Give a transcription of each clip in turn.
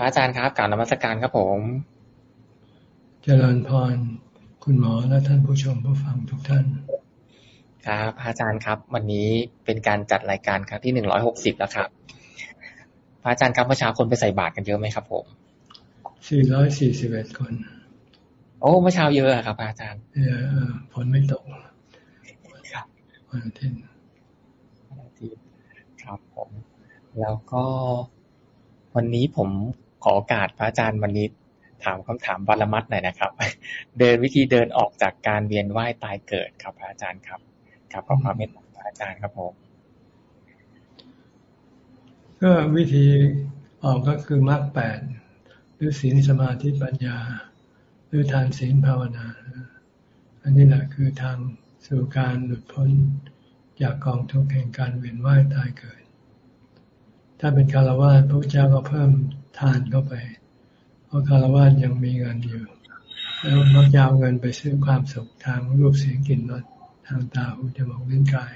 พระอาจารย์ครับกล่าวนมัสการครับผม เจริญพร คุณหมอและท่านผู้ชมผู้ฟังทุกท่าน ครับพระอาจารย์ครับ วันนี้เป็นการจัดรายการครั้งที่หนึ่งร้อยหกสิบแล้วครับพระอาจารย์ครับเมื่อเช้าคนไปใส่บาตรกันเยอะไหมครับ ผมสี่ร้อยสี่สิบเอ็ดคน โอ้เมื่อเช้าเยอะครับอาจารย์เออฝนไม่ตกครับวันอาทิตย์ครับผม แล้วก็วันนี้ผมข อโอกาสพระอาจารย์วันนี้ถามคำถามบารมัดหน่อยนะครับ เดินวิธีเดินออกจากการเวียนว่ายตายเกิดครับพระอาจารย์ครับครับขอความเมตตาพระอาจารย์ครับผมก็วิธีออกก็คือมรรคแปดหรือศีลสมาธิปัญญา หรือทานศีลภาวนา อันนี้แหละคือทางสู่การหลุดพ้นจากกองทุกข์แห่งการเวียนว่ายตายเกิด ถ้าเป็นคารวะพระเจ้าก็เพิ่ม ทานเข้าไป เพราะคารวะยังมีเงินอยู่ แล้วมักยาวเงินไปซื้อความสุขทางรูปเสียงกลิ่นรสทางตาหูจมูกลิ้นกาย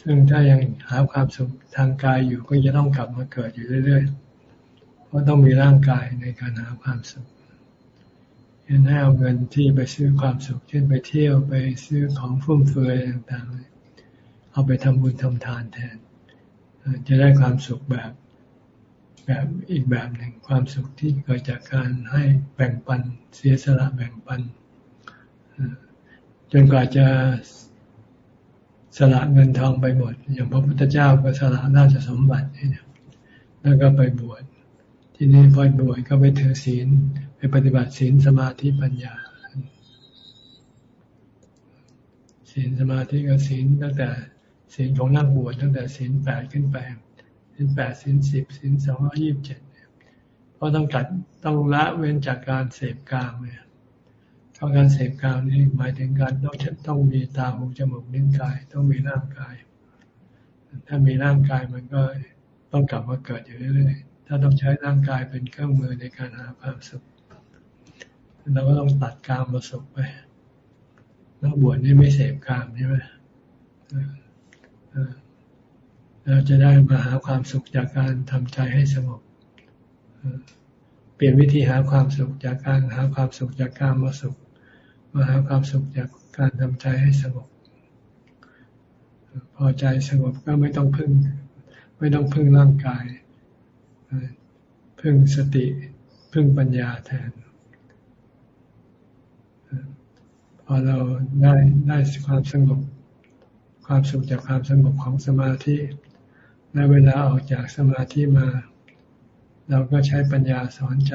ซึ่งถ้ายังหาความสุขทางกายอยู่ก็จะต้องกลับมาเกิดอยู่เรื่อยๆ เพราะต้องมีร่างกายในการหาความสุขเห็นให้เอาเงินที่ไปซื้อความสุข เช่นไปเที่ยวไปซื้อของฟุ่มเฟือยต่างๆ เอาไปทำบุญทำทานแทน จะได้ความสุขแบบ แบบอีกแบบหนึ่งความสุขที่เกิดจากการให้แบ่งปันเสียสละแบ่งปัน จนกว่าจะสละเงินทองไปหมด อย่างพระพุทธเจ้าก็สละราชสมบัติเนี่ยแล้วก็ไปบวชที่นี่พอบวชก็ไปถือศีล ไปปฏิบัติศีลสมาธิปัญญาศีลสมาธิกับศีลตั้งแต่ศีลของนักบวชตั้งแต่ศีลแปดขึ้นไป ศีลแปดศีลสิบศีลสองร้อยี่สิบเจ็ดเพราะต้องกัดต้องละเว้นจากการเสพกามเนี่ยเพราะการเสพกามนี่หมายถึงการต้องต้องมีตาหูจมูกนิ้วกาย ต้องมีร่างกาย ถ้ามีร่างกายมันก็ต้องกลับมาเกิดอยู่เรื่อยๆถ้าต้องใช้ร่างกายเป็นเครื่องมือในการหาความสุขเราก็ต้องตัดกามมาสุขไปนักบวชนี่ไม่เสพกามใช่ไหม เราจะได้มาหาความสุขจากการทำใจให้สงบเปลี่ยนวิธีหาความสุขจากการหาความสุขจากการมาสุข มาหาความสุขจากการทำใจให้สงบ พอใจสงบก็ไม่ต้องพึ่ง ไม่ต้องพึ่งร่างกาย พึ่งสติ พึ่งปัญญาแทน พอเราได้ได้ความสงบความสุขจากความสงบของสมาธิ และเวลาออกจากสมาธิมา เราก็ใช้ปัญญาสอนใจ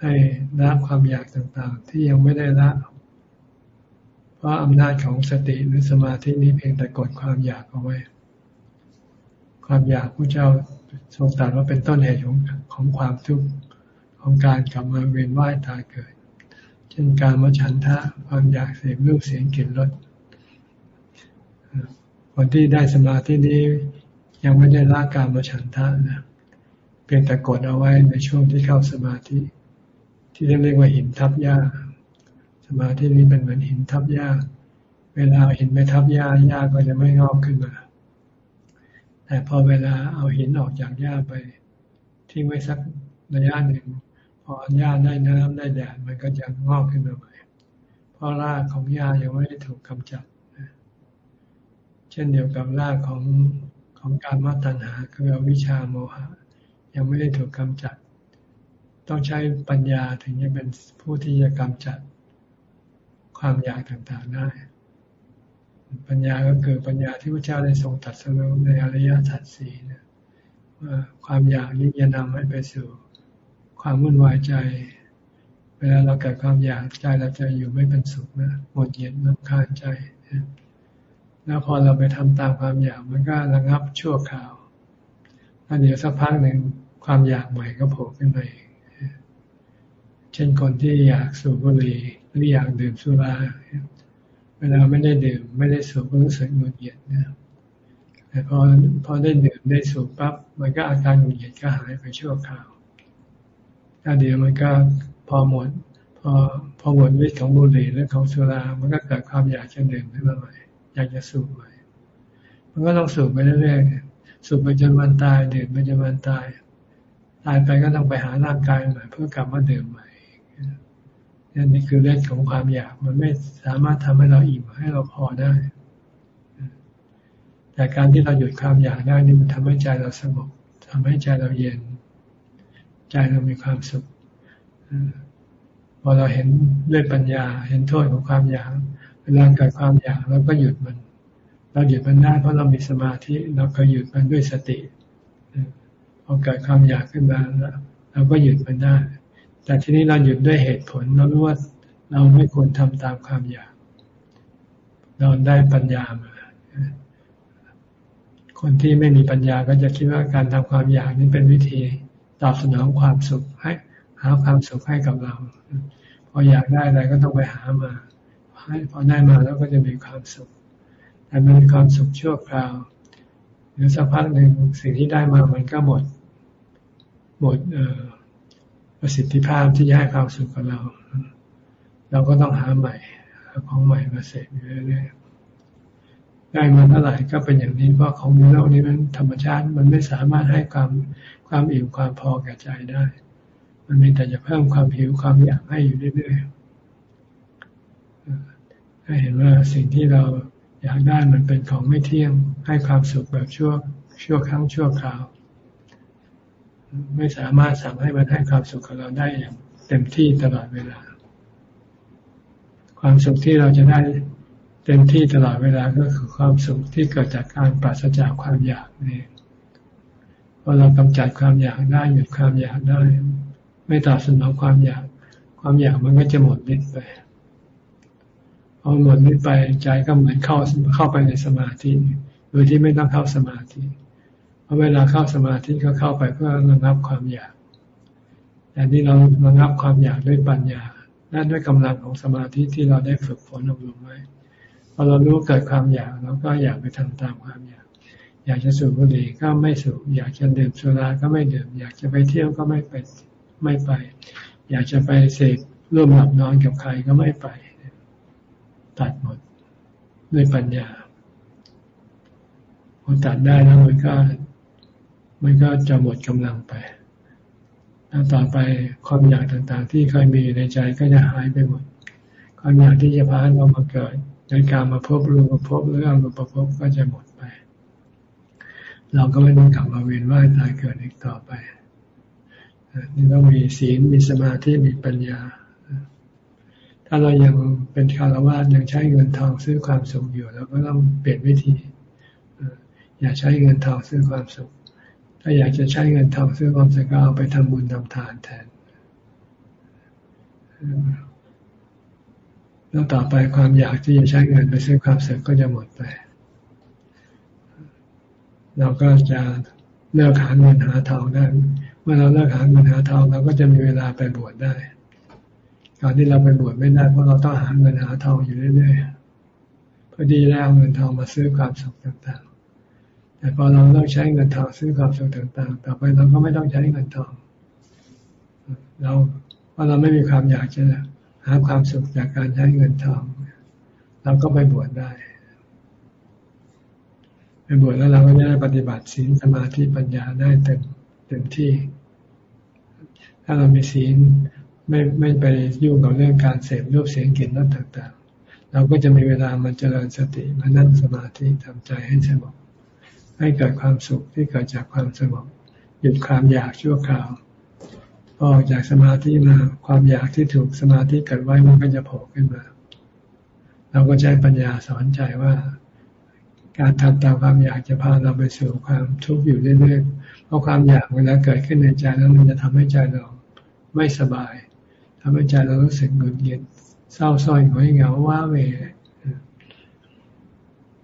ให้ละความอยากต่างๆ ที่ยังไม่ได้ละ เพราะอำนาจของสติหรือสมาธินี้เพียงแต่กดความอยากเอาไว้ ความอยากพระเจ้าทรงตรัสว่าเป็นต้นเหตุของของความทุกข์ของการกลับมาเวียนว่ายตายเกิด เช่นการมาฉันทะความอยากเสพรูปเสียงกลิ่นรส คนที่ได้สมาธินี้ยังไม่ได้ละการมาฉันทะนะเพียงแต่กดเอาไว้ในช่วงที่เข้าสมาธิ ที่เรียกว่าหินทับหญ้า สมาธินี้เป็นเหมือนหินทับหญ้า เวลาหินไปทับหญ้าหญ้าก็จะไม่งอกขึ้นมา แต่พอเวลาเอาหินออกจากหญ้าไปทิ้งไว้สักระยะหนึ่งพอหญ้าได้น้ำได้แดดมันก็จะงอกขึ้นมาใหม่เพราะรากของหญ้ายังไม่ได้ถูกกำจัด เช่นเดียวกับรากของของการมาตัญหาคือวิชาโมหะ ยังไม่ได้ถูกกำจัด ต้องใช้ปัญญาถึงจะเป็นผู้ที่จะกำจัดความอยากต่างๆได้ ปัญญาก็คือปัญญาที่พระเจ้าได้ทรงตัดสรุปในอริยสัจสี่นะว่าความอยากนี้จะนำให้ไปสู่ ความวุ่นวายใจ เวลาเราเกิดความอยากใจเราจะอยู่ไม่เป็นสุขนะหมดเย็นนำคานใจ แล้วพอเราไปทำตามความอยากมันก็ระงับชั่วคราวแล้วเดี๋ยวสักพักหนึ่งความอยากใหม่ก็โผล่ขึ้นมาเช่นคนที่อยากสูบบุหรี่หรืออยากดื่มสุราเวลาไม่ได้ดื่ม ไม่ได้สูบก็รู้สึกหงุดหงิดนะแต่พอพอได้ดื่มได้สูบปั๊บมันก็อาการหงุดหงิดก็หายไปชั่วคราวถ้าเดี๋ยวมันก็พอหมด พอพอหมดฤทธิ์ของบุหรี่หรือของสุรา มันก็เกิดความอยากจะดื่มขึ้นมาใหม่ อยากจะสูบใหม่ มันก็ต้องสูบไปเรื่อยๆ สูบไปจนวันตายดื่มไปจนวันตาย ตายไปก็ต้องไปหาร่างกายใหม่ เพื่อกลับมาดื่มใหม่นี่นคือเรื่องของความอยากมันไม่สามารถทำให้เราอิ่มให้เราพอได้ แต่การที่เราหยุดความอยากได้นี่มันทำให้ใจเราสงบทำให้ใจเราเย็น ใจเรามีความสุขพอเราเห็นด้วยปัญญา เห็นโทษของความอยาก เวลาเกิดความอยากเราก็หยุดมัน เราหยุดมันได้เพราะเรามีสมาธิเราก็หยุดมันด้วยสติพอเกิดความอยากขึ้นมาแล้วเราก็หยุดมันได้ แต่ทีนี้เราหยุดด้วยเหตุผล เรารู้ว่าเราไม่ควรทำตามความอยากเราได้ปัญญามาคนที่ไม่มีปัญญาก็จะคิดว่าการทำความอยากนี้เป็นวิธีตอบสนองความสุขให้ หาความสุขให้กับเรา พออยากได้อะไรก็ต้องไปหามา ให้พอได้มาแล้วก็จะมีความสุข แต่มันมีความสุขชั่วคราวหรือสักพักหนึ่งสิ่งที่ได้มามันก็หมด หมดประสิทธิภาพที่จะให้ความสุขกับเรา เราก็ต้องหาใหม่หาของใหม่มาเสร็จเรื่อยๆได้มาเท่าไหร่ก็เป็นอย่างนี้เพราะของโลกนี้มันธรรมชาติมันไม่สามารถให้ความความอิ่มความพอแก่ใจได้ มันมีแต่จะเพิ่มความหิวความอยากให้อยู่เรื่อยๆ ให้เห็นว่าสิ่งที่เราอยากได้มันเป็นของไม่เที่ยง ให้ความสุขแบบชั่วชั่วครั้งชั่วคราว ไม่สามารถสั่งให้มันให้ความสุขกับเราได้อย่างเต็มที่ตลอดเวลา ความสุขที่เราจะได้เต็มที่ตลอดเวลาก็คือความสุขที่เกิดจากการปราศจากความอยากนี่พอเรากำจัดความอยากได้หยุดความอยากได้ ไม่ตอบสนองความอยาก ความอยากมันก็จะหมดฤทธิ์ไป พอหมดนี้ไปใจก็เหมือนเข้าเข้าไปในสมาธิ โดยที่ไม่ต้องเข้าสมาธิเพราะเวลาเข้าสมาธิก็เข้าไปเพื่อระงับความอยากแต่นี่เราระงับความอยากด้วยปัญญาและด้วยกำลังของสมาธิที่เราได้ฝึกฝนอบรมไว้พอเรารู้เกิดความอยากเราก็อยากไปทำตามความอยาก อยากจะสูบบุหรี่ก็ไม่สูบอยากจะดื่มสุราก็ไม่ดื่ม อยากจะไปเที่ยวก็ไม่ไปไม่ไป อยากจะไปเสพร่วมหลับนอนกับใครก็ไม่ไป ตัดหมดด้วยปัญญาพอตัดได้แล้วมันก็มันก็จะหมดกำลังไป แล้วต่อไปความอยากต่างๆ ที่เคยมีในใจก็จะหายไปหมด ความอยากที่จะพาเรามาเกิดในการมาพบรูปภพหรืออรูปภพก็จะหมดไป เราก็ไม่ต้องกลับมาเวียนว่ายตายเกิดอีกต่อไป นี่ต้องมีศีลมีสมาธิมีปัญญา ถ้าเรายังเป็นคารวะยังใช้เงินทองซื้อความสุขอยู่เราก็ต้องเปลี่ยนวิธี อย่าใช้เงินทองซื้อความสุข ถ้าอยากจะใช้เงินทองซื้อความสุขก็เอาไปทำบุญทำทานแทนแล้วต่อไปความอยากที่จะใช้เงินไปซื้อความสุขก็จะหมดไป เราก็จะเลิกหาเงินหาทองได้ เมื่อเราเลิกหาเงินหาทองเราก็จะมีเวลาไปบวชได้ การที่เราไปบวชไม่ได้เพราะเราต้องหาเงินหาทองอยู่เรื่อยๆพอดีแล้วเงินทองมาซื้อความสุขต่างๆ แต่พอเราเลิกใช้เงินทองซื้อความสุขต่างๆ ต่อไปเราก็ไม่ต้องใช้เงินทอง เราเพราะเราไม่มีความอยากจะหาความสุขจากการใช้เงินทองเราก็ไปบวชได้ไปบวชแล้วเราก็ได้ปฏิบัติศีลสมาธิปัญญาได้เต็มเต็มที่ ถ้าเรามีศีล ไม่ไม่ไปยุ่งกับเรื่องการเสพรูปเสียงกลิ่นรสต่างๆ เราก็จะมีเวลามาเจริญสติมานั่งสมาธิทำใจให้สงบให้เกิดความสุขที่เกิดจากความสงบหยุดความอยากชั่วคราวพอออกจากสมาธิมาความอยากที่ถูกสมาธิเกิดไว้มันก็จะโผล่ขึ้นมา เราก็ใช้ปัญญาสอนใจว่าการทำตามความอยากจะพาเราไปสู่ความทุกข์อยู่เรื่อยๆ เพราะความอยากเวลาเกิดขึ้นในใจแล้วมันจะทำให้ใจเราไม่สบาย ทำให้ใจเรารู้สึกหงุดหงิดเศร้าส้อยหงอยเหงาว้าเว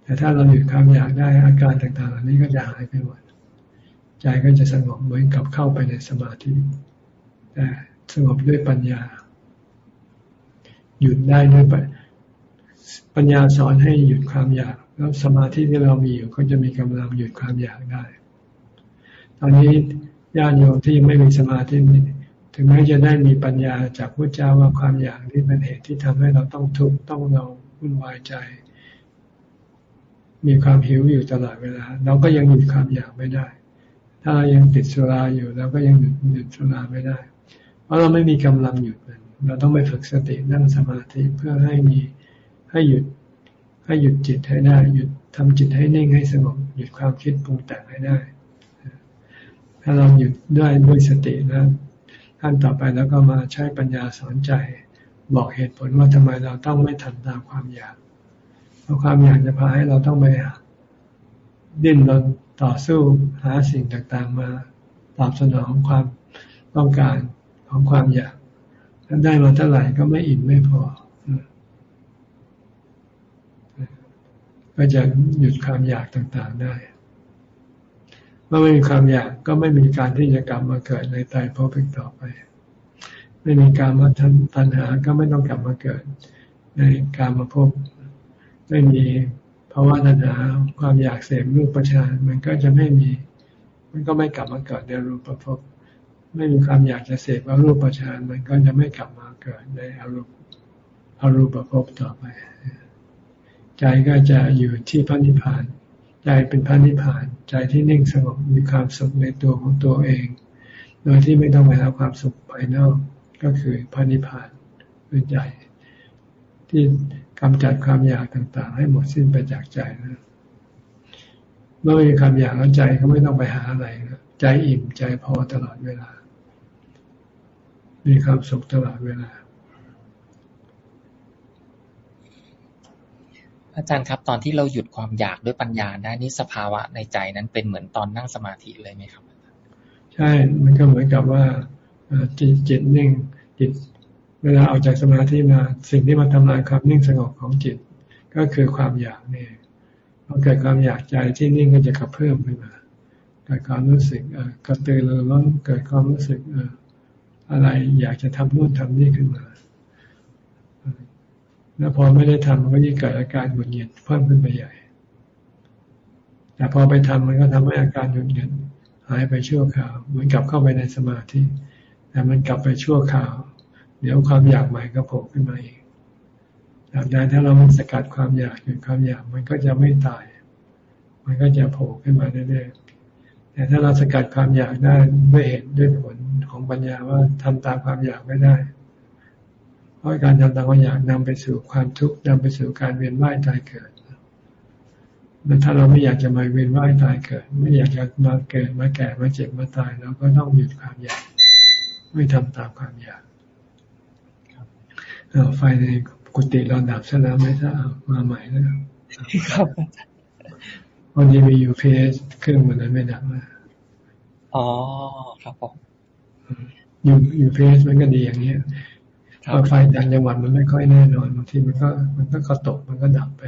แต่ถ้าเราหยุดความอยากได้อาการต่างๆเหล่านี้ก็จะหายไปหมดใจก็จะสงบเหมือนกับเข้าไปในสมาธิ แต่สงบด้วยปัญญา หยุดได้ด้วยปัญญาสอนให้หยุดความอยาก แล้วสมาธิที่เรามีอยู่ก็จะมีกำลังหยุดความอยากได้ ตอนนี้ญาติโยมที่ยังไม่มีสมาธิ ถึงแม้จะได้มีปัญญาจากพระเจ้าว่าความอยากนี่เป็นเหตุที่ทำให้เราต้องทุกข์ต้องเราวุ่นวายใจ มีความหิวอยู่ตลอดเวลา เราก็ยังหยุดความอยากไม่ได้ ถ้าเรายังติดสุราอยู่เราก็ยังหยุดหยุดสุราไม่ได้ เพราะเราไม่มีกำลังหยุดมันเราต้องไปฝึกสตินั่งสมาธิเพื่อให้มีให้หยุดให้หยุดจิตให้ได้ หยุดทำจิตให้นิ่งให้สงบหยุดความคิดปรุงแต่งให้ได้ ถ้าเราหยุดได้ด้วยสตินะ ขั้นต่อไปแล้วก็มาใช้ปัญญาสอนใจ บอกเหตุผลว่าทำไมเราต้องไม่ทำตามความอยาก เพราะความอยากจะพาให้เราต้องไปดิ้นรนต่อสู้หาสิ่งต่างๆ มาตอบสนองความต้องการของความอยากถ้าได้มาเท่าไหร่ก็ไม่อิ่มไม่พอ ก็จะหยุดความอยากต่างๆได้ เมื่อไม่มีความอยากก็ไม่มีการที่จะกลับมาเกิดในตายพบอีกต่อไป ไม่มีการมาทันตัณหาก็ไม่ต้องกลับมาเกิด ในการมาพบไม่มีภาวะตัณหาความอยากเสพรูปประชานมันก็จะไม่มี มันก็ไม่กลับมาเกิดในรูปภพไม่มีความอยากจะเสพอรูปประชานมันก็จะไม่กลับมาเกิดในอารูปอารูปภพต่อไป ใจก็จะอยู่ที่พระนิพพาน ใจเป็นพระนิพพาน ใจที่นิ่งสงบมีความสุขในตัวของตัวเอง โดยที่ไม่ต้องไปหาความสุขภายนอกก็คือพระนิพพานเป็นใจที่กำจัดความอยากต่างๆ ให้หมดสิ้นไปจากใจนะเมื่อมีความอยากแล้วใจก็ไม่ต้องไปหาอะไรนะใจอิ่มใจพอตลอดเวลา มีความสุขตลอดเวลา อาจารย์ครับ ตอนที่เราหยุดความอยากด้วยปัญญาได้นี่สภาวะในใจนั้นเป็นเหมือนตอนนั่งสมาธิเลยไหมครับ ใช่ มันก็เหมือนกับว่าจิตจิตนิ่งจิตเวลาออกจากสมาธิมาสิ่งที่มาทำลายความนิ่งสงบของจิต ก็คือความอยากนี่พอเกิดความอยากใจที่นิ่งก็จะกระเพิ่มขึ้นมาเกิดความรู้สึกกระตือรือร้นเกิดความรู้สึกอะไรอยากจะทำนู่นทำนี่ขึ้นมา แล้วพอไม่ได้ทำมันก็ยิ่งเกิดอาการหงุดหงิดเพิ่มขึ้นไปใหญ่ แต่พอไปทำมันก็ทำให้อาการหงุดหงิดหายไปชั่วคราวเหมือนกลับเข้าไปในสมาธิ แต่มันกลับไปชั่วคราว เดี๋ยวความอยากใหม่ก็โผล่ขึ้นมาอีกดังนั้นถ้าเรามันสกัดความอยากหยุดความอยากมันก็จะไม่ตาย มันก็จะโผล่ขึ้นมาเรื่อยๆแต่ถ้าเราสกัดความอยากได้ด้วยเหตุด้วยผลของปัญญาว่าทำตามความอยากไม่ได้ เพราะการทำตามความอยากนำไปสู่ความทุกข์นำไปสู่การเวียนว่ายตายเกิดแล้วถ้าเราไม่อยากจะมาเวียนว่ายตายเกิด ไม่อยากจะมาเกิดมาแก่มาเจ็บมาตายเราก็ต้องหยุดความอยากไม่ทำตามความอยากไฟในกุฏิเราดับซะแล้วไม่ทราบมาใหม่นะครับวันนี้มี UPS เครื่องมันนั้นไม่ดับมาอ๋อ ครับผม U UPS มันก็ดีอย่างนี้ พอไฟต่างจังหวัดมันไม่ค่อยแน่นอนบางทีมันก็มันก็กระตุกมันก็ดับไป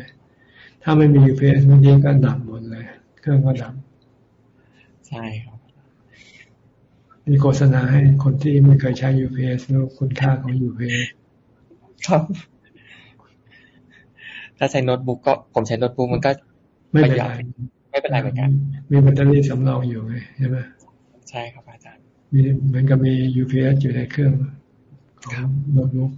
ถ้าไม่มี UPS บางทีก็ดับหมดเลย เครื่องก็ดับ ใช่ครับ มีโฆษณาให้คนที่ไม่เคยใช้ UPS รู้คุณค่าของ UPS ครับถ้าใช้โน้ตบุ๊กก็ผมใช้โน้ตบุ๊กมันก็ไม่เป็นไรไม่เป็นไรเหมือนกัน มีแบตเตอรี่สำรองอยู่ไงใช่ไหมใช่ครับอาจารย์มีเหมือนกับมี UPS อยู่ในเครื่อง ครับโน้ตบุ๊ก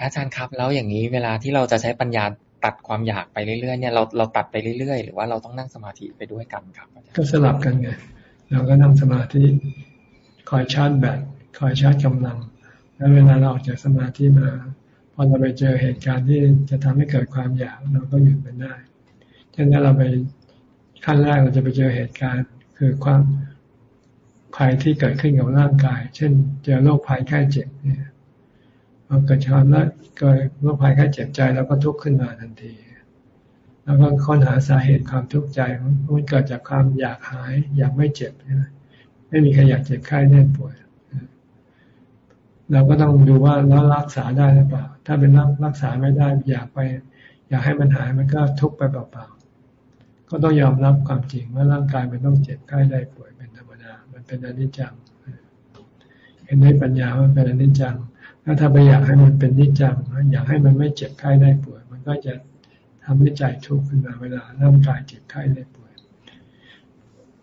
อาจารย์ครับ แล้วอย่างนี้เวลาที่เราจะใช้ปัญญาตัดความอยากไปเรื่อยๆเนี่ยเราเราตัดไปเรื่อยๆ หรือว่าเราต้องนั่งสมาธิไปด้วยกันครับ ก็สลับกันไงเราก็นั่งสมาธิคอยชาร์จแบตคอยชาร์จกำลัง แล้วเวลาเราออกจากสมาธิมาพอเราไปเจอเหตุการณ์ที่จะทำให้เกิดความอยากเราก็หยุดมันได้เช่นถ้าเราไปขั้นแรกเราจะไปเจอเหตุการณ์ คือความ ภัยที่เกิดขึ้นกับร่างกาย เช่น เจอโรคภัยไข้เจ็บเนี่ยพอเกิดความละเกิดโรคภัยไข้เจ็บใจแล้วก็ทุกข์ขึ้นมาทันที แล้วก็ค้นหาสาเหตุความทุกข์ใจมันเกิดจากความอยากหายอยากไม่เจ็บไม่มีใครอยากเจ็บไข้แน่ป่วยเราก็ต้องดูว่าแล้วรักษาได้หรือเปล่า ถ้าเป็นรักรักษาไม่ได้อยากไป อยากให้มันหายมันก็ทุกข์ไปเปล่าๆก็ต้องยอมรับความจริงว่าร่างกายมันต้องเจ็บไข้ได้ป่วยเป็น ป็นอนิจจังเห็นในปัญญาว่าเป็นอนิจจังแล้วถ้าไปอยากให้มันเป็นนิจจังอยากให้มันไม่เจ็บไข้ได้ป่วย มันก็จะทำให้ใจทุกข์ขึ้นมาเวลาร่างกายเจ็บไข้ได้ป่วย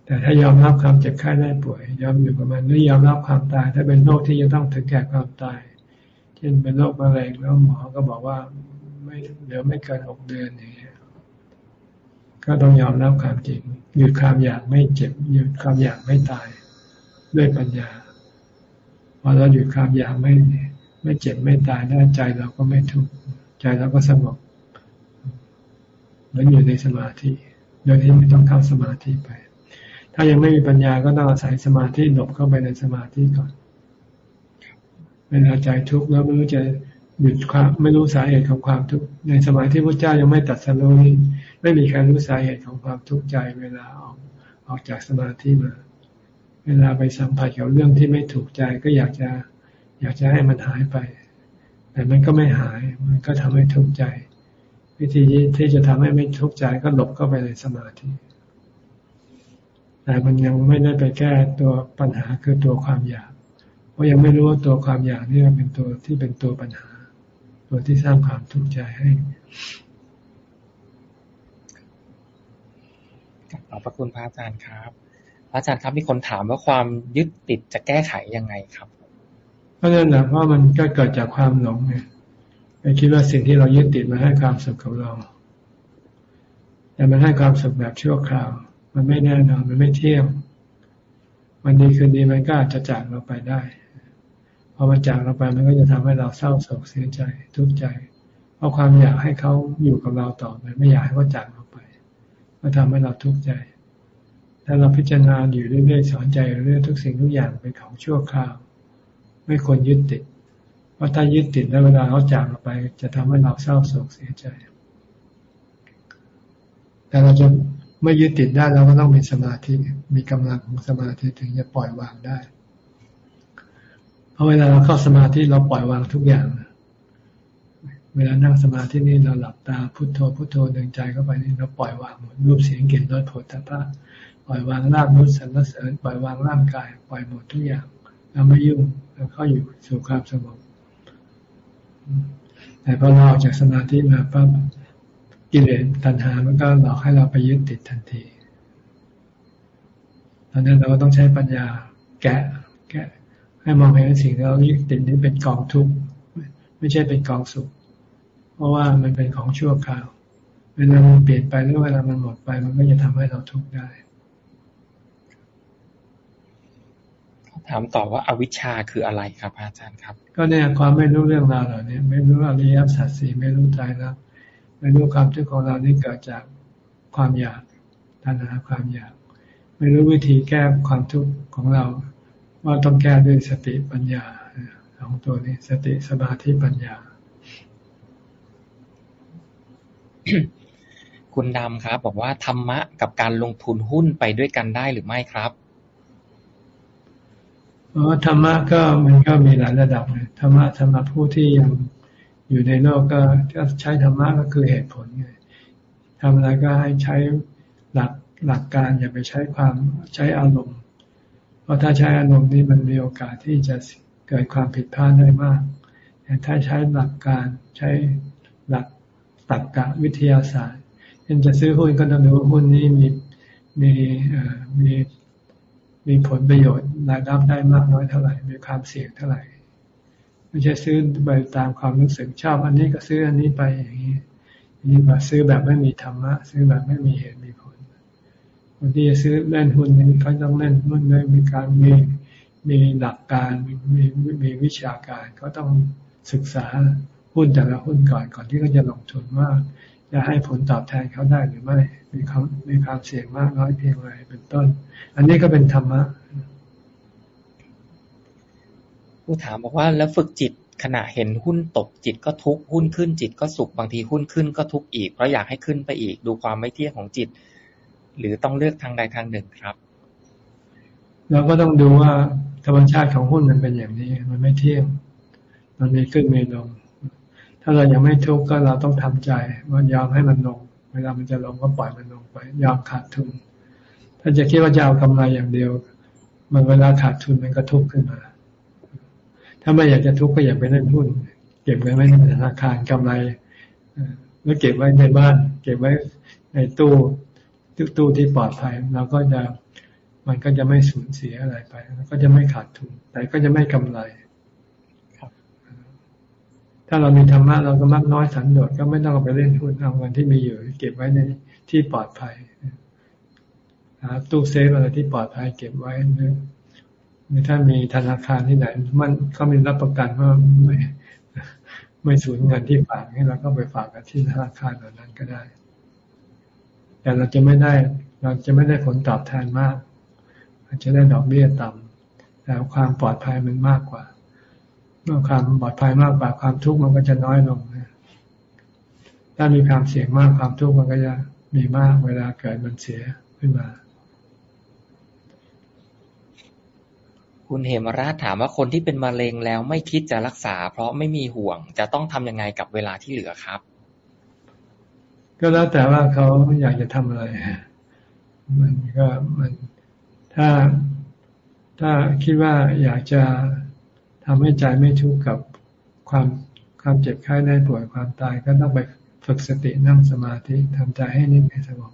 แต่ถ้ายอมรับความเจ็บไข้ได้ป่วย ยอมอยู่กับมันหรือยอมรับความตาย ถ้าเป็นโรคที่จะต้องถึงแก่ความตาย เช่นเป็นโรคมะเร็งแล้วหมอก็บอกว่าไม่เหลือไม่เกินหกเดือนอย่างเงี้ยกก็ต้องยอมรับความจริงหยุดความอยากไม่เจ็บหยุดความอยากไม่ตาย ด้วยปัญญา พอเราหยุดความอยากไม่ไม่เจ็บไม่ตายได้ใจเราก็ไม่ทุกข์ใจเราก็สงบเหมือนอยู่ในสมาธิโดยที่ไม่ต้องเข้าสมาธิไป ถ้ายังไม่มีปัญญาก็ต้องอาศัยสมาธิหลบเข้าไปในสมาธิก่อนเวลาใจทุกข์แล้วไม่รู้จะหยุดความไม่รู้สาเหตุของความทุกข์ในสมัยที่พระเจ้ายังไม่ตัดสรุนี้ไม่มีใครรู้สาเหตุของความทุกข์ใจเวลาออกออกจากสมาธิมา เวลาไปสัมผัสกับเรื่องที่ไม่ถูกใจก็อยากจะ อยากจะให้มันหายไป แต่มันก็ไม่หาย มันก็ทำให้ทุกข์ใจ วิธีที่จะทำให้ไม่ทุกข์ใจก็หลบเข้าไปในสมาธิแต่มันยังไม่ได้ไปแก้ตัวปัญหาคือตัวความอยากเพราะยังไม่รู้ว่าตัวความอยากนี่เป็นตัวที่เป็นตัวปัญหา ตัวที่สร้างความทุกข์ใจให้ขอบพระคุณพระอาจารย์ครับ พระอาจารย์ครับมีคนถามว่าความยึดติดจะแก้ไขยังไงครับเพราะนั่นแหละเพราะมันก็เกิดจากความหลงไงไปคิดว่าสิ่งที่เรายึดติดมาให้ความสุขกับเรา แต่มันให้ความสุขแบบชั่วคราว มันไม่แน่นอนมันไม่เที่ยงวันดีคืนดีมันก็อาจจะจากเราไปได้พอมันจากเราไปมันก็จะทำให้เราเศร้าโศกเสียใจทุกข์ใจ เพราะความอยากให้เขาอยู่กับเราต่อไปไม่อยากให้เขาจากเราไป ก็ทำให้เราทุกข์ใจ ถ้าเราพิจารณาอยู่เรื่อยๆสอนใจเรื่อยทุกสิ่งทุกอย่างเป็นของชั่วคราว ไม่ควรยึดติดเพราะถ้ายึดติดแล้วเวลาเขาจากเราไป จะทำให้เราเศร้าโศกเสียใจ แต่เราจะไม่ยึดติดได้เราก็ต้องมีสมาธิมีกำลังของสมาธิถึงจะปล่อยวางได้เพราะเวลาเราเข้าสมาธิเราปล่อยวางทุกอย่าง เวลานั่งสมาธินี่เราหลับตาพุโทโธพุโทโธดึงใจเข้าไปนี่เราปล่อยวางหมดรูปเสียงกลิ่นรสผลตภะ ปล่อยวางร่างนุสรรเสริญปล่อยวางร่างกาย ปล่อยหมดทุกอย่างเราไม่ยุ่งเราเข้าอยู่สู่ความสงบแต่พอเราออกจากสมาธิมาปั๊บกิเลสตัณหามันก็หลอกให้เราไปยึดติดทันทีตอนนั้นเราก็ต้องใช้ปัญญาแกะ แกะ ให้มองเห็นสิ่งที่เรายึดติดนี้เป็นกองทุกข์ไม่ใช่เป็นกองสุข เพราะว่ามันเป็นของชั่วคราว เวลามันเปลี่ยนไปหรือเวลามันหมดไป มันก็จะทำให้เราทุกข์ได้ ถามต่อว่าอาวิชชาคืออะไรครับ อาจารย์ครับ ก็เนี่ยความไม่รู้เรื่องราวเหล่านี้ไม่รู้อริยสัจสี่ไม่รู้ใจแล้วไม่รู้ความทุกข์ของเรานี่เกิดจากความอยากตัณหาความอยาก ไม่รู้วิธีแก้ความทุกข์ของเรา ว่าต้องแก้ด้วยสติปัญญาสองตัวนี้สติสมาธิปัญญา คุณดำครับ บอกว่าธรรมะกับการลงทุนหุ้นไปด้วยกันได้หรือไม่ครับ อ๋อธรรมะก็มันก็มีหลายระดับเลยธรรมะสำหรับผู้ที่ยังอยู่ในโลกก็ใช้ธรรมะก็คือเหตุผลไงทำอะไรก็ให้ใช้หลักหลักการอย่าไปใช้ความใช้อารมณ์ เพราะถ้าใช้อารมณ์นี่มันมีโอกาสที่จะเกิดความผิดพลาดได้มากแต่ถ้าใช้หลักการใช้หลักตรรกะวิทยาศาสตร์เช่นจะซื้อหุ้นก็ต้องดูหุ้นนี้มีมีมี มีผลประโยชน์รายรับได้มากน้อยเท่าไหร่ มีความเสี่ยงเท่าไหร่ ไม่ใช่ซื้อไปตามความรู้สึกชอบ อันนี้ก็ซื้ออันนี้ไปอย่างนี้นี่มาซื้อแบบไม่มีธรรมะ ซื้อแบบไม่มีเหตุมีผลคนที่จะซื้อเล่นหุ้นนี้เขาต้องเล่นหุ้นด้วยมีการมีมีหลักการมีมีวิชาการเขาต้องศึกษาหุ้นแต่ละหุ้นก่อนก่อนที่เขาจะลงทุนว่า จะให้ผลตอบแทนเขาได้หรือไม่ มีความมีความเสี่ยงมากน้อยเพียงไรเป็นต้น อันนี้ก็เป็นธรรมะผู้ถามบอกว่าแล้วฝึกจิตขณะเห็นหุ้นตกจิตก็ทุกหุ้นขึ้นจิตก็สุขบางทีหุ้นขึ้นก็ทุกอีกเพราะอยากให้ขึ้นไปอีกดูความไม่เที่ยงของจิต หรือต้องเลือกทางใดทางหนึ่งครับเราก็ต้องดูว่าธรรมชาติของหุ้นมันเป็นอย่างนี้ มันไม่เที่ยง มันมีขึ้นมีลง ถ้าเรายังไม่ทุกข์ก็เราต้องทำใจว่ายอมให้มันลง เวลามันจะลงก็ปล่อยมันลงไปยอมขาดทุน ถ้าจะคิดว่าจะเอากำไรอย่างเดียว มันเวลาขาดทุนมันก็ทุกข์ขึ้นมา ถ้าไม่อยากจะทุกข์ก็อย่าไปเล่นหุ้นเก็บเงินไว้ในธนาคารกำไรแล้วเก็บไว้ในบ้าน เก็บไว้ในตู้ตู้ที่ปลอดภัยเราก็จะมันก็จะไม่สูญเสียอะไรไปแล้วก็จะไม่ขาดทุน แต่ก็จะไม่กำไร ถ้าเรามีธรรมะเราก็มักน้อยสันโดษก็ไม่ต้องไปเล่นหุ้นเอาเงินที่มีอยู่ เก็บไว้ในที่ปลอดภัยหาตู้เซฟอะไรที่ปลอดภัยเก็บไว้หรือถ้ามีธนาคารที่ไหน มันเขามีรับประกันว่าไม่ไม่สูญเงินที่ฝากให้เราก็ไปฝากกับที่ธนาคารเหล่านั้นก็ได้ แต่เราจะไม่ได้ เราจะไม่ได้ผลตอบแทนมากอาจจะได้ดอกเบี้ยต่ำแต่ความปลอดภัยมันมากกว่า เมื่อความปลอดภัยมากกว่าความทุกข์มันก็จะน้อยลงนะถ้ามีความเสี่ยงมากความทุกข์มันก็จะมีมากเวลาเกิดมันเสียขึ้นมา คุณเหมราชถามว่าคนที่เป็นมะเร็งแล้วไม่คิดจะรักษา เพราะไม่มีห่วง จะต้องทำยังไงกับเวลาที่เหลือครับ ก็แล้วแต่ว่าเขาอยากจะทำอะไร มันก็มันถ้าถ้าคิดว่าอยากจะ ทำให้ใจไม่ทุกข์กับความความเจ็บไข้ได้ป่วยความตายก็ต้องไปฝึกสตินั่งสมาธิทำใจให้นิ่งให้สงบ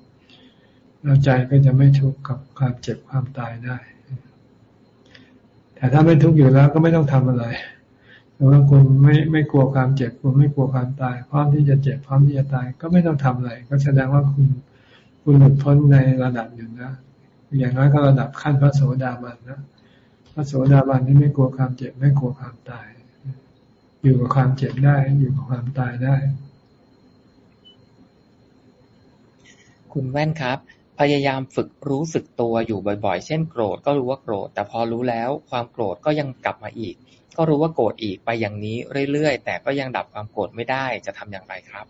แล้วใจก็จะไม่ทุกข์กับความเจ็บความตายได้ แต่ถ้าไม่ทุกข์อยู่แล้วก็ไม่ต้องทำอะไรหรือว่าคุณไม่ไม่กลัวความเจ็บคุณไม่กลัวความตาย พร้อมที่จะเจ็บพร้อมที่จะตาย ก็ไม่ต้องทำอะไร ก็แสดงว่าคุณคุณหลุดพ้นในระดับหนึ่งนะ อย่างน้อยก็ระดับขั้นพระโสดาบันนะ พระโสดาบันนี่ไม่กลัวความเจ็บไม่กลัวความตาย อยู่กับความเจ็บได้ อยู่กับความตายได้ คุณแว่นครับ พยายามฝึกรู้สึกตัวอยู่บ่อย ๆ เช่นโกรธก็รู้ว่าโกรธ แต่พอรู้แล้ว ความโกรธก็ยังกลับมาอีก ก็รู้ว่าโกรธอีกไปอย่างนี้เรื่อยๆ แต่ก็ยังดับความโกรธไม่ได้จะทำอย่างไรครับ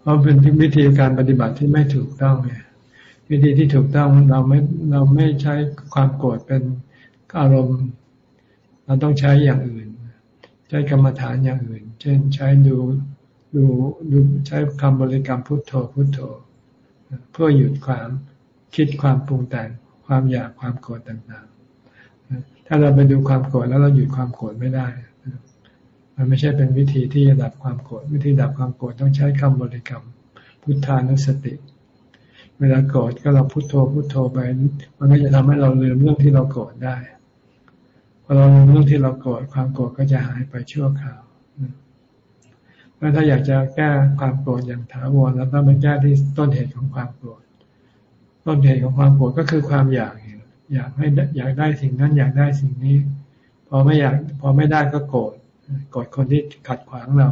เพราะเป็นวิธีการปฏิบัติที่ไม่ถูกต้องไงวิธีที่ถูกต้องเราไม่เราไม่ใช้ความโกรธเป็น อารมณ์ เราต้องใช้อย่างอื่น ใช้กรรมฐานอย่างอื่น เช่นใช้ดูดูดูใช้คำบริกรรมพุทโธพุทโธ เพื่อหยุดความคิดความปรุงแต่งความอยากความโกรธต่างๆ ถ้าเราไปดูความโกรธแล้วเราหยุดความโกรธไม่ได้ มันไม่ใช่เป็นวิธีที่จะดับความโกรธวิธีดับความโกรธต้องใช้คำบริกรรมพุทธานุสติ เวลาโกรธก็เราพุทโธพุทโธไป มันก็จะทำให้เราลืมเรื่องที่เราโกรธได้ อเรารู้เรื่องที่เราโกรธความโกรธก็จะหายไปชั่วคราวแล้วถ้าอยากจะแก้ความโกรธอย่างถาวรแล้วต้องไปแก้ที่ต้นเหตุของความโกรธต้นเหตุของความโกรธก็คือความอยากอยากให้อยากได้สิ่งนั้นอยากได้สิ่งนี้ พอไม่อยาก พอไม่ได้ก็โกรธโกรธคนที่ขัดขวางเรา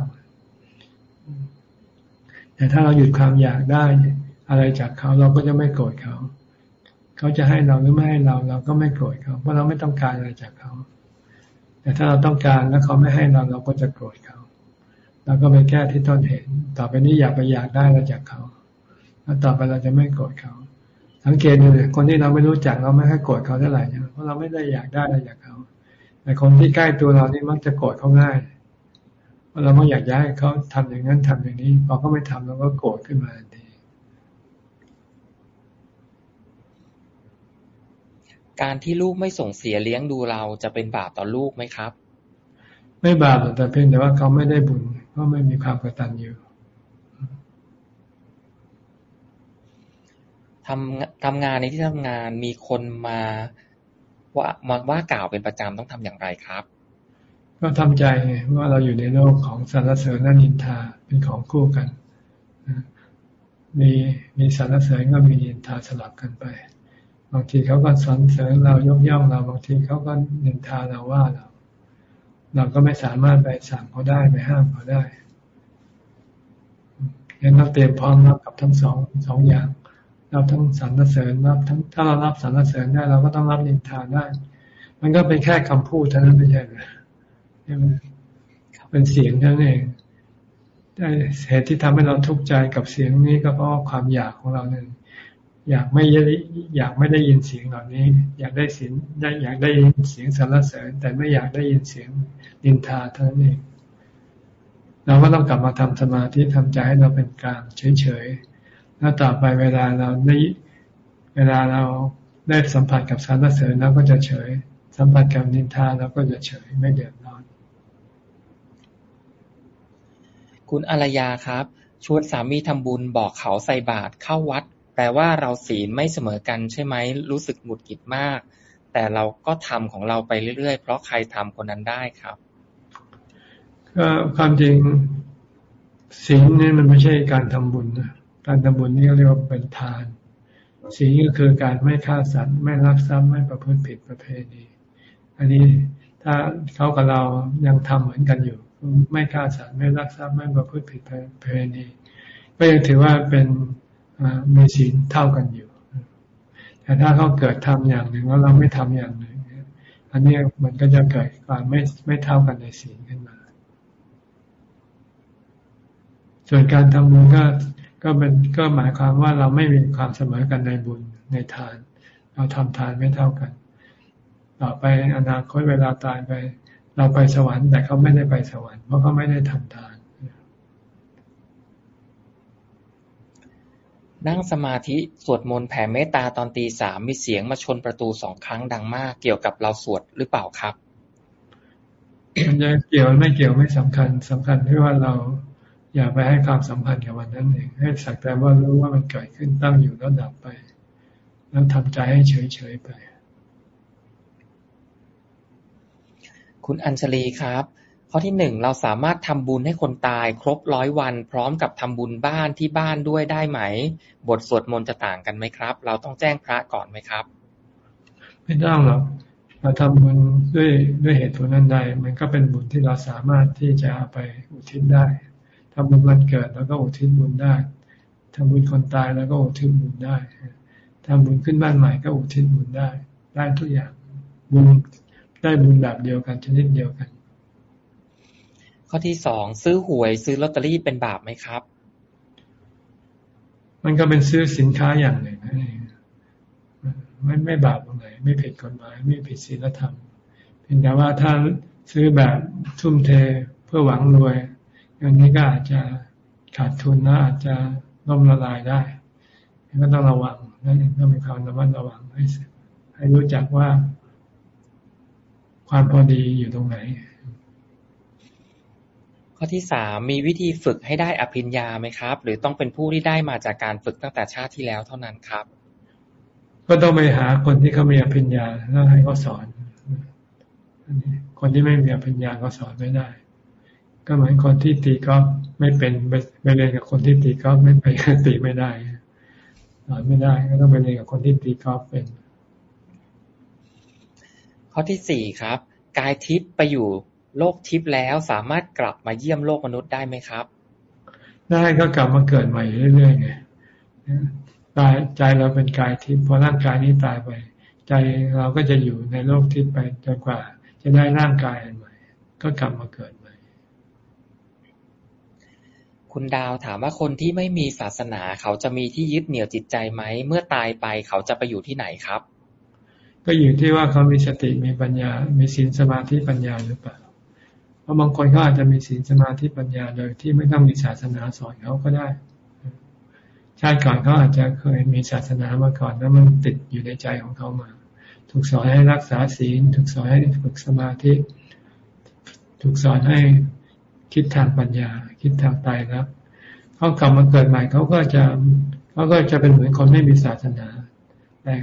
แต่ถ้าเราหยุดความอยากได้ อะไรจากเขาเราก็จะไม่โกรธเขา เขาจะให้เราหรือไม่ให้เราเราก็ไม่โกรธเขาเพราะเราไม่ต้องการอะไรจากเขา แต่ถ้าเราต้องการแล้วเขาไม่ให้เราเราก็จะโกรธเขาเราก็ไปแก้ที่ต้นเหตุต่อไปนี้อยากไปอยากได้อะไรจากเขา แล้วต่อไปเราจะไม่โกรธเขา สังเกตดูเลยคนที่เราไม่รู้จักเราไม่ค่อยโกรธเขาเท่าไหร่เพราะเราไม่ได้อยากได้อะไรจากเขา แต่คนที่ใกล้ตัวเรานี่มักจะโกรธเขาง่ายเพราะเราไม่อยากย้ายเขาทำอย่างนั้นทำอย่างนี้พอเขาไม่ทำเราก็โกรธขึ้นมาทันที การที่ลูกไม่ส่งเสียเลี้ยงดูเราจะเป็นบาปต่อลูกไหมครับ ไม่บาปแต่เพียงแต่ว่าเขาไม่ได้บุญเพราะไม่มีความกตัญญูทำทำงานในที่ทำงานมีคนมาว่ามาว่ากล่าวเป็นประจำต้องทำอย่างไรครับ ก็ทำใจว่าเราอยู่ในโลกของสรรเสริญนันินทาเป็นของคู่กัน มีมีสรรเสริญก็มีนินทาสลับกันไป บางทีเขาก็สรรเสริญเรายกย่องเราบางทีเขาก็นินทาเราว่าเรา เราก็ไม่สามารถไปสั่งเขาได้ไปห้ามเขาได้ยังต้องเตรียมพร้อมรับกับทั้งสองสองอย่างรับทั้งสรรเสริญรับทั้งถ้าเรารับสรรเสริญได้เราก็ต้องรับนินทาได้ มันก็เป็นแค่คำพูดเท่านั้นไม่ใช่ไหมเป็นเสียงเท่านั้นเองเหตุที่ทำให้เราทุกข์ใจกับเสียงนี้ก็เพราะความอยากของเราเนี่ย อยากไม่อยากไม่ได้ยินเสียงเหล่านี้ อยากได้เสียงอยากได้ยินเสียงสรรเสริญ แต่ไม่อยากได้ยินเสียงดินทาเท่านั้นเองเราก็ต้องกลับมาทำสมาธิทำใจให้เราเป็นกลางเฉยๆแล้วต่อไปเวลาเราได้เวลาเราได้สัมผัสกับสรรเสริญเราก็จะเฉย สัมผัสกับนินทาเราก็จะเฉยไม่เดือดร้อน คุณอารยาครับ ชวนสามีทำบุญบอกเขาใส่บาตรเข้าวัด แปลว่าเราศีลไม่เสมอกันใช่ไหม รู้สึกหงุดหงิดมาก แต่เราก็ทำของเราไปเรื่อยๆ เพราะใครทำคนนั้นได้ครับ ก็ความจริงศีลนี่มันไม่ใช่การทำบุญนะการทำบุญนี่เรียกว่าเป็นทานศีลก็คือการไม่ฆ่าสัตว์ไม่ลักทรัพย์ไม่ประพฤติผิดประเพณี อันนี้ถ้าเขากับเรายังทำเหมือนกันอยู่ ไม่ฆ่าสัตว์ไม่ลักทรัพย์ไม่ประพฤติผิดประเพณี ก็ยังถือว่าเป็น มีศีลเท่ากันอยู่ แต่ถ้าเขาเกิดทำอย่างหนึ่งแล้วเราไม่ทำอย่างหนึ่งอันนี้มันก็จะเกิดความไม่ไม่เท่ากันในศีลขึ้นมา ส่วนการทำบุญก็ก็เป็นก็หมายความว่าเราไม่มีความเสมอกันในบุญในทาน เราทำทานไม่เท่ากัน ต่อไปอนาคตเวลาตายไป เราไปสวรรค์แต่เขาไม่ได้ไปสวรรค์เพราะเขาไม่ได้ทำทาน นั่งสมาธิ สวดมนต์แผ่เมตตาตอนตีสาม มีเสียงมาชนประตูสองครั้งดังมาก เกี่ยวกับเราสวดหรือเปล่าครับมันจะเกี่ยวไม่เกี่ยวไม่สำคัญสำคัญที่ว่าเราอย่าไปให้ความสัมพันธ์กับวันนั้นเองให้สักแต่ว่ารู้ว่ามันเกิดขึ้นตั้งอยู่แล้วดับไป แล้วทำใจให้เฉยๆไป คุณอัญชลีครับ ข้อที่หนึ่ง เราสามารถทำบุญให้คนตายครบร้อยวัน พร้อมกับทำบุญบ้านที่บ้านด้วยได้ไหม บทสวดมนต์จะต่างกันไหมครับ เราต้องแจ้งพระก่อนไหมครับ ไม่ต้องหรอกเราทำบุญด้วยด้วยเหตุผลนั้นใด มันก็เป็นบุญที่เราสามารถที่จะไปอุทิศได้ทำบุญวันเกิดแล้วก็อุทิศบุญได้ทำบุญคนตายแล้วก็อุทิศบุญได้ทำบุญขึ้นบ้านใหม่ก็อุทิศบุญได้ ได้ทุกอย่างบุญได้บุญแบบเดียวกันชนิดเดียวกัน ข้อที่สอง ซื้อหวย ซื้อลอตเตอรี่เป็นบาปไหมครับ มันก็เป็นซื้อสินค้าอย่างหนึ่งไม่ไม่บาปตรงไหนไม่ผิดกฎหมาย ไม่ผิดศีลธรรมเพียงแต่ว่าถ้าซื้อแบบทุ่มเทเพื่อหวังรวยอย่างนี้ก็อาจจะขาดทุนนะอาจจะล่มละลายได้ก็ต้องระวังนั่นเองต้องมีความระมัดระวังให้ให้รู้จักว่า ความพอดีอยู่ตรงไหน ข้อที่สาม มีวิธีฝึกให้ได้อภิญญาไหมครับ หรือต้องเป็นผู้ที่ได้มาจากการฝึกตั้งแต่ชาติที่แล้วเท่านั้นครับ ก็ต้องไปหาคนที่เขามีอภิญญาแล้วให้เขาสอนคนที่ไม่มีอภิญญาก็สอนไม่ได้ ก็เหมือนคนที่ตีกอล์ฟไม่เป็นไปเรียนกับคนที่ตีกอล์ฟไม่ไปตีไม่ได้สอนไม่ได้ก็ต้องไปเรียนกับคนที่ตีกอล์ฟเป็น ข้อที่สี่ครับ กายทิพย์ไปอยู่ โลกทิพย์แล้วสามารถกลับมาเยี่ยมโลกมนุษย์ได้ไหมครับ ได้ก็กลับมาเกิดใหม่เรื่อยๆไงตายใจเราเป็นกายทิพย์พอร่างกายนี้ตายไป ใจเราก็จะอยู่ในโลกทิพย์ไปจนกว่า จะได้ร่างกายอันใหม่ ก็กลับมาเกิดใหม่ คุณดาวถามว่าคนที่ไม่มีศาสนาเขาจะมีที่ยึดเหนี่ยวจิตใจไหม เมื่อตายไปเขาจะไปอยู่ที่ไหนครับ ก็อยู่ที่ว่าเขามีสติมีปัญญา มีศีลสมาธิปัญญาหรือเปล่า ราะบางคนเขาอาจจะมีศีลสมาธิปัญญาโดยที่ไม่ต้องมีศาสนาสอนเขาก็ได้ ชาติก่อนเขาอาจจะเคยมีศาสนามาก่อนแล้วมันติดอยู่ในใจของเขามา ถูกสอนให้รักษาศีล ถูกสอนให้ฝึกสมาธิ ถูกสอนให้คิดทางปัญญา คิดทางตายครับเขากลับมาเกิดใหม่เขาก็จะเขาก็จะเป็นเหมือนคนไม่มีศาสนา แต่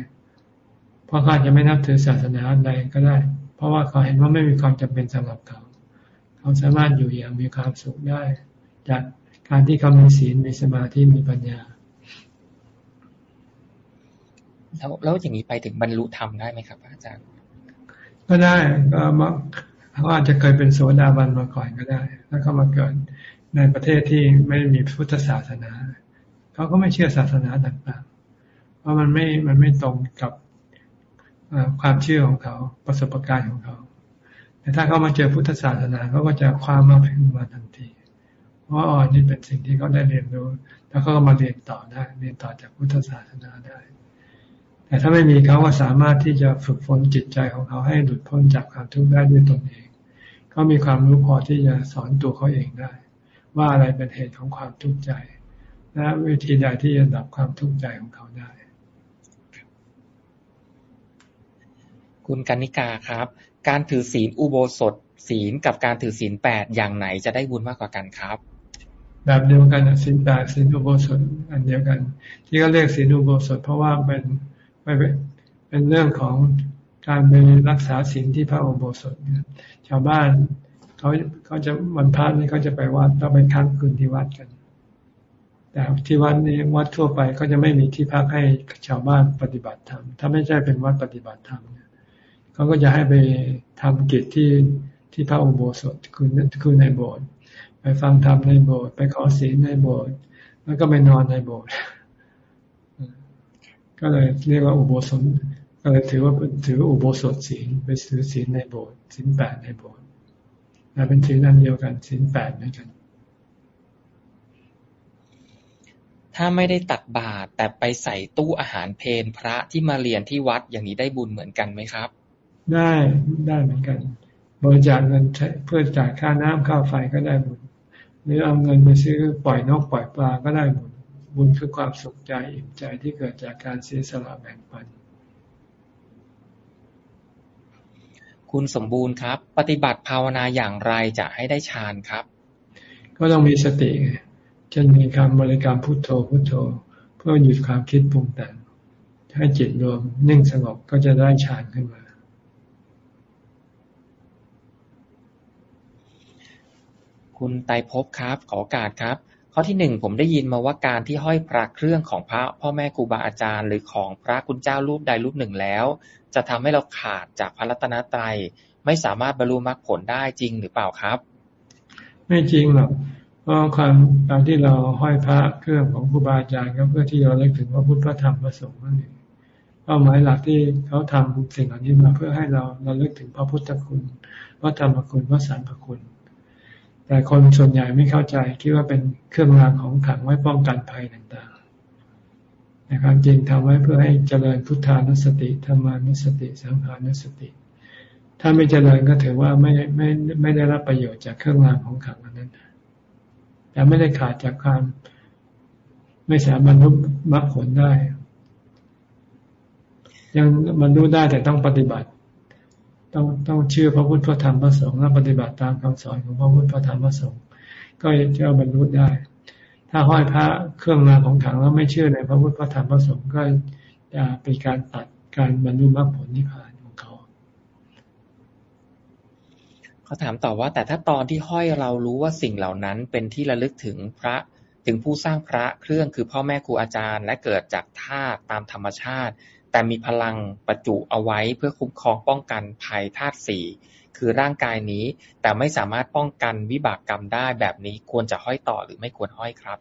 เพราะเขาจะไม่นับถือศาสนาใดก็ได้ เพราะว่าเขาเห็นว่าไม่มีความจำเป็นสำหรับเขา เขาสามารถอยู่อย่างมีความสุขได้ จากการที่เขามีศีลมีสมาธิมีปัญญาแล้วแล้วอย่างนี้ไปถึงบรรลุธรรมได้ไหมครับอาจารย์ ก็ได้ก็เขาอาจจะเคยเป็นโสดาบันมาก่อนก็ได้ แล้วเขามาเกิดในประเทศที่ไม่มีพุทธศาสนา เขาก็ไม่เชื่อศาสนาต่างๆ เพราะมันไม่มันไม่ตรงกับความเชื่อของเขาประสบการณ์ของเขา แต่ถ้าเขามาเจอพุทธศาสนาเขาก็จะความมาพึ่งมาทันที เพราะอ๋อนี่เป็นสิ่งที่เขาได้เรียนรู้ แล้วเขาก็มาเรียนต่อได้ เรียนต่อจากพุทธศาสนาได้ แต่ถ้าไม่มีเขาก็สามารถที่จะฝึกฝนจิตใจของเขาให้หลุดพ้นจากความทุกข์ได้ด้วยตนเองเขามีความรู้พอที่จะสอนตัวเขาเองได้ ว่าอะไรเป็นเหตุของความทุกข์ใจและวิธีใดที่จะดับความทุกข์ใจของเขาได้คุณกนิกาครับ การถือศีลอุโบสถศีลกับการถือศีลแปดอย่างไหนจะได้บุญมากกว่ากันครับ แบบเดียวกันศีลแปดศีลอุโบสถอันเดียวกัน ที่เขาเรียกศีลอุโบสถ เพราะว่าเป็นเป็นเรื่องของการไปรักษาศีลที่พระอุโบสถชาวบ้านเขาเขาจะวันพระนี่เขาจะไปวัดต้องไปค้างคืนที่วัดกัน แต่ที่วัดนี้วัดทั่วไปก็จะไม่มีที่พักให้ชาวบ้านปฏิบัติธรรมถ้าไม่ใช่เป็นวัดปฏิบัติธรรมเขาก็จะให้ไปทำกิจที่ที่พระอุโบสถคือคือในโบสถ์ไปฟังธรรมในโบสถ์ไปขอศีลในโบสถ์แล้วก็ไปนอนในโบสถ์ก็เลยเรียกว่าอุโบสถก็เลยถือว่าถืออุโบสถศีลไปถือศีลในโบสถ์ศีลแปดในโบสถ์นะเป็นถือนั่นเดียวกันศีลแปดเหมือนกัน ถ้าไม่ได้ตักบาตรแต่ไปใส่ตู้อาหารเพนพระที่มาเรียนที่วัดอย่างนี้ได้บุญเหมือนกันไหมครับ ได้ได้เหมือนกัน บริจาคเงินเพื่อจ่ายค่าน้ำค่าไฟก็ได้บุญหรือเอาเงินไปซื้อปล่อยนกปล่อยปลาก็ได้บุญบุญคือความสุขใจอิ่มใจที่เกิดจากการเสียสละแบ่งปัน คุณสมบูรณ์ครับ ปฏิบัติภาวนาอย่างไรจะให้ได้ฌานครับ ก็ต้องมีสติเช่นมีคำบริกรรมพุทโธพุทโธ เพื่อหยุดความคิดปรุงแต่งให้จิตรวมนิ่งสงบก็จะได้ฌานขึ้นมา คุณไตภพครับ ขอโอกาสครับ ข้อที่หนึ่งผมได้ยินมาว่าการที่ห้อยพระเครื่องของพระพ่อแม่ครูบาอาจารย์ หรือของพระคุณเจ้ารูปใดรูปหนึ่งแล้ว จะทำให้เราขาดจากพระรัตนตรัย ไม่สามารถบรรลุมรรคผลได้จริงหรือเปล่าครับ ไม่จริงหรอกเพราะความการที่เราห้อยพระเครื่องของครูบาอาจารย์ก็เพื่อที่เราเลิกถึงพระพุทธธรรมพระสงฆ์นั่นเองเป้าหมายหลักที่เขาทำสิ่งเหล่านี้มาเพื่อให้เราเราเลิกถึงพระพุทธคุณพระธรรมคุณพระสังฆคุณ แต่คนส่วนใหญ่ไม่เข้าใจคิดว่าเป็นเครื่องรางของขังไว้ป้องกันภัยต่างๆในความจริงทำไว้เพื่อให้เจริญพุทธานุสติธรรมานุสติ สังขานุสติ ถ้าไม่เจริญก็ถือว่าไม่ไม่ไม่ได้รับประโยชน์จากเครื่องรางของขังนั้นแต่ไม่ได้ขาดจากความไม่สามารถบรรลุมรรคผลได้ ยังบรรลุได้แต่ต้องปฏิบัติ ต้องต้องเชื่อพระพุทธพระธรรมพระสงฆ์และปฏิบัติตามคำสอนของพระพุทธพระธรรมพระสงฆ์ก็จะบรรลุได้ ถ้าห้อยพระเครื่องรางของขังแล้วไม่เชื่อในพระพุทธพระธรรมพระสงฆ์ก็จะเป็นการตัดการบรรลุมรรคผลนิพพานของเขาเขาถามต่อว่า แต่ถ้าตอนที่ห้อยเรารู้ว่าสิ่งเหล่านั้นเป็นที่ระลึกถึงพระถึงผู้สร้างพระเครื่องคือพ่อแม่ครูอาจารย์ และเกิดจากธาตุตามธรรมชาติ แต่มีพลังประจุเอาไว้เพื่อคุ้มครองป้องกันภัยธาตุสี่คือร่างกายนี้ แต่ไม่สามารถป้องกันวิบากกรรมได้แบบนี้ควรจะห้อยต่อหรือไม่ควรห้อยครับ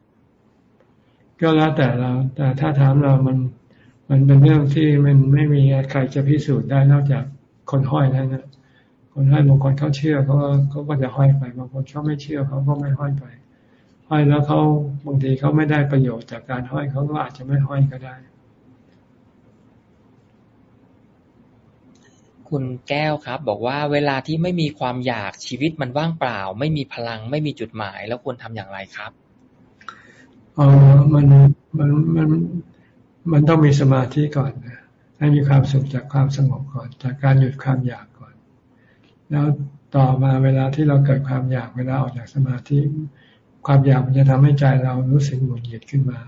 ก็แล้วแต่เรา แต่ถ้าถามเรามันมันเป็นเรื่องที่มันไม่มีใครจะพิสูจน์ได้นอกจากคนห้อยนั่นนะคนห้อยบางคนเขาเชื่อเขาเขาก็จะห้อยไปบางคนเขาไม่เชื่อเขาก็ไม่ห้อยไปห้อยแล้วเขาบางทีเขาไม่ได้ประโยชน์จากการห้อยเขาก็อาจจะไม่ห้อยก็ได้ คุณแก้วครับ บอกว่าเวลาที่ไม่มีความอยากชีวิตมันว่างเปล่า ไม่มีพลัง ไม่มีจุดหมาย แล้วควรทำอย่างไรครับเออมันมันมันมันต้องมีสมาธิก่อนนะให้มีความสุขจากความสงบก่อน จากการหยุดความอยากก่อน แล้วต่อมาเวลาที่เราเกิดความอยากเวลาออกจากสมาธิ ความอยากมันจะทำให้ใจเรารู้สึกหงุดหงิดขึ้นมา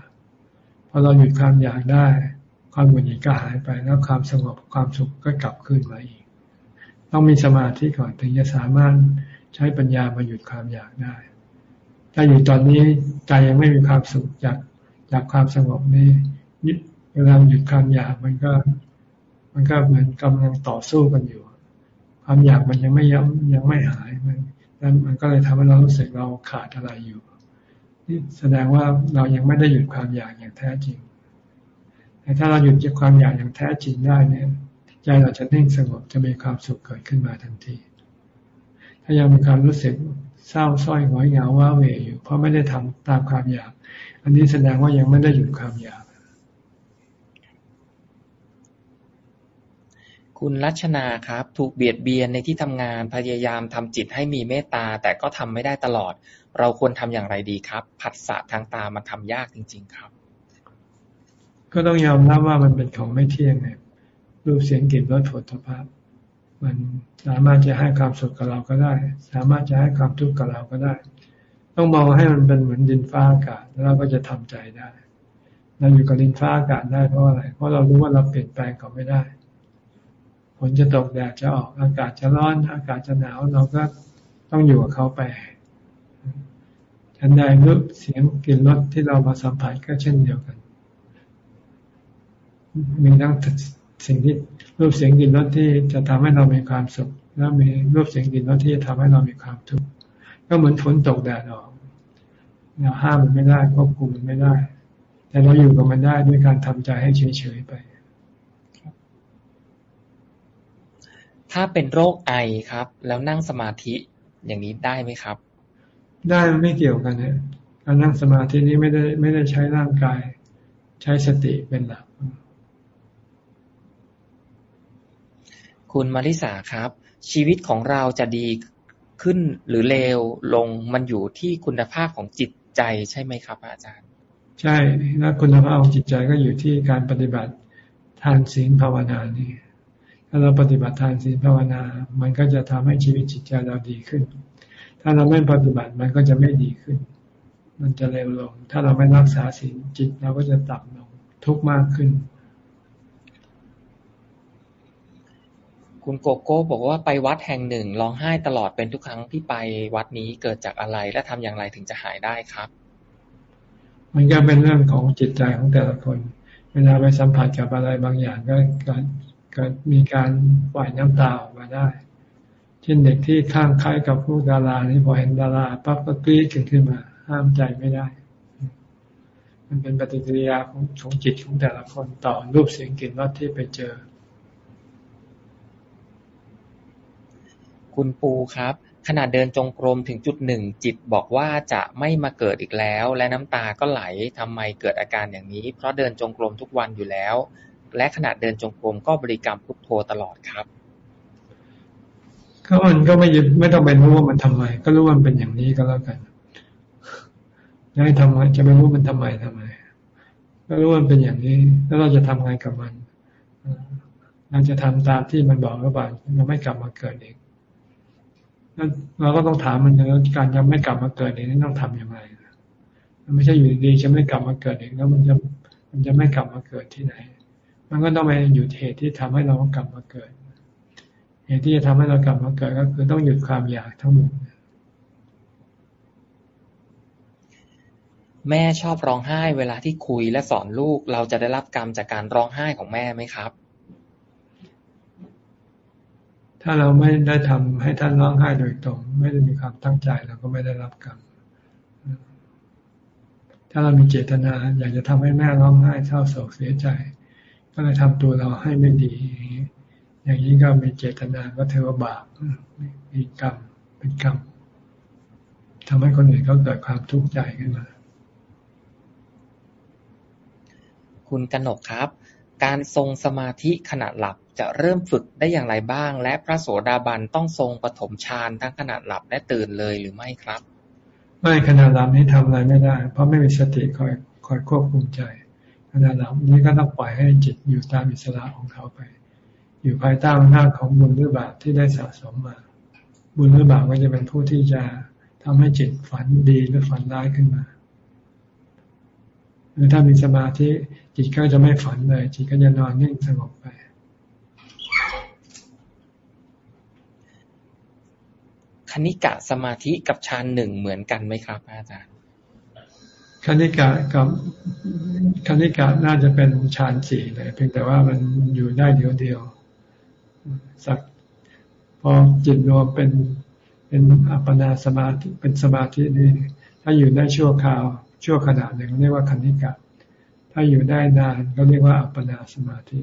พอเราหยุดความอยากได้ ความหงุดหงิดก็หายไปแล้วความสงบความสุขก็กลับคืนมาอีก ต้องมีสมาธิก่อนถึงจะสามารถใช้ปัญญามาหยุดความอยากได้ ถ้าอยู่ตอนนี้ใจยังไม่มีความสุขจากจากความสงบนี้เวลาหยุดความอยากมันก็ มันก็เหมือนกำลังต่อสู้กันอยู่ ความอยากมันยังไม่ยังยังไม่หายมันนั้นมันก็เลยทำให้เรารู้สึกเราขาดอะไรอยู่นี่แสดงว่าเรายังไม่ได้หยุดความอยากอย่างแท้จริง แต่ถ้าเราหยุดจากความอยากอย่างแท้จริงได้เนี่ย ใจเราจะนิ่งสงบจะมีความสุขเกิดขึ้นมาทันที ถ้ายังมีความรู้สึกเศร้าส้อยหงอยเหงาว้าเหวอยู่ เพราะไม่ได้ทำตามความอยาก อันนี้แสดงว่ายังไม่ได้หยุดความอยาก คุณรัชนาครับ ถูกเบียดเบียนในที่ทำงานพยายามทำจิตให้มีเมตตา แต่ก็ทำไม่ได้ตลอด เราควรทำอย่างไรดีครับ ผัสสะทางตามันทำยากจริง ๆ ครับ ก็ต้องยอมรับว่ามันเป็นของไม่เที่ยงเนี่ยรูปเสียงกลิ่นรสผลพภะมันสามารถจะให้ความสุขกับเราก็ได้ สามารถจะให้ความทุกข์กับเราก็ได้ ต้องมองให้มันเป็นเหมือนดินฟ้าอากาศแล้วเราก็จะทำใจได้เราอยู่กับดินฟ้าอากาศได้เพราะอะไร เพราะเรารู้ว่าเราเปลี่ยนแปลงเขาไม่ได้ฝนจะตกแดดจะออกอากาศจะร้อน อากาศจะหนาวเราก็ต้องอยู่กับเขาไปฉันใดรูปเสียงกลิ่นรสที่เรามาสัมผัสก็เช่นเดียวกัน มีทั้งสิ่งที่รูปเสียงกลิ่นรสที่จะทำให้เรามีความสุข แล้วมีรูปเสียงกลิ่นรสที่จะทำให้เรามีความทุกข์ก็เหมือนฝนตกแดดออกเราห้ามมันไม่ได้ควบคุมมันไม่ได้ แต่เราอยู่กับมันได้ด้วยการทำใจให้เฉยๆไป ถ้าเป็นโรคไอครับ แล้วนั่งสมาธิอย่างนี้ได้ไหมครับ ได้ไม่เกี่ยวกันเนี่ยการนั่งสมาธินี้ไม่ได้ไม่ได้ใช้ร่างกาย ใช้สติเป็นหลัก คุณมาริสาครับ ชีวิตของเราจะดีขึ้นหรือเลวลงมันอยู่ที่คุณภาพของจิตใจใช่ไหมครับอาจารย์ ใช่แล้วคุณภาพของจิตใจก็อยู่ที่การปฏิบัติทานศีลภาวนานี่ถ้าเราปฏิบัติทานศีลภาวนา มันก็จะทำให้ชีวิตจิตใจเราดีขึ้น ถ้าเราไม่ปฏิบัติมันก็จะไม่ดีขึ้น มันจะเลวลง ถ้าเราไม่รักษาศีลจิตเราก็จะต่ำลงทุกข์มากขึ้น คุณโกโก้บอกว่าไปวัดแห่งหนึ่งร้องไห้ตลอดเป็นทุกครั้งที่ไปวัดนี้เกิดจากอะไรและทำอย่างไรถึงจะหายได้ครับ มันก็เป็นเรื่องของจิตใจของแต่ละคน เวลาไปสัมผัสกับอะไรบางอย่างก็กกิดมีการปล่อยน้ำตาออกมาได้ เช่นเด็กที่ข้างคล้ายกับพวกดารานี่พอเห็นดาราปั๊บก็กรี๊ดขึ้นขึ้นมา ห้ามใจไม่ได้ มันเป็นปฏิกิริยาของของจิตของแต่ละคนต่อรูปเสียงกลิ่นรสที่ไปเจอ คุณปูครับ ขณะเดินจงกรมถึงจุดหนึ่งจิตบอกว่าจะไม่มาเกิดอีกแล้ว และน้ำตาก็ไหลทำไมเกิดอาการอย่างนี้ เพราะเดินจงกรมทุกวันอยู่แล้ว และขณะเดินจงกรมก็บริกรรมพุทโธตลอดครับก็มันก็ไม่ยึดไม่ต้องไปรู้ว่ามันทำไม ก็รู้ว่ามันเป็นอย่างนี้ก็แล้วกันจะให้ทำไมจะไม่รู้มันทำไมทำไม ก็รู้ว่ามันเป็นอย่างนี้ แล้วเราจะทำไงกับมัน เราจะทำตามที่มันบอกหรือเปล่าเราไม่กลับมาเกิดอีก เราก็ต้องถามมันนะการจะไม่กลับมาเกิดอีกนี่ต้องทํำยังไงมันไม่ใช่อยู่ดีจะไม่กลับมาเกิดอีกแล้วมันจะมันจะไม่กลับมาเกิดที่ไหน มันก็ต้องไปอยู่เหตุที่ทำให้เรากลับมาเกิด เหตุที่จะทำให้เรากลับมาเกิดก็คือต้องหยุดความอยากทั้งหมดแม่ชอบร้องไห้เวลาที่คุยและสอนลูก เราจะได้รับกรรมจากการร้องไห้ของแม่ไหมครับ ถ้าเราไม่ได้ทำให้ท่านร้องไห้โดยตรง ไม่ได้มีความตั้งใจเราก็ไม่ได้รับกรรมถ้าเรามีเจตนา อยากจะทำให้แม่ร้องไห้เศร้าโศกเสียใจ ก็เลยทำตัวเราให้ไม่ดี อย่างนี้ก็มีเจตนาก็เทวบาปมีกรรมเป็นกรรมทำให้คนอื่นเขาเกิดความทุกข์ใจขึ้นมา คุณกนกครับ การทรงสมาธิขณะหลับ จะเริ่มฝึกได้อย่างไรบ้าง และพระโสดาบันต้องทรงปฐมฌานทั้งขณะหลับและตื่นเลยหรือไม่ครับ ไม่ขณะหลับนี้ทำอะไรไม่ได้ เพราะไม่มีสติคอยคอยควบคุมใจขณะหลับนี้ก็ต้องปล่อยให้จิตอยู่ตามอิสระของเขาไป อยู่ภายใต้อำนาจของบุญหรือบาปที่ได้สะสมมา บุญหรือบาปก็จะเป็นผู้ที่จะทำให้จิตฝันดีหรือฝันร้ายขึ้นมาหรือถ้ามีสมาธิจิตก็จะไม่ฝันเลย จิตก็จะนอนนิ่งสงบไป ค ณิกะสมาธิกับฌานหนึ่งเหมือนกันไหมครับ อาจารย์คณิกะกับคณิกะน่าจะเป็นฌานสี่เลยเพียงแต่ว่ามันอยู่ได้เดียวเดียว สักพอจิตรวมเป็นเป็นอัปปนาสมาธิเป็นสมาธินี่ถ้าอยู่ได้ชั่วคราว ชั่วขณะหนึ่งเรียกว่าคณิกะ ถ้าอยู่ได้นานก็เรียกว่าอัปปนาสมาธิ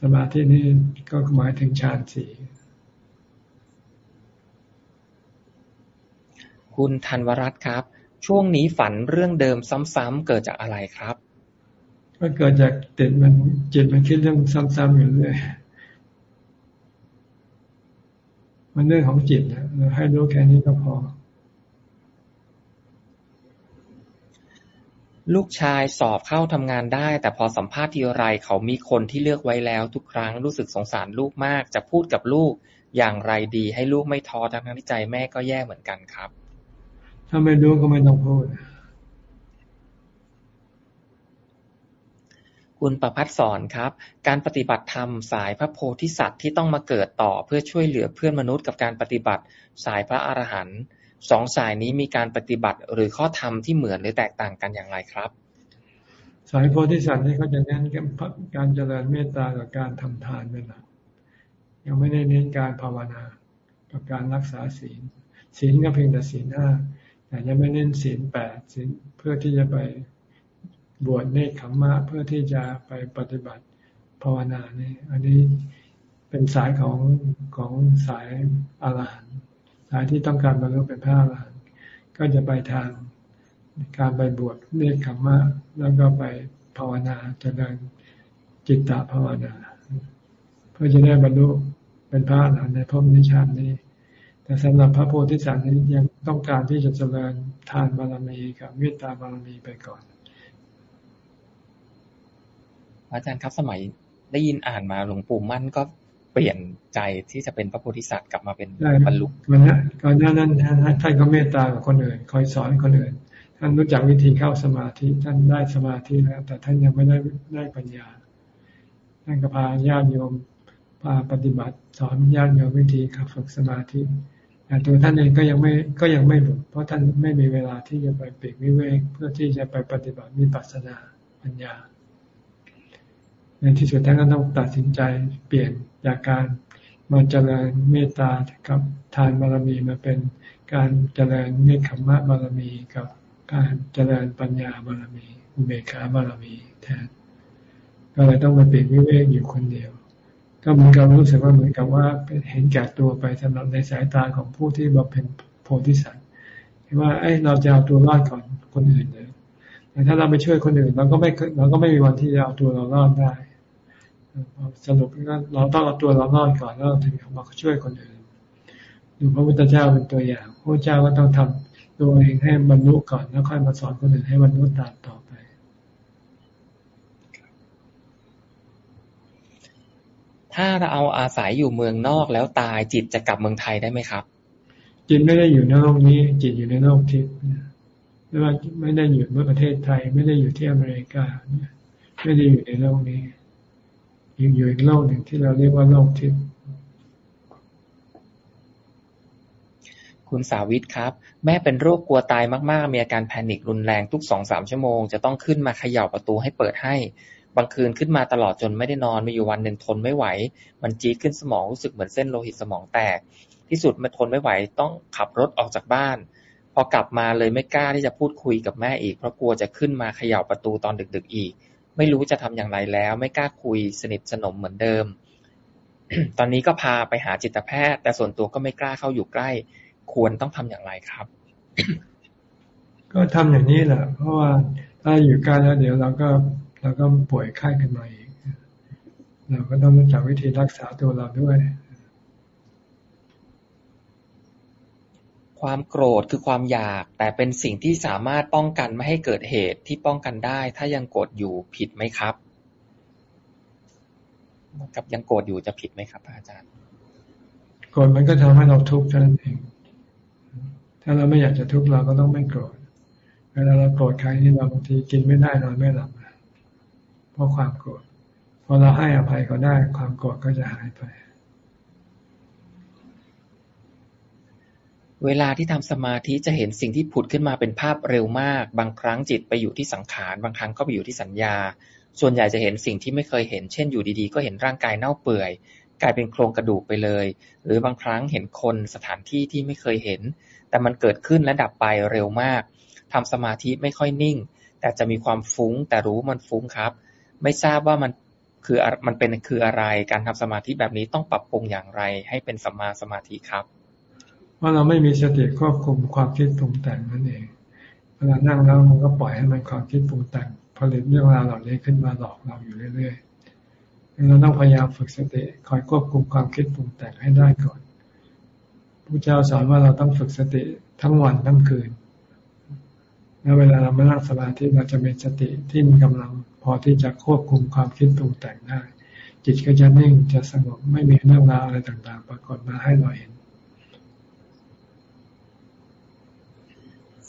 สมาธินี่ก็หมายถึงฌานสี่ คุณธันวรัตน์ครับ ช่วงนี้ฝันเรื่องเดิมซ้ำๆเกิดจากอะไรครับ ก็เกิดจากติดมันจิตมันคิดเรื่องซ้ำๆอยู่เรื่อยมันเรื่องของจิตนะเราให้รู้แค่นี้ก็พอ ลูกชายสอบเข้าทำงานได้ แต่พอสัมภาษณ์ทีไรเขามีคนที่เลือกไว้แล้ว ทุกครั้งรู้สึกสงสารลูกมาก จะพูดกับลูกอย่างไรดี ให้ลูกไม่ท้อทั้งที่ใจแม่ก็แย่เหมือนกันครับ ถ้าไม่รู้ก็ไม่ต้องพูด คุณประพัฒสอนครับ การปฏิบัติธรรมสายพระโพธิสัตว์ที่ต้องมาเกิดต่อเพื่อช่วยเหลือเพื่อนมนุษย์กับการปฏิบัติสายพระอรหันต์สองสายนี้มีการปฏิบัติหรือข้อธรรมที่เหมือนหรือแตกต่างกันอย่างไรครับ สายโพธิสัตว์นี่เขาจะเน้นการเจริญเมตตากับการทำทานเป็นหลักยังไม่ได้เน้นการภาวนา กับการรักษาศีล ศีลก็เพียงแต่ศีลห้า แต่ยังไม่เน้นศีลแปดศีลเพื่อที่จะไปบวชเนคขมมะเพื่อที่จะไปปฏิบัติภาวนานี่อันนี้เป็นสายของของสายอรหันต์สายที่ต้องการบรรลุเป็นพระอรหันต์ก็จะไปทางการไปบวชเนคขมมะแล้วก็ไปภาวนาจเดินจิตตภาวนา เพื่อจะได้บรรลุเป็นพระอรหันต์ในภพนิชาตินี้ แต่สำหรับพระโพธิสัตว์นี้ยังต้องการที่จะเจริญทานบารมีกับเมตตาบารมีไปก่อน อาจารย์ครับสมัยได้ยินอ่านมาหลวงปู่มั่นก็เปลี่ยนใจที่จะเป็นพระโพธิสัตว์กลับมาเป็นบรรลุก่อนหน้าก่อนหน้านั้นท่านก็เมตตากับคนอื่น คอยสอนคนอื่น ท่านรู้จักวิธีเข้าสมาธิท่านได้สมาธิแล้ว แต่ท่านยังไม่ได้ได้ปัญญาท่านก็พาญาติโยมพาปฏิบัติ สอนญาติโยมวิธีขับฝึกสมาธิ แต่ตัวท่านเองก็ยังไม่ก็ยังไม่หลุด เพราะท่านไม่มีเวลาที่จะไปปีกวิเวกเพื่อที่จะไปปฏิบัติมีปัสนาปัญญา ในที่สุดท่านก็ต้องตัดสินใจเปลี่ยนจากการมาเจริญเมตตากับทานบารมีมาเป็นการเจริญเมตขมมะบารมีกับการเจริญปัญญาบารมีอุเบกขาบารมีแทนก็เลยต้องมาเปลี่ยนวิเวกอยู่คนเดียว ก็เหมือนกับรู้สึกว่าเหมือนกับว่าเห็นแก่ตัวไปสำหรับในสายตาของผู้ที่บำเพ็ญโพธิสัตว์ว่าไอ้เราจะเอาตัวรอดก่อนคนอื่นเลยแต่ถ้าเราไปช่วยคนอื่นเราก็ไม่เราก็ไม่มีวันที่จะเอาตัวเรารอดได้สรุปก็เราต้องเอาตัวเรารอดก่อนแล้วถึงมาช่วยคนอื่นดูพระพุทธเจ้าเป็นตัวอย่างพระเจ้าก็ต้องทำตัวเองให้บรรลุก่อนแล้วค่อยมาสอนคนอื่นให้บรรลุตามต่อไป ถ้าเราเอาอาศัยอยู่เมืองนอกแล้วตายจิตจะกลับเมืองไทยได้ไหมครับ จิตไม่ได้อยู่ในโลกนี้ จิตอยู่ในโลกทิพย์ไม่ว่าไม่ได้อยู่เมื่อประเทศไทย ไม่ได้อยู่ที่อเมริกาไม่ได้อยู่ในโลกนี้อยู่อยู่อีกโลกหนึ่งที่เราเรียกว่าโลกทิพย์คุณสาวิทครับ แม่เป็นโรคกลัวตายมาก ๆ มีอาการแพนิครุนแรงทุกสองสามชั่วโมง จะต้องขึ้นมาเขย่าประตูให้เปิดให้ บางคืนขึ้นมาตลอดจนไม่ได้นอน มีอยู่วันหนึ่งทนไม่ไหว มันจี๊ดขึ้นสมองรู้สึกเหมือนเส้นโลหิตสมองแตก ที่สุดมันทนไม่ไหวต้องขับรถออกจากบ้าน พอกลับมาเลยไม่กล้าที่จะพูดคุยกับแม่อีก เพราะกลัวจะขึ้นมาเขย่าประตูตอนดึก ๆอีก ไม่รู้จะทำอย่างไรแล้ว ไม่กล้าคุยสนิทสนมเหมือนเดิม ตอนนี้ก็พาไปหาจิตแพทย์ แต่ส่วนตัวก็ไม่กล้าเข้าอยู่ใกล้ ควรต้องทำอย่างไรครับ ก็ทำอย่างนี้แหละเพราะว่าถ้าอยู่ใกล้แล้วเดี๋ยวเราก็ เราก็ป่วยไข้ขึ้นมาอีก เราก็ต้องรู้จักวิธีรักษาตัวเราด้วย ความโกรธคือความอยาก แต่เป็นสิ่งที่สามารถป้องกันไม่ให้เกิดเหตุที่ป้องกันได้ ถ้ายังโกรธอยู่ผิดไหมครับกับยังโกรธอยู่จะผิดไหมครับ อาจารย์โกรธมันก็ทำให้เราทุกข์เท่านั้นเอง ถ้าเราไม่อยากจะทุกข์เราก็ต้องไม่โกรธ เวลาเราโกรธใครนี่เราบางทีกินไม่ได้นอนไม่หลับ เพราะความโกรธพอเราให้อภัยเขาได้ความโกรธก็จะหายไป เวลาที่ทำสมาธิจะเห็นสิ่งที่ผุดขึ้นมาเป็นภาพเร็วมาก บางครั้งจิตไปอยู่ที่สังขาร บางครั้งก็ไปอยู่ที่สัญญา ส่วนใหญ่จะเห็นสิ่งที่ไม่เคยเห็น เช่นอยู่ดีๆ ก็เห็นร่างกายเน่าเปื่อย กลายเป็นโครงกระดูกไปเลย หรือบางครั้งเห็นคนสถานที่ที่ไม่เคยเห็น แต่มันเกิดขึ้นและดับไปเร็วมากทำสมาธิไม่ค่อยนิ่ง แต่จะมีความฟุ้งแต่รู้มันฟุ้งครับ ไม่ทราบว่ามันคือมันเป็นคืออะไร การทำสมาธิแบบนี้ต้องปรับปรุงอย่างไร ให้เป็นสัมมาสมาธิครับราเราไม่มีสติควบคุมความคิดปรุงแต่งนั่นเองเวลานั่งแล้วมันก็ปล่อยให้มันความคิดปรุงแต่งผลิตเรื่องราวเหล่านี้ขึ้นมาหลอกเราอยู่เรื่อยๆเราต้องพยายามฝึกสติคอยควบคุมความคิดปรุงแต่งให้ได้ก่อนพระเจ้าสอนว่าเราต้องฝึกสติทั้งวันทั้งคืน แล้วเวลาเรามานั่งสมาธิเราจะมีสติที่มีกำลัง พอที่จะควบคุมความคิดปรุงแต่งได้ จิตก็จะนิ่งจะสงบไม่มีเรื่องราวอะไรต่างๆ ปรากฏมาให้เราเห็น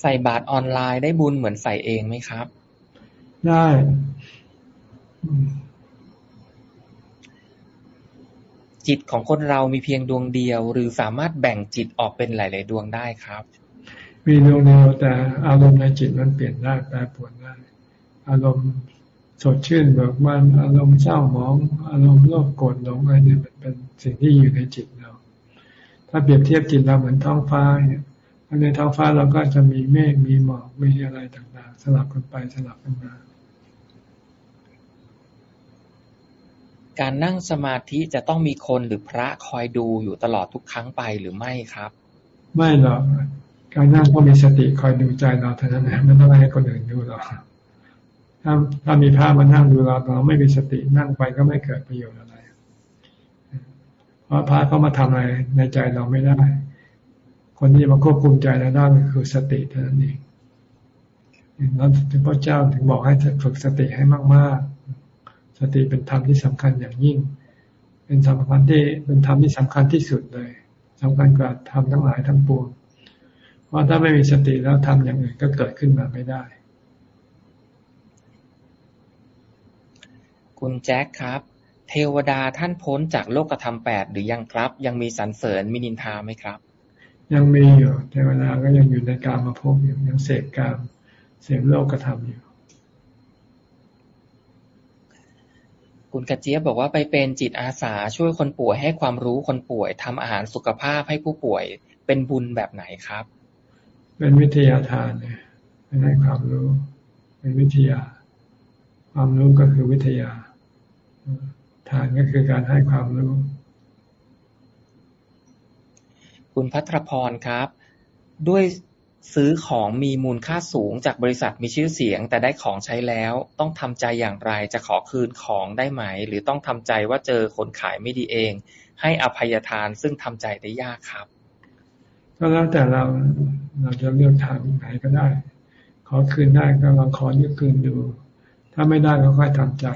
ใส่บาตรออนไลน์ได้บุญเหมือนใส่เองไหมครับ ได้จิตของคนเรามีเพียงดวงเดียว หรือสามารถแบ่งจิตออกเป็นหลาย ๆ ดวงได้ครับ มีดวงเดียวแต่อารมณ์ในจิตมันเปลี่ยนได้แปรปรวนได้ อารมณ์ สดชื่นเบิกบานอารมณ์เศร้าหมอง อารมณ์โลภโกรธหลงอะไรเนี่ยมันเป็นสิ่งที่อยู่ในจิตเรา ถ้าเปรียบเทียบจิตเราเหมือนท้องฟ้าเนี่ยในท้องฟ้าเราก็จะมีเมฆมีหมอกมีอะไรต่างๆ สลับกันไปสลับกันมาการนั่งสมาธิจะต้องมีคนหรือพระคอยดูอยู่ตลอดทุกครั้งไปหรือไม่ครับ ไม่หรอกการนั่งก็มีสติคอยดูใจเราเท่านั้นแหละไม่ต้องให้คนอื่นดูเรา ถ้าถ้ามีพระมานั่งดูเราเราไม่มีสตินั่งไปก็ไม่เกิดประโยชน์อะไร เพราะพระเขามาทำอะไรในใจเราไม่ได้ คนที่มาควบคุมใจเราได้คือสติเท่านั้นเองแล้วถึงพระเจ้าถึงบอกให้ฝึกสติให้มาก ๆ สติเป็นธรรมที่สำคัญอย่างยิ่ง เป็นสำคัญที่เป็นธรรมที่สำคัญที่สุดเลยสำคัญกว่าธรรมทั้งหลายทั้งปวง เพราะถ้าไม่มีสติแล้วทำอย่างอื่นก็เกิดขึ้นมาไม่ได้ คุณแจ็คครับ เทวดาท่านพ้นจากโลกธรรมแปดหรือยังครับ ยังมีสรรเสริญมินินทาไหมครับ ยังมีอยู่ เทวดาก็ยังอยู่ในกามมาพบอยู่ยังเสกกามเสพโลกธรรมอยู่คุณกระเจี๊ยบบอกว่าไปเป็นจิตอาสาช่วยคนป่วยให้ความรู้คนป่วยทำอาหารสุขภาพให้ผู้ป่วยเป็นบุญแบบไหนครับ เป็นวิทยาทานเนี่ยเป็นให้ความรู้ เป็นวิทยา ความรู้ก็คือวิทยา ทานก็คือการให้ความรู้ คุณพัทรพรครับ ด้วยซื้อของมีมูลค่าสูงจากบริษัทมีชื่อเสียง แต่ได้ของใช้แล้วต้องทำใจอย่างไรจะขอคืนของได้ไหม หรือต้องทำใจว่าเจอคนขายไม่ดีเอง ให้อภัยทานซึ่งทำใจได้ยากครับ ก็แล้วแต่เราเราจะเลือกทางไหนก็ได้ ขอคืนได้ก็ลองขอยึดคืนดู ถ้าไม่ได้ก็ค่อยทำใจ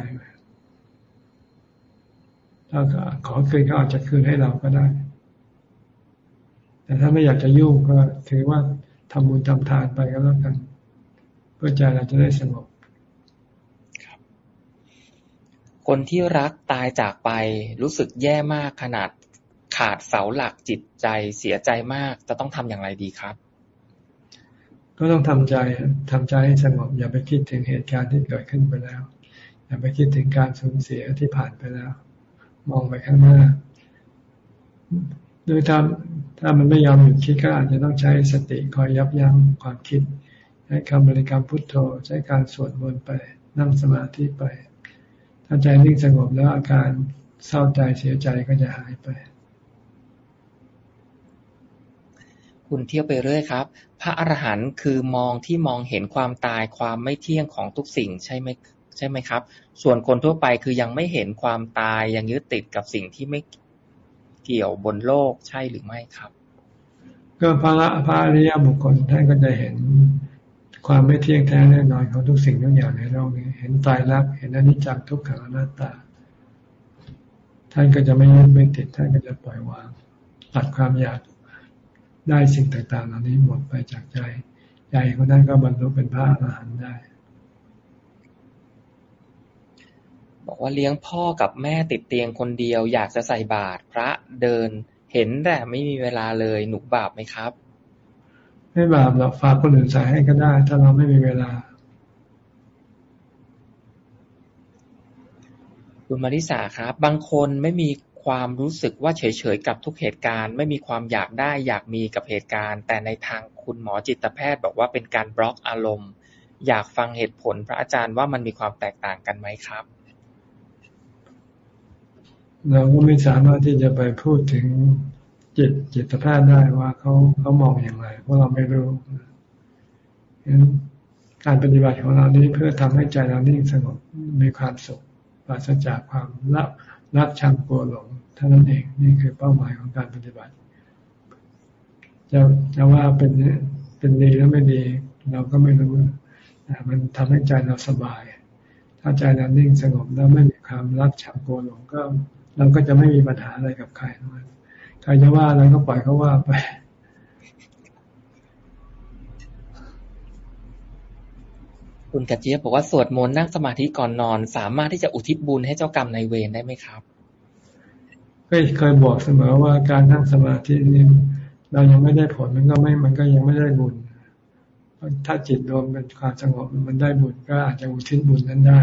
ถ้าขอคืนเขาอาจจะคืนให้เราก็ได้ แต่ถ้าไม่อยากจะยุ่งก็ถือว่าทำบุญทำทานไปก็แล้วกัน เพื่อใจเราจะได้สงบคนที่รักตายจากไปรู้สึกแย่มากขนาดขาดเสาหลักจิตใจเสียใจมากจะต้องทำอย่างไรดีครับก็ต้องทำใจทำใจให้สงบอย่าไปคิดถึงเหตุการณ์ที่เกิดขึ้นไปแล้ว อย่าไปคิดถึงการสูญเสียที่ผ่านไปแล้ว มองไปข้างหน้าโดยถ้าถ้ามันไม่ยอมหยุดคิดก็อาจจะต้องใช้สติคอยยับยั้งความคิด ใช้คำบริกรรมพุทโธ ใช้การสวดมนต์ไปนั่งสมาธิไป ถ้าใจนิ่งสงบแล้วอาการเศร้าใจเสียใจก็จะหายไป คุณเที่ยวไปเรื่อยครับ พระอรหันต์คือมองที่มองเห็นความตายความไม่เที่ยงของทุกสิ่งใช่ไหม ใช่ไหมครับ ส่วนคนทั่วไปคือยังไม่เห็นความตายยังยึดติดกับสิ่งที่ไม่เกี่ยวบนโลกใช่หรือไม่ครับ ก็พระพระอริยบุคคลท่านก็จะเห็นความไม่เที่ยงแท้แน่นอนของทุกสิ่งทุกอย่างในโลกนี้ เห็นตายรักเห็นอนิจจังทุกขังอนัตตา ท่านก็จะไม่ยึดไม่ติดท่านก็จะปล่อยวาง ตัดความอยากได้สิ่งต่างๆ เหล่านี้หมดไปจากใจ ใจของท่านก็บรรลุเป็นพระอรหันต์ได้ บอกว่าเลี้ยงพ่อกับแม่ติดเตียงคนเดียว อยากจะใส่บาตรพระเดิน เห็นแต่ไม่มีเวลาเลยหนุกบาปไหมครับ ไม่บาปหรอกฝากคนอื่นใส่ให้ก็ได้ ถ้าเราไม่มีเวลา คุณมาริสาครับ บางคนไม่มีความรู้สึกว่าเฉยๆกับทุกเหตุการณ์ ไม่มีความอยากได้อยากมีกับเหตุการณ์ แต่ในทางคุณหมอจิตแพทย์บอกว่าเป็นการบล็อกอารมณ์ อยากฟังเหตุผลพระอาจารย์ว่ามันมีความแตกต่างกันไหมครับ เราก็ไม่สามารถที่จะไปพูดถึงจิตจิตแพทย์ได้ว่าเขาเขามองอย่างไรเพราะเราไม่รู้ฉะนั้นการปฏิบัติของเรานี้เพื่อทำให้ใจเรานิ่งสงบมีความสุขปราศจากความรักรักชังกลัวหลงเท่านั้นเองนี่คือเป้าหมายของการปฏิบัติ จะจะว่าเป็นเป็นดีแล้วไม่ดี เราก็ไม่รู้แต่มันทำให้ใจเราสบาย ถ้าใจเรานิ่งสงบแล้วไม่มีความรักชังกลัวหลงก็ เราก็จะไม่มีปัญหาอะไรกับใครใครจะว่าอะไรก็ปล่อยเขาว่าไปคคุณกระเจี๊ยบบอกว่าสวดมนต์นั่งสมาธิก่อนนอน สามารถที่จะอุทิศบุญให้เจ้ากรรมในเวรได้ไหมครับก็เคยบอกเสมอว่าการนั่งสมาธินี่เรายังไม่ได้ผลมันก็ไม่มันก็ยังไม่ได้บุญถ้าจิตรวมเป็นความสงบมันได้บุญก็อาจจะอุทิศบุญนั้นได้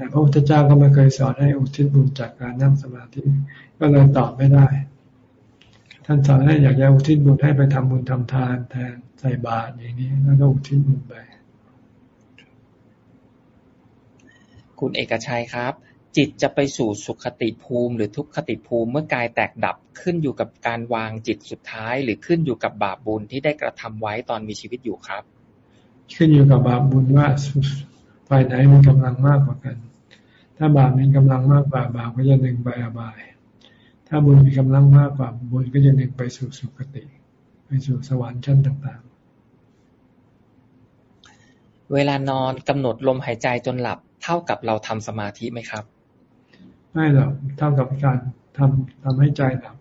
แต่พระพุทธเจ้าก็ไม่เคยสอนให้อุทิศบุญจากการนั่งสมาธิก็เลยตอบไม่ได้ ท่านสอนให้อยากจะอุทิศบุญให้ไปทำบุญทำทานแทนใส่บาตรอย่างนี้แล้วก็อุทิศบุญไปคุณเอกชัยครับ จิตจะไปสู่สุขติภูมิ หรือทุกขติภูมิเมื่อกายแตกดับขึ้นอยู่กับการวางจิตสุดท้าย หรือขึ้นอยู่กับบาปบุญที่ได้กระทำไว้ตอนมีชีวิตอยู่ครับ ขึ้นอยู่กับบาปบุญว่าฝ่ายไหนมีกำลังมากกว่ากัน ถ้าบาปมีกำลังมากกว่าบาปก็จะดึงไปอบาย ถ้าบุญมีกำลังมากกว่าบุญก็จะดึงไปสู่สุคติ ไปสู่สวรรค์ชั้นต่างๆ เวลานอนกำหนดลมหายใจจนหลับ เท่ากับเราทำสมาธิไหมครับ ไม่หรอกเท่ากับการทำทำให้ใจหลับ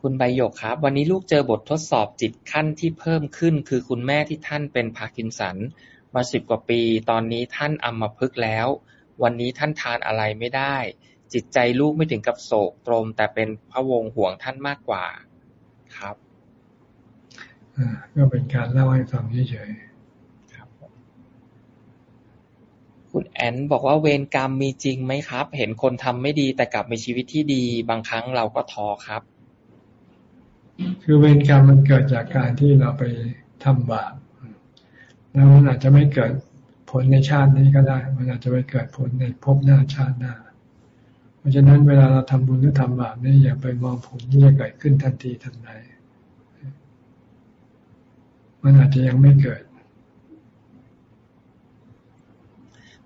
คุณใบหยกครับ วันนี้ลูกเจอบททดสอบจิตขั้นที่เพิ่มขึ้น คือคุณแม่ที่ท่านเป็นพาร์กินสัน มาสิบกว่าปี ตอนนี้ท่านอัมพฤกษ์แล้ว วันนี้ท่านทานอะไรไม่ได้ จิตใจลูกไม่ถึงกับโศกตรม แต่เป็นพะวงห่วงท่านมากกว่า ครับก็เป็นการเล่าให้ฟังเฉยคุณแอนบอกว่าเวรกรรมมีจริงไหมครับ เห็นคนทำไม่ดีแต่กลับมีชีวิตที่ดี บางครั้งเราก็ท้อครับ คือเวรกรรมมันเกิดจากการที่เราไปทำบาป แล้วมันอาจจะไม่เกิดผลในชาตินี้ก็ได้ มันอาจจะไปเกิดผลในภพหน้าชาติหน้า เพราะฉะนั้นเวลาเราทำบุญหรือทำบาปนี่อย่าไปมองผลที่จะเกิดขึ้นทันทีทันใดมันอาจจะยังไม่เกิด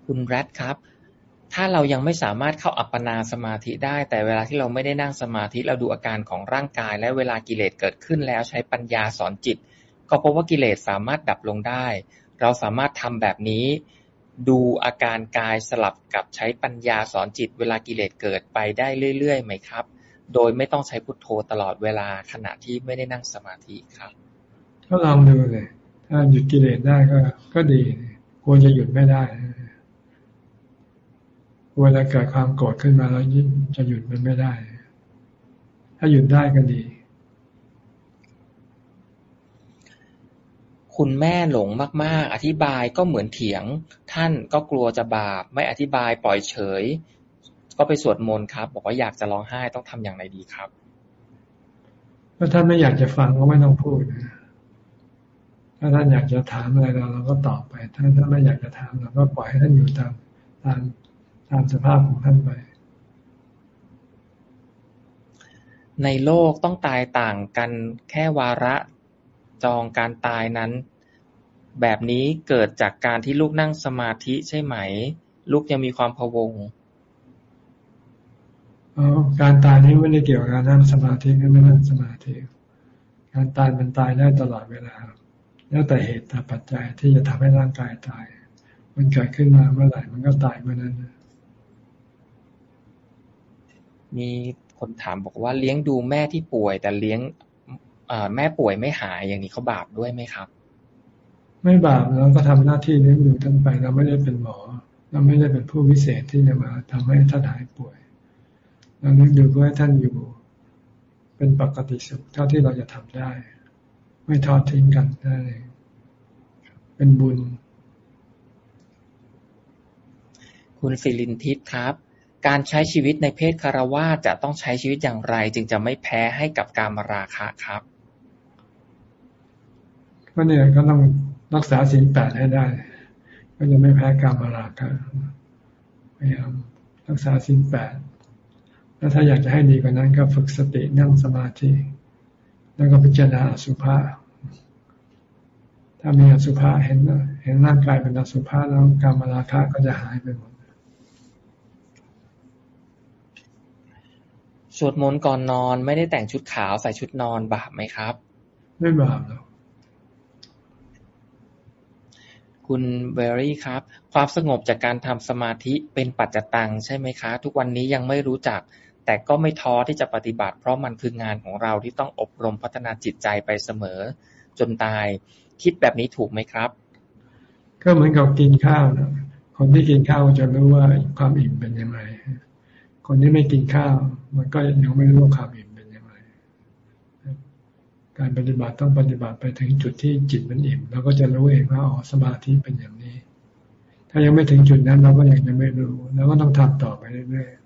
คุณแรดครับ ถ้าเรายังไม่สามารถเข้าอัปปนาสมาธิได้ แต่เวลาที่เราไม่ได้นั่งสมาธิเราดูอาการของร่างกาย และเวลากิเลสเกิดขึ้นแล้วใช้ปัญญาสอนจิต ก็พบว่ากิเลสสามารถดับลงได้ เราสามารถทำแบบนี้ ดูอาการกายสลับกับใช้ปัญญาสอนจิตเวลากิเลสเกิดไปได้เรื่อยๆไหมครับ โดยไม่ต้องใช้พุทโธตลอดเวลาขณะที่ไม่ได้นั่งสมาธิครับก็ลองดูเลยถ้าหยุดกิเลสได้ก็ก็ดีควรจะหยุดไม่ได้เวลาเกิดความโกรธขึ้นมาแล้วจะหยุดมันไม่ได้ ถ้าหยุดได้ก็ดี คุณแม่หลงมาก ๆ อธิบายก็เหมือนเถียง ท่านก็กลัวจะบาป ไม่อธิบายปล่อยเฉย ก็ไปสวดมนต์ครับ บอกว่าอยากจะร้องไห้ต้องทำอย่างไรดีครับถ้าท่านไม่อยากจะฟังก็ไม่ต้องพูดนะถ้าท่านอยากจะถามอะไรเราเราก็ตอบไป ถ้าท่านไม่อยากจะถามเราก็ปล่อยให้ท่านอยู่ตามตามตามสภาพของท่านไป ในโลกต้องตายต่างกันแค่วาระ จองการตายนั้น แบบนี้เกิดจากการที่ลูกนั่งสมาธิใช่ไหม ลูกยังมีความพะวงอ๋อการตายนี้ไม่ได้เกี่ยวกับการนั่งสมาธิหรือไม่นั่งสมาธิ การตายมันตายได้ตลอดเวลา แล้วแต่เหตุแต่ปัจจัยที่จะทำให้ร่างกายตาย มันเกิดขึ้นมาเมื่อไหร่มันก็ตายเมื่อนั้นนะมีคนถามบอกว่าเลี้ยงดูแม่ที่ป่วย แต่เลี้ยง แม่ป่วยไม่หายอย่างนี้เขาบาปด้วยไหมครับ ไม่บาปเราก็ทำหน้าที่เลี้ยงดูท่านไปเราไม่ได้เป็นหมอ เราไม่ได้เป็นผู้วิเศษที่จะมาทำให้ท่านหายป่วยเราเลี้ยงดูเพื่อให้ท่านอยู่ เป็นปกติสุขเท่าที่เราจะทำได้ ไม่ทอดทิ้งกันได้เป็นบุญ คุณสิรินทิพย์ครับการใช้ชีวิตในเพศคารวะจะต้องใช้ชีวิตอย่างไร จึงจะไม่แพ้ให้กับการมราคะครับ ก็เนี่ยก็ต้องรักษาสิ่งแปดให้ได้ ก็จะไม่แพ้การมราคะพยายามรักษาสิ่งแปดแล้วถ้าอยากจะให้ดีกว่านั้นก็ฝึกสตินั่งสมาธิ แล้วก็พิจารณาสุภาษถ้ามีอสุภะเห็นเห็นร่างกายเป็นอสุภะแล้วการมราคะก็จะหายไปหมดสวดมนต์ก่อนนอนไม่ได้แต่งชุดขาวใส่ชุดนอนบาปไหมครับ ไม่บาปหรอก คุณเบอร์รี่ครับ ความสงบจากการทำสมาธิเป็นปัจจตังใช่ไหมคะ ทุกวันนี้ยังไม่รู้จัก แต่ก็ไม่ท้อที่จะปฏิบัติ เพราะมันคืองานของเราที่ต้องอบรมพัฒนาจิตใจไปเสมอ จนตาย คิดแบบนี้ถูกไหมครับ ก็เหมือนกับกินข้าวนะคนที่กินข้าวจะรู้ว่าความอิ่มเป็นยังไงคนที่ไม่กินข้าว มันก็ยังไม่รู้ความอิ่ม การปฏิบัติต้องปฏิบัติไปถึงจุดที่จิตมันอิ่มเราก็จะรู้เองว่าอ๋อสมาธิเป็นอย่างนี้ ถ้ายังไม่ถึงจุดนั้นเราก็ยังจะไม่รู้แล้วก็ต้องทำต่อไปเรื่อยๆ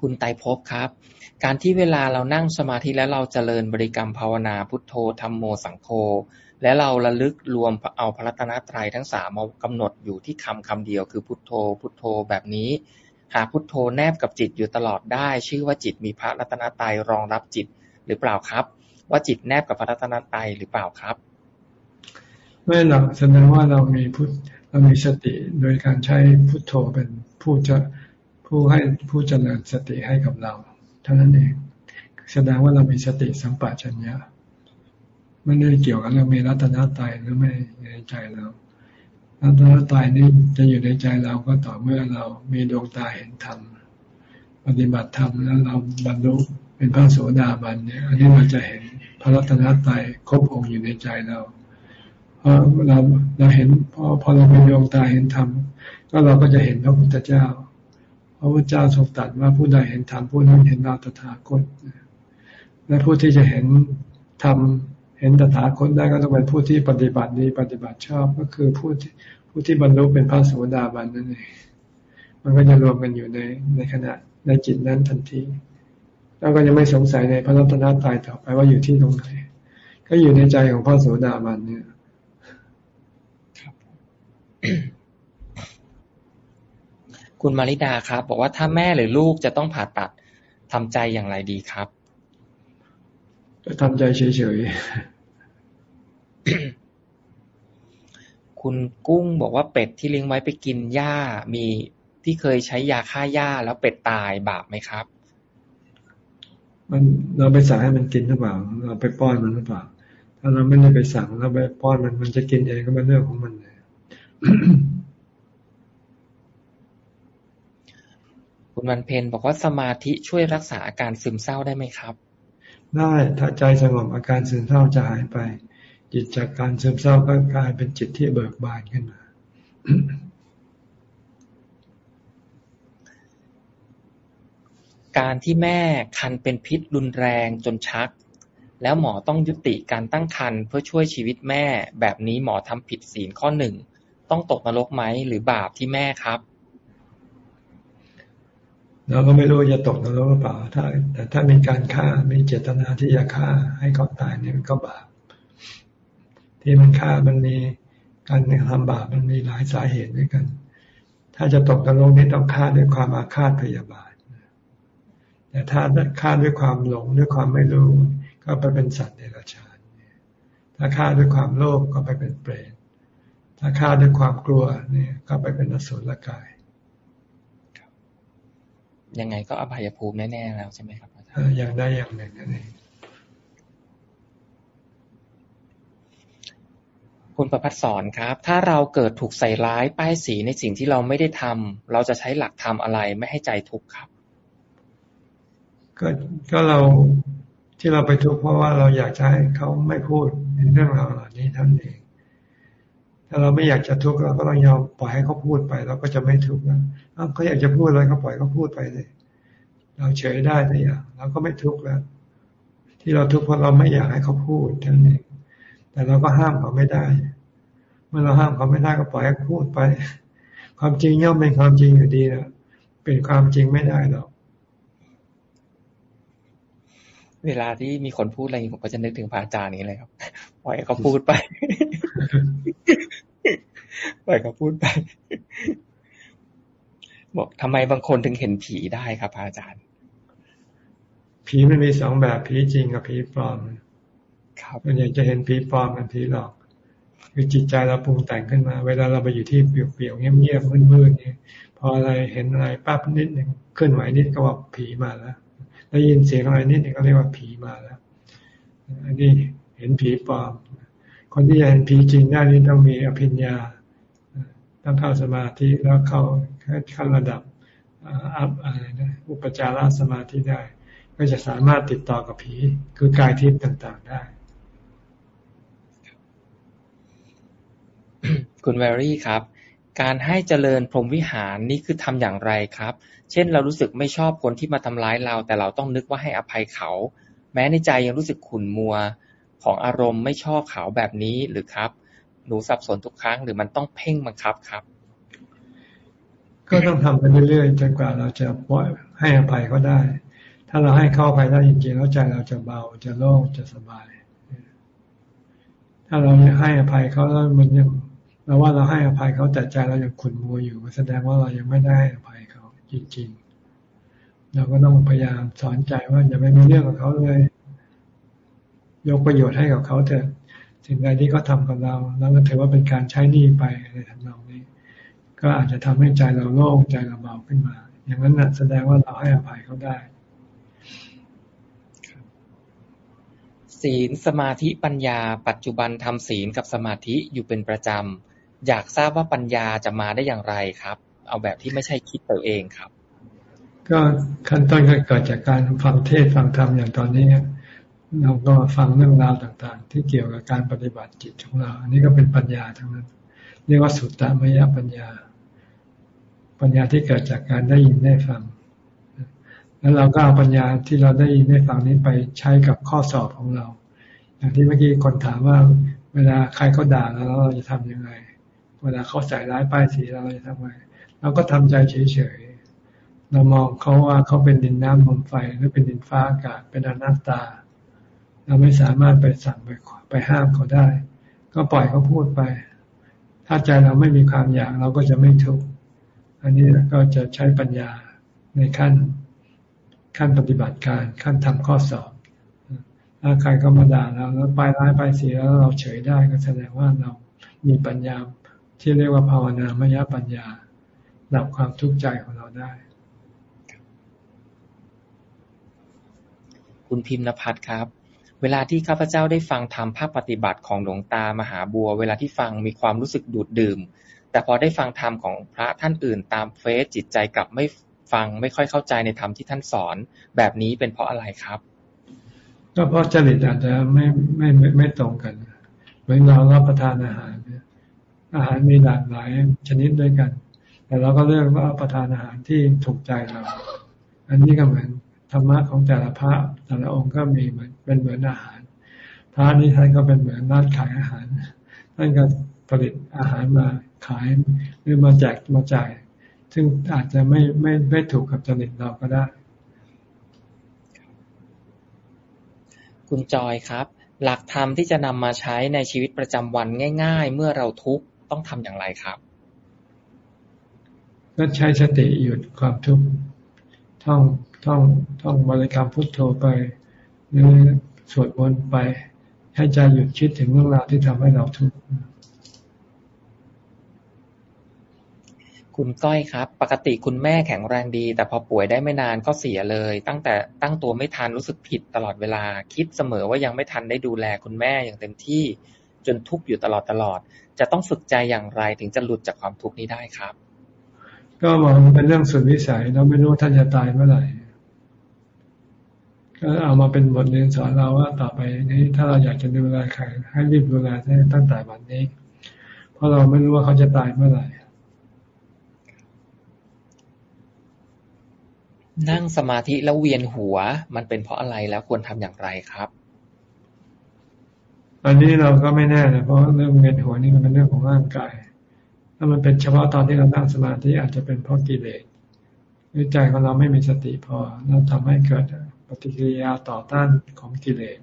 คุณไตภพครับ การที่เวลาเรานั่งสมาธิแล้วเราจเจริญบริกรรมภาวนาพุทโธธรรมโมสังโฆและเราระลึกรวมเอาพระรัตนตรัยทั้งสามมากำหนดอยู่ที่คำคำเดียวคือพุทโธ พุทโธแบบนี้ หาพุทโธแนบกับจิตอยู่ตลอดได้ ชื่อว่าจิตมีพระรัตนตรัยรองรับจิตหรือเปล่าครับ ว่าจิตแนบกับพระรัตนตรัยหรือเปล่าครับไม่หรอกแสดงว่าเรามีพุทเรามีสติโดยการใช้พุทโธเป็นผู้จะผู้ให้ผู้เจริญสติให้กับเราเท่านั้นเองแสดงว่าเรามีสติสัมปชัญญะไม่ได้เกี่ยวกับเรื่องมีรัตนตรัยหรือไม่ในใจเรา รัตนตรัยนี่จะอยู่ในใจเราก็ต่อเมื่อเรามีดวงตาเห็นธรรมปฏิบัติธรรมแล้วเราบรรลุเป็นพระโสดาบันเนี่ย อันนี้เราจะเห็นพระรัตนตรัยครบองค์อยู่ในใจเราเพราะเราเราเห็นพอพอเราเป็นดวงตาเห็นธรรมก็เราก็จะเห็นพระพุทธเจ้า พระพุทธเจ้าทรงตรัสว่าผู้ใดเห็นธรรมผู้นั้นเห็นเราตถาคตและผู้ที่จะเห็นธรรม เห็นตถาคตได้ก็ต้องเป็นผู้ที่ปฏิบัติดีปฏิบัติชอบก็คือผู้ที่ผู้ที่บรรลุเป็นพระโสดาบันนั่นเองมันก็จะรวมกันอยู่ในในขณะในจิตนั้นทันที แล้วก็ยังไม่สงสัยในพระรัตนตรัยต่อไปว่าอยู่ที่ตรงไหน ก็อยู่ในใจของพระโสดาบันเนี่ยคุณมาริดาครับ บอกว่าถ้าแม่หรือลูกจะต้องผ่าตัดทำใจอย่างไรดีครับทำใจเฉย คุณกุ้งบอกว่าเป็ดที่เลี้ยงไว้ไปกินหญ้า มีที่เคยใช้ยาฆ่าหญ้าแล้วเป็ดตายบาปไหมครับ มันเราไปสั่งให้มันกินหรือเปล่า เราไปป้อนมันหรือเปล่า ถ้าเราไม่ได้ไปสั่งเราไปป้อนมันมันจะกินเองก็เป็นเรื่องของมันเลยคุณวันเพนบอกว่าสมาธิช่วยรักษาอาการซึมเศร้าได้ไหมครับ ได้ถ้าใจสงบอาการซึมเศร้าจะหายไป จิตจากการซึมเศร้าก็กลายเป็นจิตที่เบิกบานขึ้นมา การที่แม่คันเป็นพิษรุนแรงจนชัก แล้วหมอต้องยุติการตั้งครรภ์เพื่อช่วยชีวิตแม่ แบบนี้หมอทำผิดศีลข้อหนึ่ง ต้องตกนรกไหมหรือบาปที่แม่ครับเราก็ไม่รู้จะตกนรกหรือเปล่าถ้าแต่ถ้ามีการฆ่ามีเจตนาที่จะฆ่าให้เขาตายเนี่ยมันก็บาป ที่มันฆ่ามันมีการทำบาปมันมีหลายสาเหตุด้วยกัน ถ้าจะตกนรกนี่ต้องฆ่าด้วยความอาฆาตพยาบาทแต่ถ้าฆ่าด้วยความหลงด้วยความไม่รู้ ก็ไปเป็นสัตว์เดรัจฉานถ้าฆ่าด้วยความโลภก็ไปเป็นเปรตถ้าฆ่าด้วยความกลัวเนี่ยก็ไปเป็นอสุรกายยังไงก็อภัยภูมิแน่ๆแล้วใช่ไหมครับอาจารย์อย่างได้อย่างหนึ่งนั่นเอง คุณประพัฒสอนครับ ถ้าเราเกิดถูกใส่ร้ายป้ายสีในสิ่งที่เราไม่ได้ทำเราจะใช้หลักธรรมอะไรไม่ให้ใจทุกข์ครับก็ก็เราที่เราไปทุกข์เพราะว่าเราอยากจะให้เขาไม่พูดเรื่องราวเหล่านี้ท่านเอง ถ้าเราไม่อยากจะทุกข์เราก็ต้องยอมปล่อยให้เขาพูดไป เราก็จะไม่ทุกข์นะเขาอยากจะพูดอะไรก็ปล่อยเขาพูดไปเลย เราเฉยได้แต่อย่างเราก็ไม่ทุกข์แล้ว ที่เราทุกข์เพราะเราไม่อยากให้เขาพูดท่านเอง แต่เราก็ห้ามเขาไม่ได้ เมื่อเราห้ามเขาไม่ได้ก็ปล่อยให้พูดไป ความจริงย่อมเป็นความจริงอยู่ดีนะเป็นความจริงไม่ได้หรอกเวลาที่มีคนพูดอะไรผมก็จะนึกถึงพระอาจารย์นี้เลยครับปล่อยเขาพูดไปปล่อยเขาพูดไป บอกทำไมบางคนถึงเห็นผีได้ครับพระอาจารย์ ผีมันมีสองแบบผีจริงกับผีปลอม ครับมันอยากจะเห็นผีปลอมมันผีหลอก คือจิตใจเราปรุงแต่งขึ้นมา เวลาเราไปอยู่ที่เปลี่ยวๆเงียบๆมืดๆนี่พออะไรเห็นอะไรปั๊บนิดหนึ่งเคลื่อนไหวนิดก็ว่าผีมาแล้วได้ยินเสียงอะไรนิดหนึ่งก็เรียกว่าผีมาแล้ว อันนี้เห็นผีปลอม คนที่จะเห็นผีจริงได้นี่ต้องมีอภิญญาต้องเข้าสมาธิแล้วเข้าขั้นระดับอัพอะไรนะอุปจารสมาธิได้ ก็จะสามารถติดต่อกับผี คือกายทิพย์ต่างๆได้ คุณแวรี่ครับ การให้เจริญพรหมวิหารนี่คือทำอย่างไรครับ เช่น เรารู้สึกไม่ชอบคนที่มาทำร้ายเรา แต่เราต้องนึกว่าให้อภัยเขา แม้ในใจยังรู้สึกขุ่นมัวของอารมณ์ไม่ชอบเขาแบบนี้หรือครับ หนูสับสนทุกครั้งหรือมันต้องเพ่งบังคับครับ ก็ต้องทำไปเรื่อยๆจนกว่าเราจะปล่อยให้อภัยเขาได้ ถ้าเราให้เข้าไปได้จริงๆแล้วใจเราจะเบาจะโล่งจะสบาย ถ้าเราไม่ให้อภัยเขาแล้วมันยัง เราว่าเราให้อภัยเขาแต่ใจเรายังขุ่นมัวอยู่แสดงว่าเรายังไม่ได้อภัยเขาจริงๆ เราก็ต้องพยายามสอนใจว่าอย่าไปมีเรื่องกับเขาเลย ยกประโยชน์ให้กับเขาเถอะสิ่งใดที่เขาทากับเราเราก็ถือว่าเป็นการใช้หนี้ไปในทำนองนี้ ก็อาจจะทำให้ใจเราโล่งใจเราเบาขึ้นมา อย่างนั้นนะแสดงว่าเราให้อภัยเขาได้ศีลสมาธิปัญญา ปัจจุบันทำศีลกับสมาธิอยู่เป็นประจำ อยากทราบว่าปัญญาจะมาได้อย่างไรครับ เอาแบบที่ไม่ใช่คิดตัวเองครับ ก็ขั้นต้นก็เกิดจากการฟังเทศฟังธรรมอย่างตอนนี้เราก็ฟังเรื่องราวต่างๆ ที่เกี่ยวกับการปฏิบัติจิตของเรา อันนี้ก็เป็นปัญญาทั้งนั้น เรียกว่าสุตตมยปัญญา ปัญญาที่เกิดจากการได้ยินได้ฟัง แล้วเราก็เอาปัญญาที่เราได้ยินได้ฟังนี้ไปใช้กับข้อสอบของเรา อย่างที่เมื่อกี้คนถามว่า เวลาใครเขาด่าเราเราจะทํำยังไง เวลาเขาใส่ร้ายป้ายสีเราจะทำไงเราก็ทำใจเฉยๆ เรามองเขาว่าเขาเป็นดินน้ำลมไฟหรือเป็นดินฟ้าอากาศเป็นอนัตตา เราไม่สามารถไปสั่งไปไปห้ามเขาได้ ก็ปล่อยเขาพูดไป ถ้าใจเราไม่มีความอยากเราก็จะไม่ทุกข์อันนี้ก็จะใช้ปัญญาในขั้นขั้นปฏิบัติการขั้นทำข้อสอบถ้าใครก็มาด่าเราแล้วไปร้ายไปเสียแล้วเราเฉยได้ก็แสดงว่าเรามีปัญญา ที่เรียกว่าภาวนามยปัญญาดับความทุกข์ใจของเราได้ คุณพิมพ์นภัทรครับ เวลาที่ข้าพเจ้าได้ฟังธรรมภาคปฏิบัติของหลวงตามหาบัว เวลาที่ฟังมีความรู้สึกดูดดื่ม แต่พอได้ฟังธรรมของพระท่านอื่น ตามเฟซจิตใจกลับไม่ฟังไม่ค่อยเข้าใจในธรรมที่ท่านสอน แบบนี้เป็นเพราะอะไรครับ ก็เพราะจริตอาจจะไม่ไม่ไม่ไม่ตรงกันเหมือนเรารับประทานอาหาร อาหารมีหลากหลายชนิดด้วยกัน แต่เราก็เลือกว่าประทานอาหารที่ถูกใจเรา อันนี้ก็เหมือนธรรมะของแต่ละพระแต่ละองค์ก็มีเหมือนเป็นเหมือนอาหาร พระนี้ท่านก็เป็นเหมือนร้านขายอาหาร ท่านก็ผลิตอาหารมาขายหรือมาแจกมาจ่าย ซึ่งอาจจะไม่ไม่ไม่ถูกกับจริตเราก็ได้ คุณจอยครับ หลักธรรมที่จะนำมาใช้ในชีวิตประจำวันง่าย ๆ เมื่อเราทุกข์ ต้องทำอย่างไรครับก็ใช้สติหยุดความทุกข์ท่องท่องท่องบริกรรมพุทโธไปหรือสวดมนต์ไป ให้ใจหยุดคิดถึงเรื่องราวที่ทำให้เราทุกข์คุณก้อยครับ ปกติคุณแม่แข็งแรงดี แต่พอป่วยได้ไม่นานก็เสียเลย ตั้งแต่ตั้งตัวไม่ทันรู้สึกผิดตลอดเวลา คิดเสมอว่ายังไม่ทันได้ดูแลคุณแม่อย่างเต็มที่ จนทุกข์อยู่ตลอดตลอดจะต้องฝึกใจอย่างไรถึงจะหลุดจากความทุกข์นี้ได้ครับ ก็มองเป็นเรื่องสุดวิสัยเราไม่รู้ท่านจะตายเมื่อไหร่ก็เอามาเป็นบทเรียนสอนเราว่าต่อไปนี้ถ้าเราอยากจะดูแลใครให้รีบดูแลตั้งแต่วันนี้ เพราะเราไม่รู้ว่าเขาจะตายเมื่อไหร่นั่งสมาธิแล้วเวียนหัว มันเป็นเพราะอะไรแล้วควรทำอย่างไรครับ อันนี้เราก็ไม่แน่นะเพราะเรื่องเวียนหัวนี่มันเป็นเรื่องของร่างกาย ถ้ามันเป็นเฉพาะตอนที่เรานั่งสมาธิอาจจะเป็นเพราะกิเลสหรือใจของเราไม่มีสติพอเราทำให้เกิดปฏิกิริยาต่อต้านของกิเลส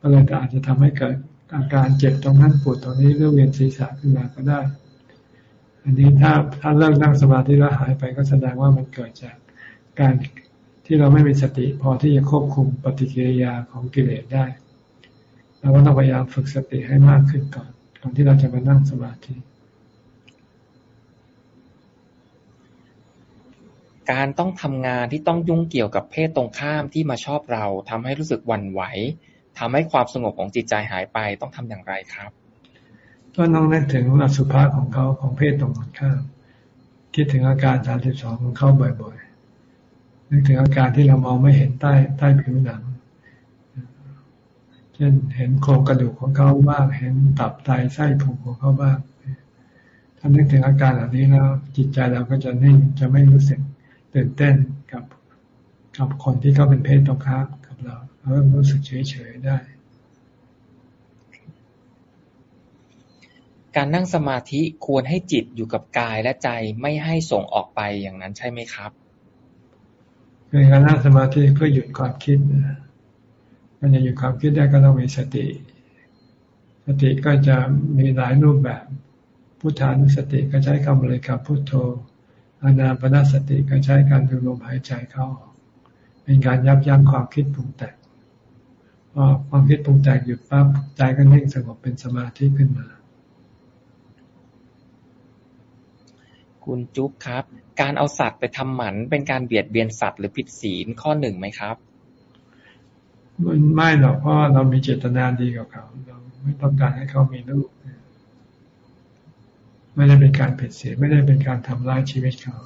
ก็เลยอาจจะทำให้เกิดอาการเจ็บตรงนั้นปวดตรงนี้เรื่องเวียนศีรษะขึ้นมาก็ได้ อันนี้ถ้าถ้าเลิกนั่งสมาธิแล้วหายไปก็แสดงว่ามันเกิดจากการที่เราไม่มีสติพอที่จะควบคุมปฏิกิริยาของกิเลสได้ เราก็ต้องพยายามฝึกสติให้มากขึ้นก่อนก่อนที่เราจะมานั่งสมาธิ การต้องทำงานที่ต้องยุ่งเกี่ยวกับเพศตรงข้ามที่มาชอบเราทำให้รู้สึกหวั่นไหวทำให้ความสงบของจิตใจหายไปต้องทำอย่างไรครับก็ต้องนึกถึงอสุภะของเขาของเพศตรงข้ามคิดถึงอาการสามสิบสองของเขาบ่อยนึกถึงอาการที่เรามองไม่เห็นใต้ใต้ผิวหนัง เช่นเห็นโครงกระดูกของเขาบ้างเห็นตับไตไส้พุงของเขาบ้างถ้านึกถึงอาการเหล่านี้แล้วจิตใจเราก็จะนิ่งจะไม่รู้สึกตื่นเต้นกับกับคนที่เขาเป็นเพศตรงข้ามกับเราเรารู้สึกเฉยๆได้ การนั่งสมาธิควรให้จิตอยู่กับกายและใจไม่ให้ส่งออกไปอย่างนั้นใช่ไหมครับคือการนั่งสมาธิเพื่อหยุดความคิด มันจะหยุดความคิดได้ก็ต้องมีสติ สติก็จะมีหลายรูปแบบพุทธานุสติก็ใช้คำบริกรรมพุทโธอานาปนาสติก็ใช้การดูลมหายใจเข้าออกเป็นการยับยั้งความคิดปรุงแต่งพอความคิดปรุงแต่งหยุดปั๊บใจก็นิ่งสงบเป็นสมาธิขึ้นมา คุณจุ๊บครับ การเอาสัตว์ไปทำหมันเป็นการเบียดเบียนสัตว์หรือผิดศีลข้อหนึ่งไหมครับ มันไม่หรอกเพราะเรามีเจตนาดีกับเขา เราไม่ต้องการให้เขามีลูกไม่ได้เป็นการผิดศีลไม่ได้เป็นการทำร้ายชีวิตเขา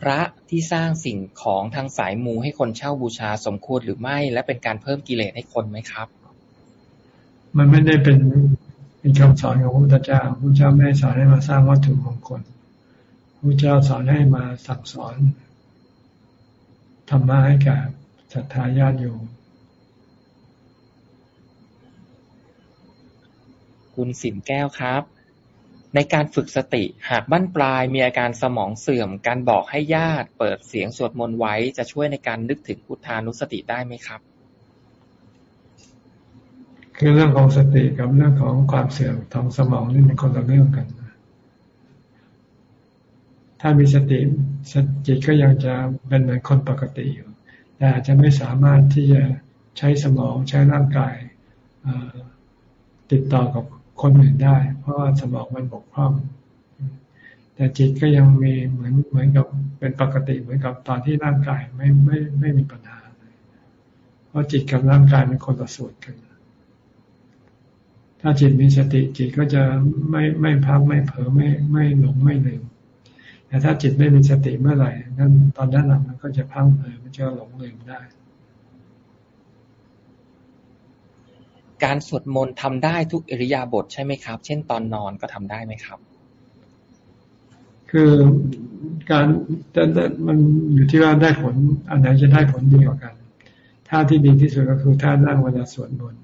พระที่สร้างสิ่งของทางสายมูให้คนเช่าบูชาสมควรหรือไม่ และเป็นการเพิ่มกิเลสให้คนไหมครับ มันไม่ได้เป็นเป็นคำสอนของพระพุทธเจ้าพระเจ้าไม่ได้สอนให้มาสร้างวัตถุมงคลพระเจ้าสอนให้มาสั่งสอน ธรรมะให้แก่ศรัทธาญาติโยมคุณสินแก้วครับ ในการฝึกสติหากบั้นปลายมีอาการสมองเสื่อม การบอกให้ญาติ เปิดเสียงสวดมนต์ไว้จะช่วยในการนึกถึงพุทธานุสติได้ไหมครับ คือเรื่องของสติกับเรื่องของความเสื่อมทางสมองนี่เป็นคนละเรื่องกัน ถ้ามีสติจิตก็ยังจะเป็นเหมือนคนปกติอยู่ แต่อาจจะไม่สามารถที่จะใช้สมองใช้ร่างกายติดต่อกับคนอื่นได้ เพราะว่าสมองมันบกพร่องแต่จิตก็ยังมีเหมือนเหมือนกับเป็นปกติเหมือนกับตอนที่ร่างกายไม่ไม่ไม่มีปัญหา เพราะจิตกับร่างกายเป็นคนละส่วนกัน ถ้าจิตมีสติจิตก็จะไม่ไม่พักไม่เผลอไม่ไม่หลงไม่ลืม แต่ถ้าจิตไม่มีสติเมื่อไหร่นั้นตอนนั้นมันก็จะพังเผลอมันจะหลงลืมได้ การสวดมนต์ทำได้ทุกอิริยาบถใช่ไหมครับ เช่นตอนนอนก็ทำได้ไหมครับ คือการมันอยู่ที่ว่าได้ผลอันไหนจะได้ผลดีกว่ากันท่าที่ดีที่สุดก็คือท่านั่งเวลาสวดมนต์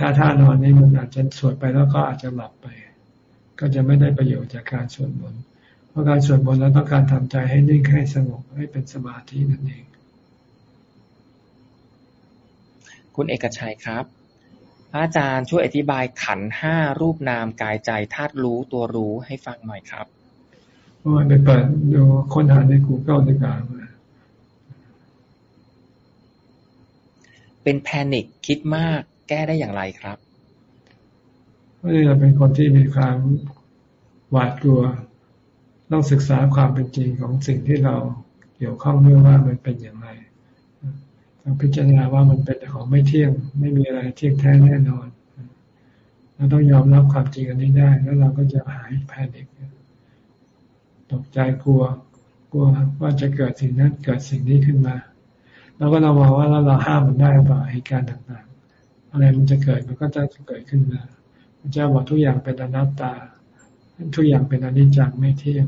ถ้าท่านอนนี่มันอาจจะสวดไปแล้วก็อาจจะหลับไป ก็จะไม่ได้ประโยชน์จากการสวดมนต์ เพราะการสวดมนต์แล้วต้องการทำใจให้นิ่งให้สงบให้เป็นสมาธินั่นเอง คุณเอกชัยครับพระอาจารย์ช่วยอธิบายขันห้ารูปนามกายใจธาตุรู้ตัวรู้ให้ฟังหน่อยครับว่าไปเปิดดูค้นหาใน Google ดีกว่าเป็นแพนิคคิดมากแก้ได้อย่างไรครับเพราะเราเป็นคนที่มีความหวาดกลัว ต้องศึกษาความเป็นจริงของสิ่งที่เราเกี่ยวข้องด้วยว่ามันเป็นอย่างไรต้องพิจารณาว่ามันเป็นของไม่เที่ยง ไม่มีอะไรเที่ยงแท้แน่นอนเราต้องยอมรับความจริงอันนี้ได้ แล้วเราก็จะหายแพนิคตกใจกลัว กลัวว่าจะเกิดสิ่งนั้นเกิดสิ่งนี้ขึ้นมาเราก็เรามองว่าแล้วเราห้ามมันได้เปล่าเหตุการณ์ต่างๆ อะไรมันจะเกิดมันก็จะเกิดขึ้นมาพระเจ้าบอกทุกอย่างเป็นอนัตตา ทุกอย่างเป็นอนิจจังไม่เที่ยง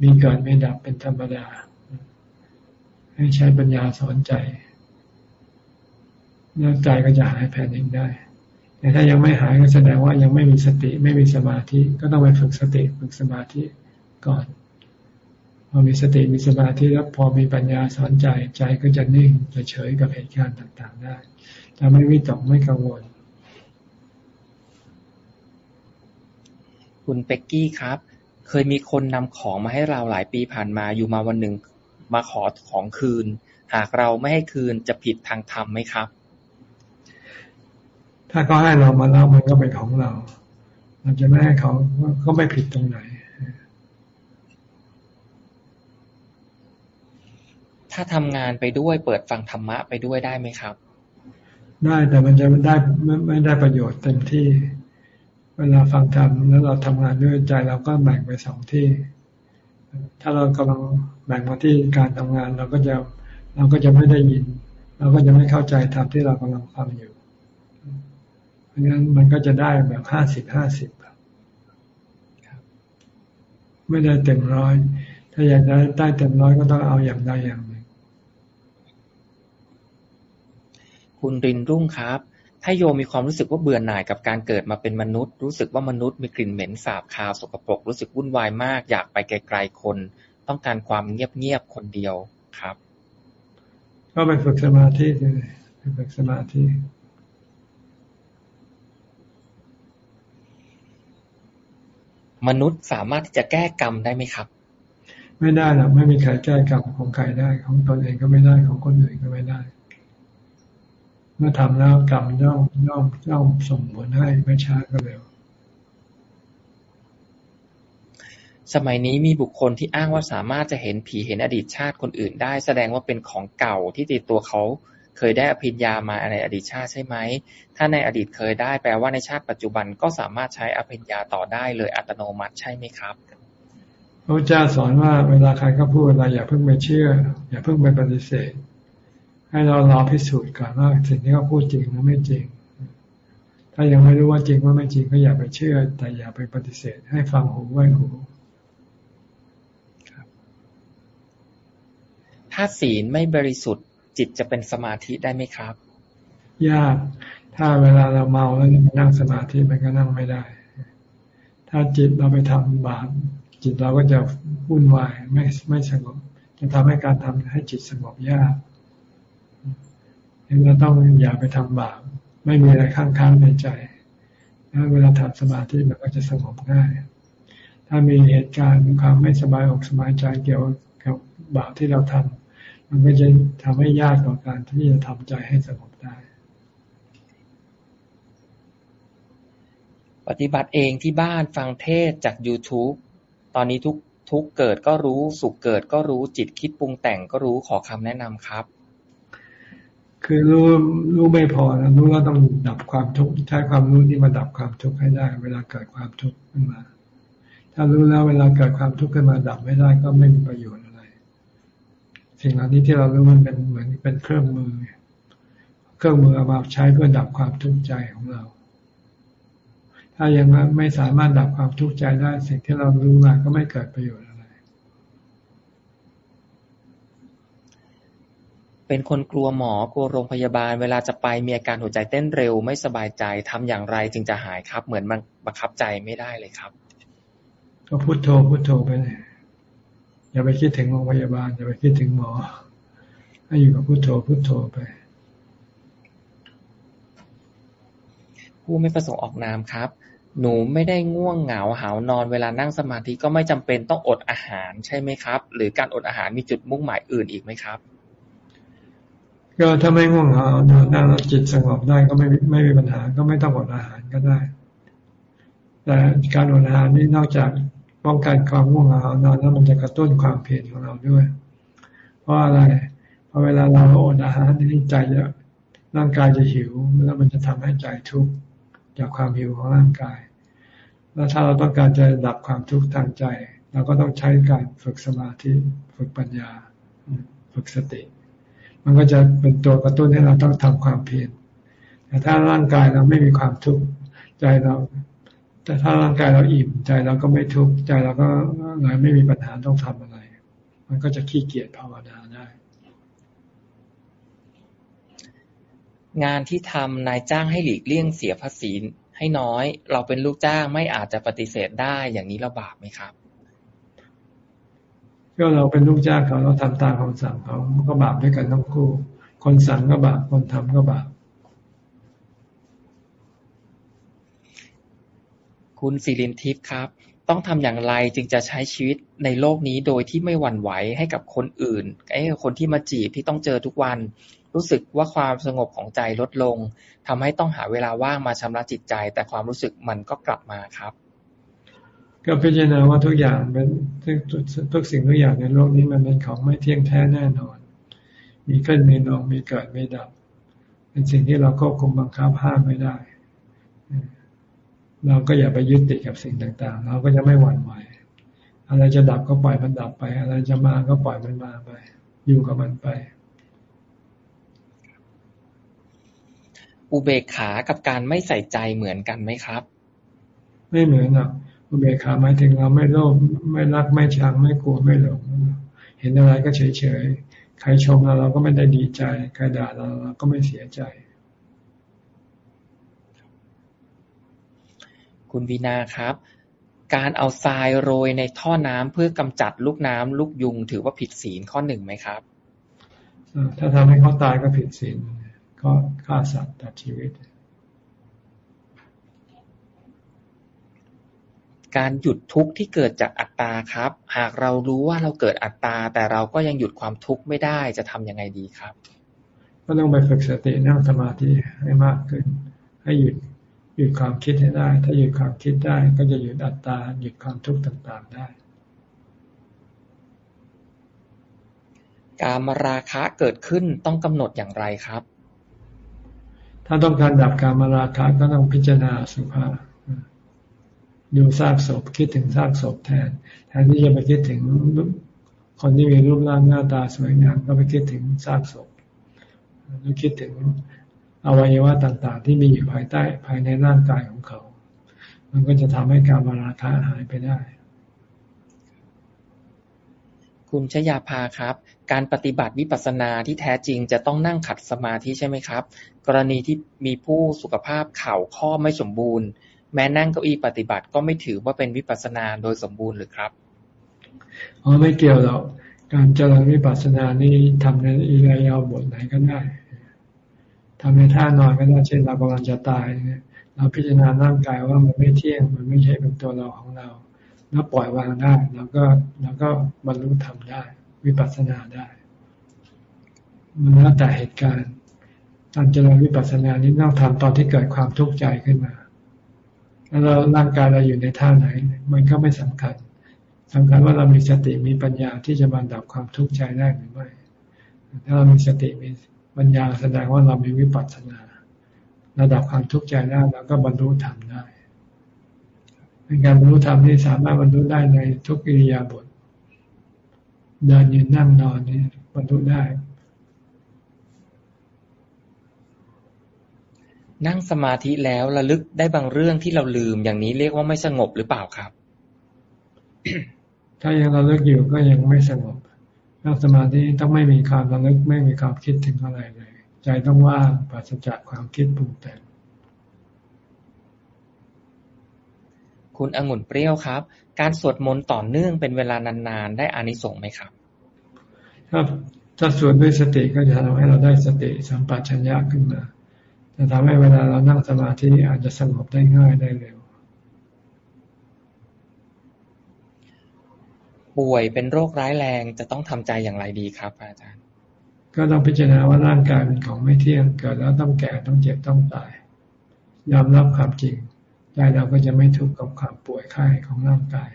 มีเกิดไม่ดับเป็นธรรมดา ให้ใช้ปัญญาสอนใจแล้วใจก็จะหายแพนิคได้ แต่ถ้ายังไม่หายก็แสดงว่ายังไม่มีสติ ไม่มีสมาธิ ก็ต้องไปฝึกสติฝึกสมาธิก่อน พอมีสติมีสมาธิแล้วพอมีปัญญาสอนใจใจก็จะนิ่งจะเฉยกับเหตุการณ์ต่าง ๆ ได้จะไม่วิตกไม่กังวล คุณเป็กกี้ครับ เคยมีคนนำของมาให้เราหลายปีผ่านมา อยู่มาวันหนึ่งมาขอของคืน หากเราไม่ให้คืนจะผิดทางธรรมไหมครับ ถ้าเขาให้เรามาแล้วมันก็เป็นของเราเราจะไม่ให้เขาก็ไม่ผิดตรงไหน ถ้าทำงานไปด้วยเปิดฟังธรรมะไปด้วยได้ไหมครับ ได้แต่มันจะไม่ได้ไม่ไม่ได้ประโยชน์เต็มที่ เวลาฟังธรรมแล้วเราทำงานด้วยใจเราก็แบ่งไปสองที่ ถ้าเรากำลังแบ่งมาที่การทำงานเราก็จะเราก็จะไม่ได้ยิน เราก็จะไม่เข้าใจธรรมที่เรากำลังฟังอยู่ เพราะงั้นมันก็จะได้แบบห้าสิบห้าสิบไม่ได้เต็มร้อย ถ้าอยากได้ได้เต็มร้อยก็ต้องเอาอย่างใดอย่างหนึ่ง คุณรินรุ่งครับ ถ้าโยมมีความรู้สึกว่าเบื่อหน่ายกับการเกิดมาเป็นมนุษย์ รู้สึกว่ามนุษย์มีกลิ่นเหม็นสาบคาวสกปรกรู้สึกวุ่นวายมาก อยากไปไกลๆคน ต้องการความเงียบๆคนเดียวครับ ก็ไปฝึกสมาธิเลยไปฝึกสมาธิมนุษย์สามารถที่จะแก้กรรมได้ไหมครับ ไม่ได้หรอกไม่มีใครแก้กรรมของใครได้ ของตนเองก็ไม่ได้ของคนอื่นก็ไม่ได้ เมื่อทำแล้วกรรมย่อมย่อมย่อมส่งผลให้ไม่ช้าก็เร็ว สมัยนี้มีบุคคลที่อ้างว่าสามารถจะเห็นผีเห็นอดีตชาติคนอื่น ได้แสดงว่าเป็นของเก่าที่ติดตัวเขาเคยได้อภิญญามาในอดีตชาติใช่ไหม ถ้าในอดีตเคยได้แปลว่าในชาติปัจจุบันก็สามารถใช้อภิญญาต่อได้เลยอัตโนมัติใช่ไหมครับพระเจ้าสอนว่าเวลาใครก็พูดอะไรอย่าเพิ่งไปเชื่อ อย่าเพิ่งไปปฏิเสธ ให้เรารอพิสูจน์ก่อนว่าสิ่งที่เขาพูดจริงหรือไม่จริง ถ้ายังไม่รู้ว่าจริงว่าไม่จริงก็อย่าไปเชื่อ แต่อย่าไปปฏิเสธ ให้ฟังหูไว้หูถ้าศีลไม่บริสุทธิ์ จิตจะเป็นสมาธิได้ไหมครับ ยาก ถ้าเวลาเราเมาแล้วนั่งสมาธิมันก็นั่งไม่ได้ ถ้าจิตเราไปทำบาปจิตเราก็จะวุ่นวายไม่ไม่สงบจะทำให้การทำให้จิตสงบยาก เราต้องอย่าไปทำบาปไม่มีอะไรข้างค้างในใจแล้วเวลาทำสมาธิมันก็จะสงบง่าย ถ้ามีเหตุการณ์ความไม่สบายอกสบายใจเกี่ยวกับบาปที่เราทำมันก็จะทำให้ยากต่อการที่จะทำใจให้สงบได้ ปฏิบัติเองที่บ้านฟังเทศจาก YouTube ตอนนี้ทุกทุกเกิดก็รู้ สุขเกิดก็รู้จิตคิดปรุงแต่งก็รู้ขอคำแนะนำครับ คือรู้รู้ไม่พอนะรู้ว่าต้องดับความทุกข์ใช้ความรู้นี่มาดับความทุกข์ให้ได้ เวลาเกิดความทุกข์ขึ้นมา ถ้ารู้แล้วเวลาเกิดความทุกข์ขึ้นมาดับไม่ได้ก็ไม่มีประโยชน์อะไร สิ่งเหล่านี้ที่เรารู้มันเป็นเหมือนเป็นเครื่องมือ เครื่องมือเอามาใช้เพื่อดับความทุกข์ใจของเรา ถ้ายังไม่สามารถดับความทุกข์ใจได้ สิ่งที่เรารู้มาก็ไม่เกิดประโยชน์อะไร เป็นคนกลัวหมอ กลัวโรงพยาบาล เวลาจะไปมีอาการหัวใจเต้นเร็ว ไม่สบายใจทำอย่างไรจึงจะหายครับ เหมือนมันบังคับใจไม่ได้เลยครับ ก็พุโทโธพุโทโธไปเลยอย่าไปคิดถึงโรงพยาบาล อย่าไปคิดถึงหมอ ให้อยู่กับพุโทโธพุโทโธไป ผู้ไม่ประสงค์ออกนามครับ หนูไม่ได้ง่วงเหงาหาวนอน เวลานั่งสมาธิก็ไม่จำเป็นต้องอดอาหารใช่ไหมครับ หรือการอดอาหารมีจุดมุ่งหมายอื่นอีกไหมครับ ก็ถ้าไม่ง่วงเหงานอนนั่งแล้วจิตสงบได้ก็ไม่ไม่มีปัญหา ก็ไม่ต้องอดอาหารก็ได้ แต่การอดอาหารนี่นอกจากป้องกันความง่วงเหงานอนแล้วมันจะกระตุ้นความเพียรของเราด้วย เพราะอะไรพราเวลาเราอดอาหารนี่ใจจะร่างกายจะหิว แล้วมันจะทำให้ใจทุกข์จากความหิวของร่างกาย แล้วถ้าเราต้องการจะดับความทุกข์ทางใจ เราก็ต้องใช้การฝึกสมาธิ ฝึกปัญญา ฝึกสติ มันก็จะเป็นตัวกระตุ้นให้เราต้องทำความเพียรแต่ถ้าร่างกายเราไม่มีความทุกข์ใจเรา แต่ถ้าร่างกายเราอิ่มใจเราก็ไม่ทุกข์ใจเราก็เลยไม่มีปัญหาต้องทำอะไร มันก็จะขี้เกียจภาวนาได้ งานที่ทำนายจ้างให้หลีกเลี่ยงเสียภาษีให้น้อย เราเป็นลูกจ้างไม่อาจจะปฏิเสธได้อย่างนี้เราบาปไหมครับ ก็เราเป็นลูกจ้างเขาเราทำตามคำสั่งเขาก็บาปด้วยกันทั้งคู่ คนสั่งก็บาปคนทำก็บาปคุณสิรินทิพย์ครับ ต้องทำอย่างไรจึงจะใช้ชีวิตในโลกนี้โดยที่ไม่หวั่นไหวให้กับคนอื่นไอ้คนที่มาจีบที่ต้องเจอทุกวัน รู้สึกว่าความสงบของใจลดลงทำให้ต้องหาเวลาว่างมาชำระจิตใจ แต่ความรู้สึกมันก็กลับมาครับ ก็พิจารณาว่าทุกอย่างเป็นทุกทุกสิ่งทุกอย่างในโลกนี้มันเป็นของไม่เที่ยงแท้แน่นอน มีขึ้นมีลงมีเกิดมีดับ เป็นสิ่งที่เราควบคุมบังคับห้ามไม่ได้ เราก็อย่าไปยึดติดกับสิ่งต่างๆ เราก็จะไม่หวั่นไหวอะไรจะดับก็ปล่อยมันดับไป อะไรจะมาก็ปล่อยมันมาไป อยู่กับมันไป อุเบกขากับการไม่ใส่ใจเหมือนกันไหมครับ ไม่เหมือนหรอก อุเบกขาหมายถึงเราไม่โลภไม่รักไม่ชังไม่กลัวไม่หลงเห็นอะไรก็เฉยเฉยใครชมเราเราก็ไม่ได้ดีใจ ใครด่าเราเราก็ไม่เสียใจ คุณวีนาครับ การเอาทรายโรยในท่อน้ำเพื่อกำจัดลูกน้ำลูกยุง ถือว่าผิดศีลข้อหนึ่งไหมครับถ้าทำให้เขาตายก็ผิดศีลก็ฆ่าสัตว์ตัดชีวิต การหยุดทุกข์ที่เกิดจากอัตตาครับ หากเรารู้ว่าเราเกิดอัตตา แต่เราก็ยังหยุดความทุกข์ไม่ได้จะทำยังไงดีครับ ก็ต้องไปฝึกสตินั่งสมาธิให้มากขึ้น ให้หยุดหยุดความคิดให้ได้ ถ้าหยุดความคิดได้ ก็จะหยุดอัตตา หยุดความทุกข์ต่างๆได้ การมราคะเกิดขึ้นต้องกำหนดอย่างไรครับ ถ้าต้องการดับการมาราคะก็ต้องพิจารณาสุภา ดูซากศพ คิดถึงซากศพแทน แทนที่จะไปคิดถึงคนที่มีรูปร่างหน้าตาสวยงามก็ไปคิดถึงซากศพหรือคิดถึงอวัยวะต่างๆ ที่มีอยู่ภายใต้ภายในร่างกายของเขา มันก็จะทำให้การมาราคะหายไปได้ คุณชยาภาครับ การปฏิบัติวิปัสสนาที่แท้จริงจะต้องนั่งขัดสมาธิใช่ไหมครับ กรณีที่มีผู้สุขภาพเข่าข้อไม่สมบูรณ์ แม้นั่งเก้าอี้ปฏิบัติก็ไม่ถือว่าเป็นวิปัสสนาโดยสมบูรณ์หรือครับอ๋อไม่เกี่ยวหรอกการเจริญวิปัสสนานี่ทำในอิริยาบถไหนก็ได้ทำในท่านอนก็ได้เช่นเรากำลังจะตายเราพิจารณาร่างกายว่ามันไม่เที่ยงมันไม่ใช่เป็นตัวเราของเราแล้วปล่อยวางได้แล้วก็แล้วก็บรรลุธรรมได้ วิปัสสนาได้ มันแล้วแต่เหตุการณ์การเจริญวิปัสสนานี้ต้องทำตอนที่เกิดความทุกข์ใจขึ้นมา แล้วเราร่างกายเราอยู่ในท่าไหน มันก็ไม่สำคัญสำคัญว่าเรามีสติมีปัญญาที่จะบรรดับความทุกข์ใจได้หรือไม่ ถ้าเรามีสติมีปัญญาแสดงว่าเรามีวิปัสสนา ระดับความทุกข์ใจได้แล้วก็บรรลุธรรมได้เป็นการบรรลุธรรมที่สามารถบรรลุได้ในทุกอิริยาบถเดินยืนนั่งนอนนี่บรรลุได้ นั่งสมาธิแล้วระลึกได้บางเรื่องที่เราลืม อย่างนี้เรียกว่าไม่สงบหรือเปล่าครับ ถ้ายังระลึกอยู่ก็ยังไม่สงบนั่งสมาธิต้องไม่มีความระลึกไม่มีความคิดถึงอะไรเลย ใจต้องว่างปราศจากความคิดปรุงแต่งคุณองุ่นเปรี้ยวครับ การสวดมนต์ต่อเนื่องเป็นเวลานานๆ ได้อานิสงส์ไหมครับถ้าถ้าสวดด้วยสติก็จะทำให้เราได้สติสัมปชัญญะขึ้นมา จะทำให้เวลาเรานั่งสมาธิอาจจะสงบได้ง่ายได้เร็ว ป่วยเป็นโรคร้ายแรงจะต้องทำใจอย่างไรดีครับ อาจารย์ ก็ต้องพิจารณาว่าร่างกายเป็นของไม่เที่ยงเกิดแล้วต้องแก่ต้องเจ็บต้องตาย ยอมรับความจริงใจเราก็จะไม่ทุกข์กับความป่วยไข้ของร่างกาย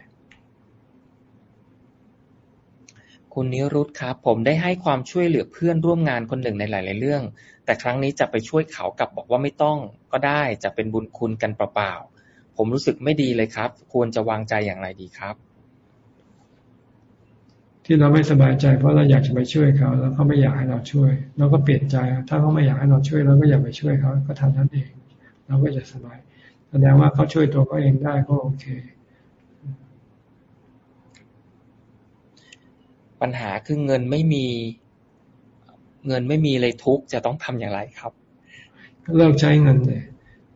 คุณนิรุตครับ ผมได้ให้ความช่วยเหลือเพื่อนร่วมงานคนหนึ่งในหลาย ๆ เรื่อง แต่ครั้งนี้จะไปช่วยเขากลับบอกว่าไม่ต้อง ก็ได้จะเป็นบุญคุณกันเปล่าๆผมรู้สึกไม่ดีเลยครับ ควรจะวางใจอย่างไรดีครับ ที่เราไม่สบายใจ เพราะเราอยากจะไปช่วยเขา แล้วเขาไม่อยากให้เราช่วย เราก็เปลี่ยนใจ ถ้าเขาไม่อยากให้เราช่วยเราก็อย่าไปช่วยเขาก็ทำนั้นเอง เราก็จะสบายแสดงว่าเขาช่วยตัวเขาเองได้ก็โอเค ปัญหาคือเงินไม่มี เงินไม่มีเลยทุกจะต้องทำอย่างไรครับ เลิกใช้เงินเลย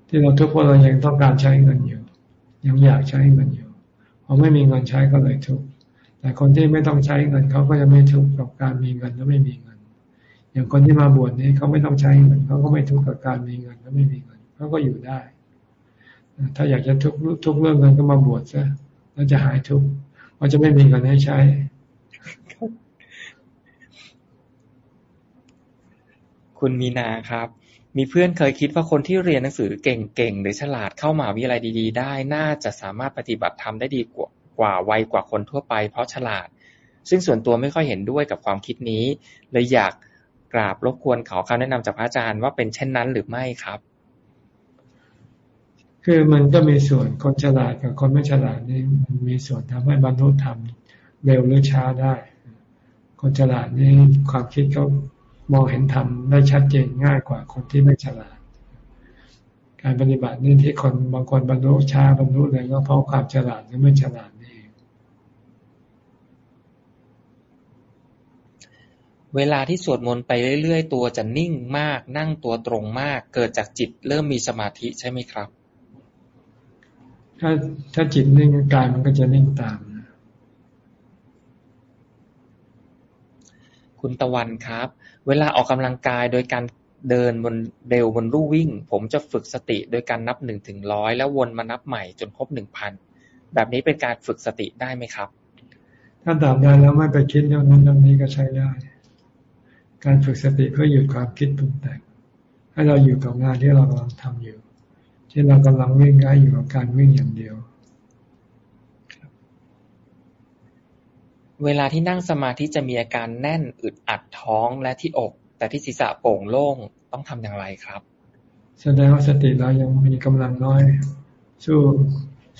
ที่เราทุกข์เพราะเรายังต้องการใช้เงินอยู่ ยังอยากใช้เงินอยู่พอไม่มีเงินใช้ก็เลยทุกข์แต่คนที่ไม่ต้องใช้เงินเขาก็จะไม่ทุกข์กับการมีเงินและไม่มีเงิน อย่างคนที่มาบวชนี้เขาไม่ต้องใช้เงินเขาก็ไม่ทุกข์กับการมีเงินและไม่มีเงินเขาก็อยู่ได้ ถ้าอยากจะทุกข์ทุกข์เรื่องเงินก็มาบวชซะแล้วจะหายทุกข์เพราะจะไม่มีเงินให้ใช้ คุณมีนาครับ มีเพื่อนเคยคิดว่าคนที่เรียนหนังสือเก่งๆหรือฉลาดเข้ามาวิทยาลัยดี ๆ ได้ น่าจะสามารถปฏิบัติธรรมได้ดีกว่ากว่าไวกว่าคนทั่วไป เพราะฉลาด ซึ่งส่วนตัวไม่ค่อยเห็นด้วยกับความคิดนี้ เลยอยากกราบรบกวนขอคำแนะนำจากพระอาจารย์ว่าเป็นเช่นนั้นหรือไม่ครับ คือมันก็มีส่วนคนฉลาดกับคนไม่ฉลาดนี่มันมีส่วนทำให้บรรลุธรรมเร็วหรือช้าได้ คนฉลาดนี่ความคิดเขา มองเห็นธรรมได้ชัดเจนง่ายกว่าคนที่ไม่ฉลาด การปฏิบัตินี่ที่คนบางคนบรรลุช้าบรรลุเลยก็เพราะความฉลาดหรือไม่ฉลาดนี่เวลาที่สวดมนต์ไปเรื่อยๆ ตัวจะนิ่งมาก นั่งตัวตรงมาก เกิดจากจิตเริ่มมีสมาธิใช่ไหมครับ ถ้าถ้าจิตนิ่งกายมันก็จะนิ่งตามคุณตะวันครับ เวลาออกกำลังกายโดยการเดินบนเร็วบนลู่วิ่ง ผมจะฝึกสติโดยการนับหนึ่งถึงร้อยแล้ววนมานับใหม่จนครบหนึ่งพันแบบนี้เป็นการฝึกสติได้ไหมครับ ถ้าตามได้แล้วไม่ไปคิดเรื่องนั้นเรื่องนี้ก็ใช้ได้ การฝึกสติเพื่อหยุดความคิดปรุงแต่งให้เราอยู่กับงานที่เรากำลังทำอยู่ เช่นเรากำลังวิ่งก็อยู่กับการวิ่งอย่างเดียว เวลาที่นั่งสมาธิจะมีอาการแน่นอึดอัดท้องและที่อก แต่ที่ศีรษะโป่งโล่ง ต้องทำอย่างไรครับ แสดงว่าสติเรายังมีกำลังน้อย สู้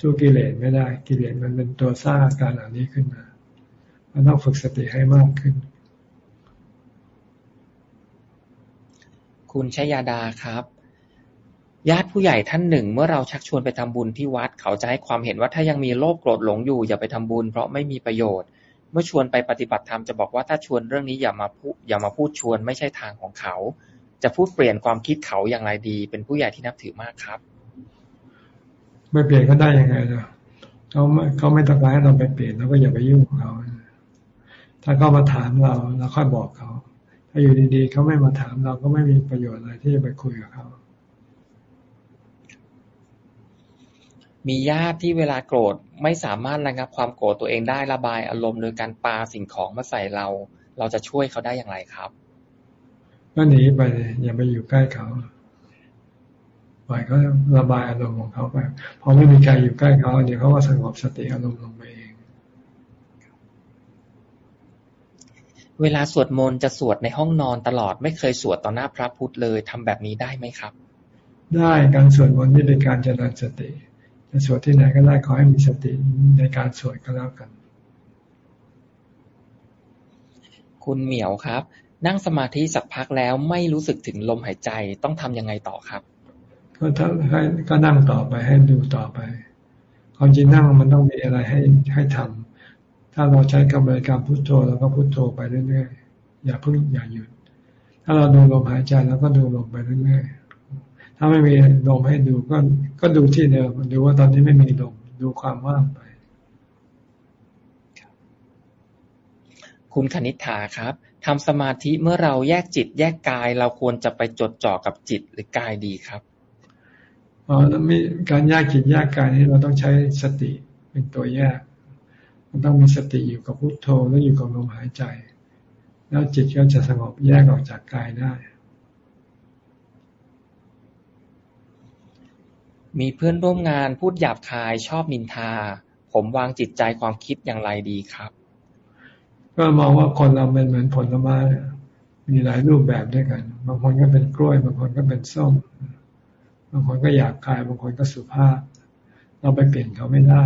สู้กิเลสไม่ได้ กิเลสมันเป็นตัวสร้างอาการเหล่านี้ขึ้นมามันต้องฝึกสติให้มากขึ้น คุณชยาดาครับญาติผู้ใหญ่ท่านหนึ่ง เมื่อเราชักชวนไปทำบุญที่วัด เขาจะให้ความเห็นว่าถ้ายังมีโลภโกรธหลงอยู่อย่าไปทำบุญ เพราะไม่มีประโยชน์ เมื่อชวนไปปฏิบัติธรรมจะบอกว่าถ้าชวนเรื่องนี้อย่ามาพูดอย่ามาพูดชวนไม่ใช่ทางของเขา จะพูดเปลี่ยนความคิดเขาอย่างไรดี เป็นผู้ใหญ่ที่นับถือมากครับ ไม่เปลี่ยนก็ได้ยังไงเนาะเขาไม่เขาไม่ต้องการให้เราไปเปลี่ยนเราก็อย่าไปยุ่งเขาถ้าเขามาถามเราเราค่อยบอกเขา ถ้าอยู่ดีๆเขาไม่มาถามเราก็ไม่มีประโยชน์อะไรที่จะไปคุยกับเขา มีญาติที่เวลาโกรธไม่สามารถระงับความโกรธตัวเองได้ระบายอารมณ์โดยการปาสิ่งของมาใส่เรา เราจะช่วยเขาได้อย่างไรครับก็หนีไปอย่าไปอยู่ใกล้เขาปล่อยเขาระบายอารมณ์ของเขาไปพอไม่มีใครอยู่ใกล้เขาเดี๋ยวเขาก็สงบสติอารมณ์ลงไปเอง เวลาสวดมนต์จะสวดในห้องนอนตลอดไม่เคยสวดต่อหน้าพระพุทธเลยทำแบบนี้ได้ไหมครับ ได้การสวดมนต์นี่เป็นการเจริญสติ จะสวดที่ไหนก็ได้ขอให้มีสติในการสวดก็แล้วกัน คุณเหมียวครับ นั่งสมาธิสักพักแล้วไม่รู้สึกถึงลมหายใจต้องทํำยังไงต่อครับ ก็ถ้าให้ก็นั่งต่อไปให้ดูต่อไปความจริงนั่งมันต้องมีอะไรให้ให้ทำถ้าเราใช้คำบริกรรมพุทโธเราก็พุทโธไปเรื่อยๆอย่าเพิ่งอย่าหยุดถ้าเราดูลมหายใจเราก็ดูลมไปเรื่อยๆ ถ้าไม่มีลมให้ดูก็ก็ดูที่เดิมดูว่าตอนนี้ไม่มีลมดูความว่างไป คุณคณิ t าครับทำสมาธิเมื่อเราแยกจิตแยกกาย เราควรจะไปจดจ่อกับจิตหรือกายดีครับอ๋อมีการแยกจิตแยกกายนี้เราต้องใช้สติเป็นตัวแยก มันต้องมีสติอยู่กับพุโทโธแล้วอยู่กับลมหายใจ แล้วจิตก็จะสงบแยกออกจากกายได้ มีเพื่อนร่วมงานพูดหยาบคาย ชอบนินทา ผมวางจิตใจความคิดอย่างไรดีครับ ก็มองว่าคนเราเป็นเหมือนผลไม้มีหลายรูปแบบด้วยกัน บางคนก็เป็นกล้วย บางคนก็เป็นส้ม บางคนก็หยาบคาย บางคนก็สุภาพ เราไปเปลี่ยนเขาไม่ได้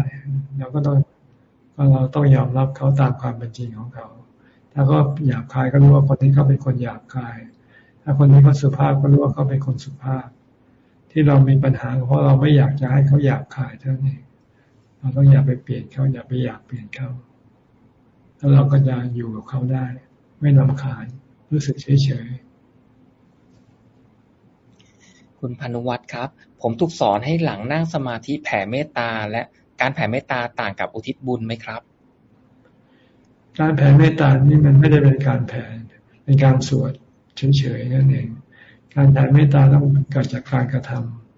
เราก็ต้องเราต้องยอมรับเขาตามความเป็นจริงของเขา ถ้าเขาหยาบคายก็รู้ว่าคนนี้เขาเป็นคนหยาบคาย ถ้าคนนี้เขาสุภาพก็รู้ว่าเขาเป็นคนสุภาพ ที่เรามีปัญหาเพราะเราไม่อยากจะให้เขาหยาบคายเท่านี้เราต้องอย่าไปเปลี่ยนเขาอย่าไปอยากเปลี่ยนเขาแล้วเราก็จะอยู่กับเขาได้ ไม่นำคาญรู้สึกเฉยเฉยคุณพานุวัตรครับ ผมถูกสอนให้หลังนั่งสมาธิแผ่เมตตา และการแผ่เมตตาต่างกับอุทิศบุญไหมครับ การแผ่เมตตานี่มันไม่ได้เป็นการแผ่เป็นการสวดเฉยๆนั่นเอง การแผ่เมตตาต้องเกิดจากการกระท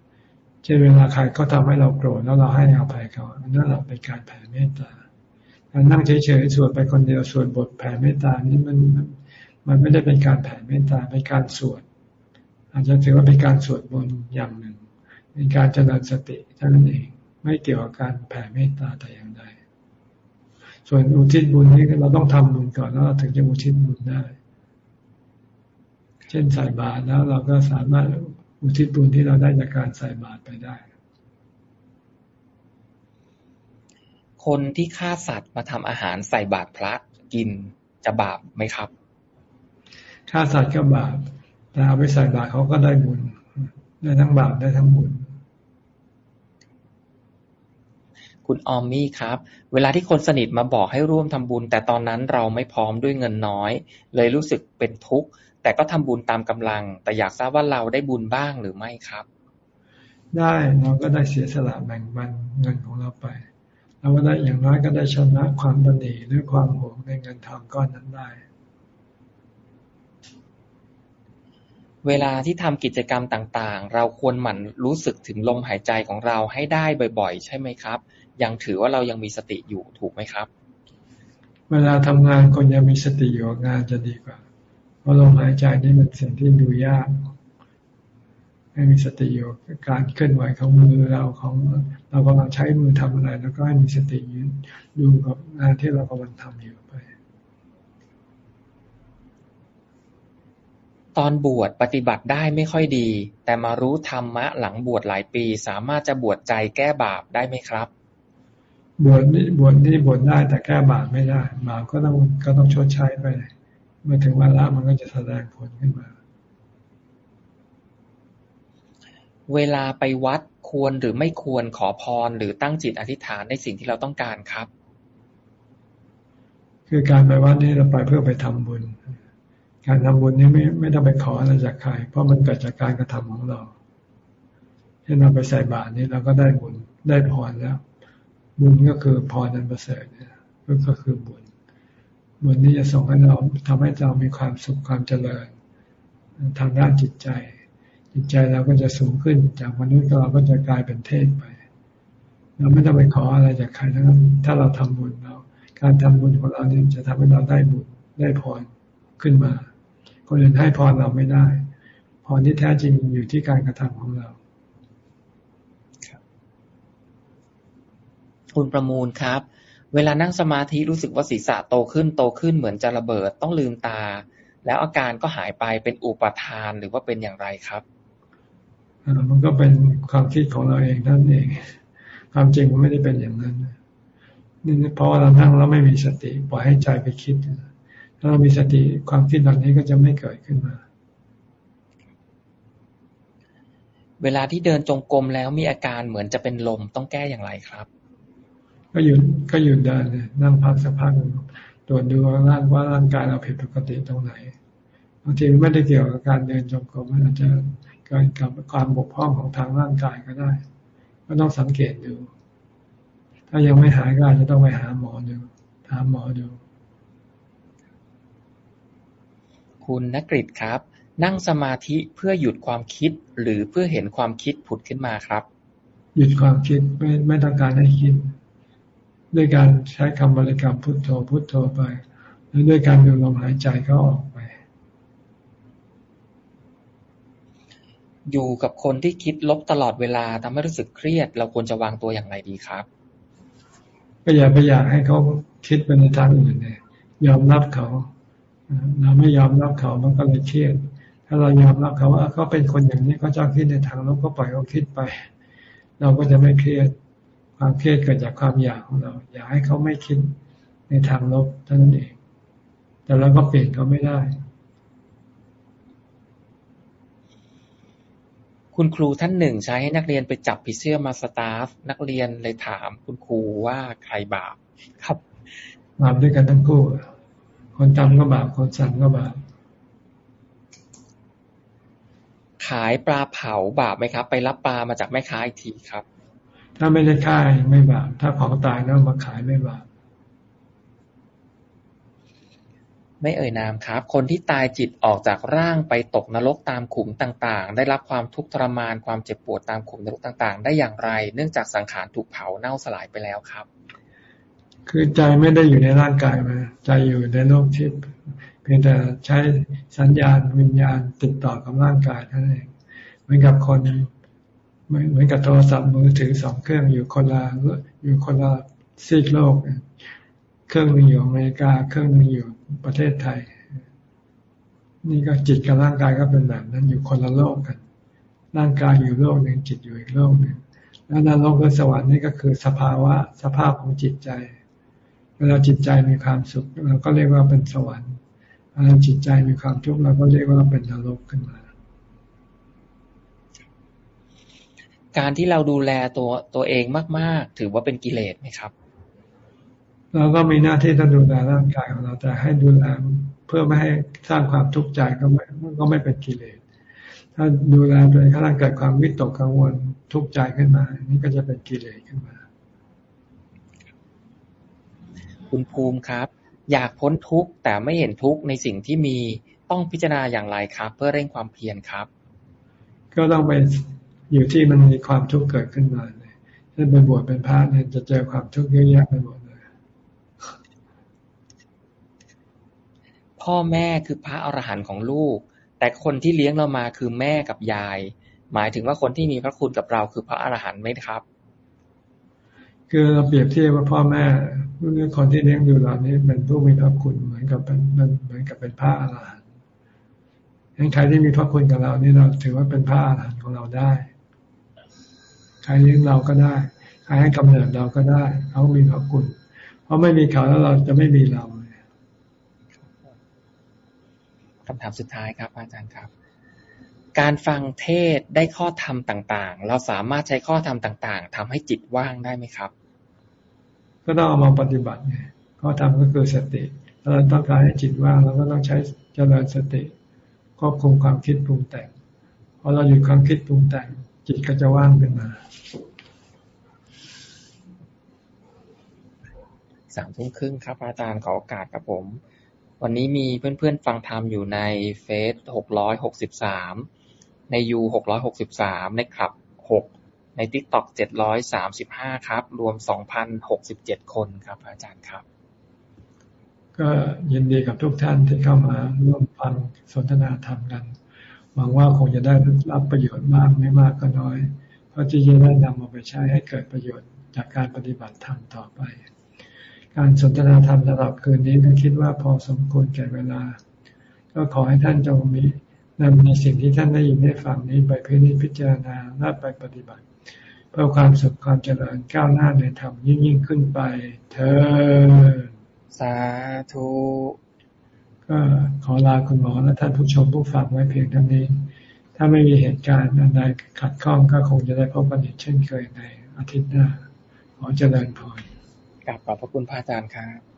ำเช่นเวลาใครเขาทาให้เราโกรธแล้วเราให้อภัยเขานั่นแหละเป็นการแผ่เมตตาการนั่งเฉยๆสวดไปคนเดียวสวดบทแผ่เมตตานี่มันมันไม่ได้เป็นการแผ่เมตตาเป็นการสวด อาจจะถือว่าเป็นการสวดบนอย่างหนึ่งเป็นการเจริญสติเท่านั้นเอง ไม่เกี่ยวกับการแผ่เมตตาแต่อย่างใดส่วนอุทิศบุญนี้เราต้องทำบุญก่อนแล้วถึงจะอุทิศบุญได้ ช่นใส่บาตรแล้วเราก็สามารถอุทิศบุญที่เราได้จากการใส่บาตรไปได้ คนที่ฆ่าสัตว์มาทำอาหารใส่บาตรพระกินจะบาปไหมครับฆ่าสัตว์ก็บาปแต่เอาไปใส่บาตรเขาก็ได้บุญได้ทั้งบาปได้ทั้งบุญคุณออมมี่ครับ เวลาที่คนสนิทมาบอกให้ร่วมทำบุญ แต่ตอนนั้นเราไม่พร้อมด้วยเงินน้อย เลยรู้สึกเป็นทุกข์ แต่ก็ทำบุญตามกำลัง แต่อยากทราบว่าเราได้บุญบ้างหรือไม่ครับ ได้เราก็ได้เสียสละแบ่งบันเงินของเราไปเราก็ได้อย่างน้อยก็ได้ชนะความบันดีหรือความหวงในเงินทองก้อนนั้นได้ เวลาที่ทำกิจกรรมต่างๆ เราควรหมั่นรู้สึกถึงลมหายใจของเราให้ได้บ่อยๆ ใช่ไหมครับ ยังถือว่าเรายังมีสติอยู่ถูกไหมครับ เวลาทำงานคนยังมีสติอยู่งานจะดีกว่า เพราะลมหายใจนี่เป็นสิ่งที่ดูยาก ให้มีสติอยู่การเคลื่อนไหวของมือเราของเรากำลังใช้มือทำอะไร แล้วก็ให้มีสติยืนดูกับงานที่เรากำลังทำอยู่ไป ตอนบวชปฏิบัติได้ไม่ค่อยดี แต่มารู้ธรรมะหลังบวชหลายปี สามารถจะบวชใจแก้บาปได้ไหมครับบวชนี่บวชนี่บวชได้แต่แก้บาปไม่ได้บาปก็ต้องก็ต้องชดใช้ไปเมื่อถึงวันละมันก็จะแสดงผลขึ้นมา เวลาไปวัดควรหรือไม่ควรขอพรหรือตั้งจิตอธิษฐานในสิ่งที่เราต้องการครับ คือการไปวัดนี่เราไปเพื่อไปทำบุญ การทำบุญนี้ไม่ไม่ต้องไปขออะไรจากใคร เพราะมันเกิดจากการกระทำของเราเช่นเราไปใส่บาตรนี้เราก็ได้บุญได้พรแล้ว บุญก็คือพรนันประเสริฐเนี่ยก็คือบุญ บุญนี้จะส่งให้เราทำให้เรามีความสุขความเจริญ ทางด้านจิตใจ จิตใจเราก็จะสูงขึ้นจากมนุษย์เราก็จะกลายเป็นเทพไป เราไม่ต้องไปขออะไรจากใครทั้งนั้นถ้าเราทำบุญเรา การทำบุญของเราเนี่ยจะทำให้เราได้บุญได้พรขึ้นมา คนอื่นให้พรเราไม่ได้พรที่แท้จริงอยู่ที่การกระทำของเราคุณประมูลครับ เวลานั่งสมาธิรู้สึกว่าศีรษะโตขึ้นโตขึ้นเหมือนจะระเบิดต้องลืมตา แล้วอาการก็หายไปเป็นอุปทานหรือว่าเป็นอย่างไรครับมันก็เป็นความคิดของเราเองนั่นเอง ความจริงมันไม่ได้เป็นอย่างนั้นนี่เพราะว่าเรานั่งแล้วไม่มีสติปล่อยให้ใจไปคิดถ้าเรามีสติความคิดเหล่านี้ก็จะไม่เกิดขึ้นมา เวลาที่เดินจงกรมแล้วมีอาการเหมือนจะเป็นลมต้องแก้อย่างไรครับ ก็หยุดก็หยุดเดินนั่งพักสักพักตรวจดูร่างว่าร่างกายเราผิดปกติตรงไหนบางทีไม่ได้เกี่ยวกับการเดินจงกรมมันอาจจะเกิดกับความบกพร่องของทางร่างกายก็ได้ ก็ต้องสังเกตดู ถ้ายังไม่หายก็อาจจะต้องไปหาหมอดูถามหมอดู คุณนักฤษครับ นั่งสมาธิเพื่อหยุดความคิดหรือเพื่อเห็นความคิดผุดขึ้นมาครับ หยุดความคิดไม่ไม่ต้องการให้คิด ด้วยการใช้คำบริกรรมพุทโธพุทโธไป หรือด้วยการดูลมหายใจเขาออกไป อยู่กับคนที่คิดลบตลอดเวลาทำให้รู้สึกเครียด เราควรจะวางตัวอย่างไรดีครับก็อย่าไปอยากให้เขาคิดไปในทางอื่นเลยยอมรับเขาเราไม่ยอมรับเขามันก็เลยเครียด ถ้าเรายอมรับเขาว่าเขาเป็นคนอย่างนี้เขาจะคิดในทางลบก็ปล่อยเขาคิดไป เราก็จะไม่เครียด ความเครียดเกิดจากความอยากของเรา อยากให้เขาไม่คิดในทางลบเท่านั้นเอง แต่เราก็เปลี่ยนเขาไม่ได้ คุณครูท่านหนึ่งใช้ให้นักเรียนไปจับผีเสื้อมาสตาฟ นักเรียนเลยถามคุณครูว่าใครบาปครับบาปด้วยกันทั้งคู่ คนทำก็บาป คนสั่งก็บาปขายปลาเผาบาปไหมครับ ไปรับปลามาจากแม่ค้าอีกทีครับ ถ้าไม่ได้ค่ายไม่บาป ถ้าของตายแล้วมาขายไม่บาป ไม่เอ่ยนามครับ คนที่ตายจิตออกจากร่างไปตกนรกตามขุมต่างๆ ได้รับความทุกข์ทรมานความเจ็บปวดตามขุมนรกต่างๆ ได้อย่างไร เนื่องจากสังขารถูกเผาเน่าสลายไปแล้วครับ คือใจไม่ได้อยู่ในร่างกายมาใจอยู่ในโลกทิพย์เพียงแต่ใช้สัญญาณวิญญาณติดต่อกับร่างกายเท่านั้นเองเหมือนกับคน เหมือนกับโทรศัพท์มือถือสองเครื่องอยู่คนละอยู่คนละซีกโลก เครื่องหนึ่งอยู่อเมริกา เครื่องหนึ่งอยู่ประเทศไทย นี่ก็จิตกับร่างกายก็เป็นแบบนั้นอยู่คนละโลกกัน ร่างกายอยู่โลกหนึ่งจิตอยู่อีกโลกหนึ่งแล้วนรกหรือสวรรค์นี่ก็คือสภาวะสภาพของจิตใจ เวลาจิตใจมีความสุขเราก็เรียกว่าเป็นสวรรค์เวลาจิตใจมีความทุกข์เราก็เรียกว่าเป็นนรกขึ้นมา การที่เราดูแลตัวตัวเองมาก ๆ ถือว่าเป็นกิเลสไหมครับ เราก็มีหน้าที่ต้องดูแลร่างกายของเราแต่ให้ดูแลเพื่อไม่ให้สร้างความทุกข์ใจก็ไม่ก็ไม่เป็นกิเลส ถ้าดูแลตัวเองถ้าเกิดความวิตกกังวลทุกข์ใจขึ้นมา นี่ก็จะเป็นกิเลสขึ้นมา คุณภูมิครับ อยากพ้นทุกข์แต่ไม่เห็นทุกข์ในสิ่งที่มีต้องพิจารณาอย่างไรครับ เพื่อเร่งความเพียรครับ ก็ต้องไป อยู่ที่มันมีความทุกข์เกิดขึ้นมาเลยเช่นไปบวชเป็นพระเนี่ยจะเจอความทุกข์เยอะแยะไปหมดเลยพ่อแม่คือพระอรหันต์ของลูก แต่คนที่เลี้ยงเรามาคือแม่กับยาย หมายถึงว่าคนที่มีพระคุณกับเราคือพระอรหันต์ไหมครับ คือเราเปรียบเทียบว่าพ่อแม่เรื่องคนที่เลี้ยงดูเรานี้เป็นผู้มีพระคุณเหมือนกับเป็นเหมือนกับเป็นพระอรหันต์งั้นใครที่มีพระคุณกับเรานี่เราถือว่าเป็นพระอรหันต์ของเราได้ ใครเลี้ยงเราก็ได้ใครให้กำเนิดเราก็ได้ เขามีพระคุณ เพราะไม่มีเขาแล้วเราจะไม่มีเราคำถามสุดท้ายครับ อาจารย์ครับ การฟังเทศได้ข้อธรรมต่าง ๆ เราสามารถใช้ข้อธรรมต่าง ๆทำให้จิตว่างได้ไหมครับ ก็ต้องเอามาปฏิบัติไงข้อธรรมก็คือสติถ้าเราต้องการให้จิตว่างเราก็ต้องใช้เจริญสติควบคุมความคิดปรุงแต่งพอเราหยุดความคิดปรุงแต่ง จิตก็จะว่างขึ้นมาสามทุ่มครึ่งครับ อาจารย์ขอโอกาสครับผม วันนี้มีเพื่อนๆฟังธรรมอยู่ในเฟซหกร้อยหกสิบสามในยูหกร้อยหกสิบสามในคลับหกใน TikTok เจ็ดร้อยสามสิบห้าครับ รวมสองพันหกสิบเจ็ดคนครับ อาจารย์ครับ ก็ยินดีกับทุกท่านที่เข้ามาร่วมฟังสนทนาธรรมกัน หวังว่าคงจะได้รับประโยชน์มากไม่มากก็น้อย เพราะที่จะได้นำเอาไปใช้ให้เกิดประโยชน์จากการปฏิบัติธรรมต่อไป การสนทนาธรรมสำหรับคืนนี้ก็คิดว่าพอสมควรแก่เวลา ก็ขอให้ท่านจงมีนำในสิ่งที่ท่านได้ยินได้ฟังนี้ไปพิจิพิจารณาและไปปฏิบัติ เพื่อความสุขความเจริญก้าวหน้าในธรรมยิ่งยิ่งขึ้นไป เธอสาธุ ก็ขอลาคุณหมอและท่านผู้ชมผู้ฟังไว้เพียงเท่านี้ ถ้าไม่มีเหตุการณ์อันใดขัดข้องก็คงจะได้พบกันอีกเช่นเคยในอาทิตย์หน้า ขอเจริญพรกลับขอบพระคุณพระอาจารย์ครับ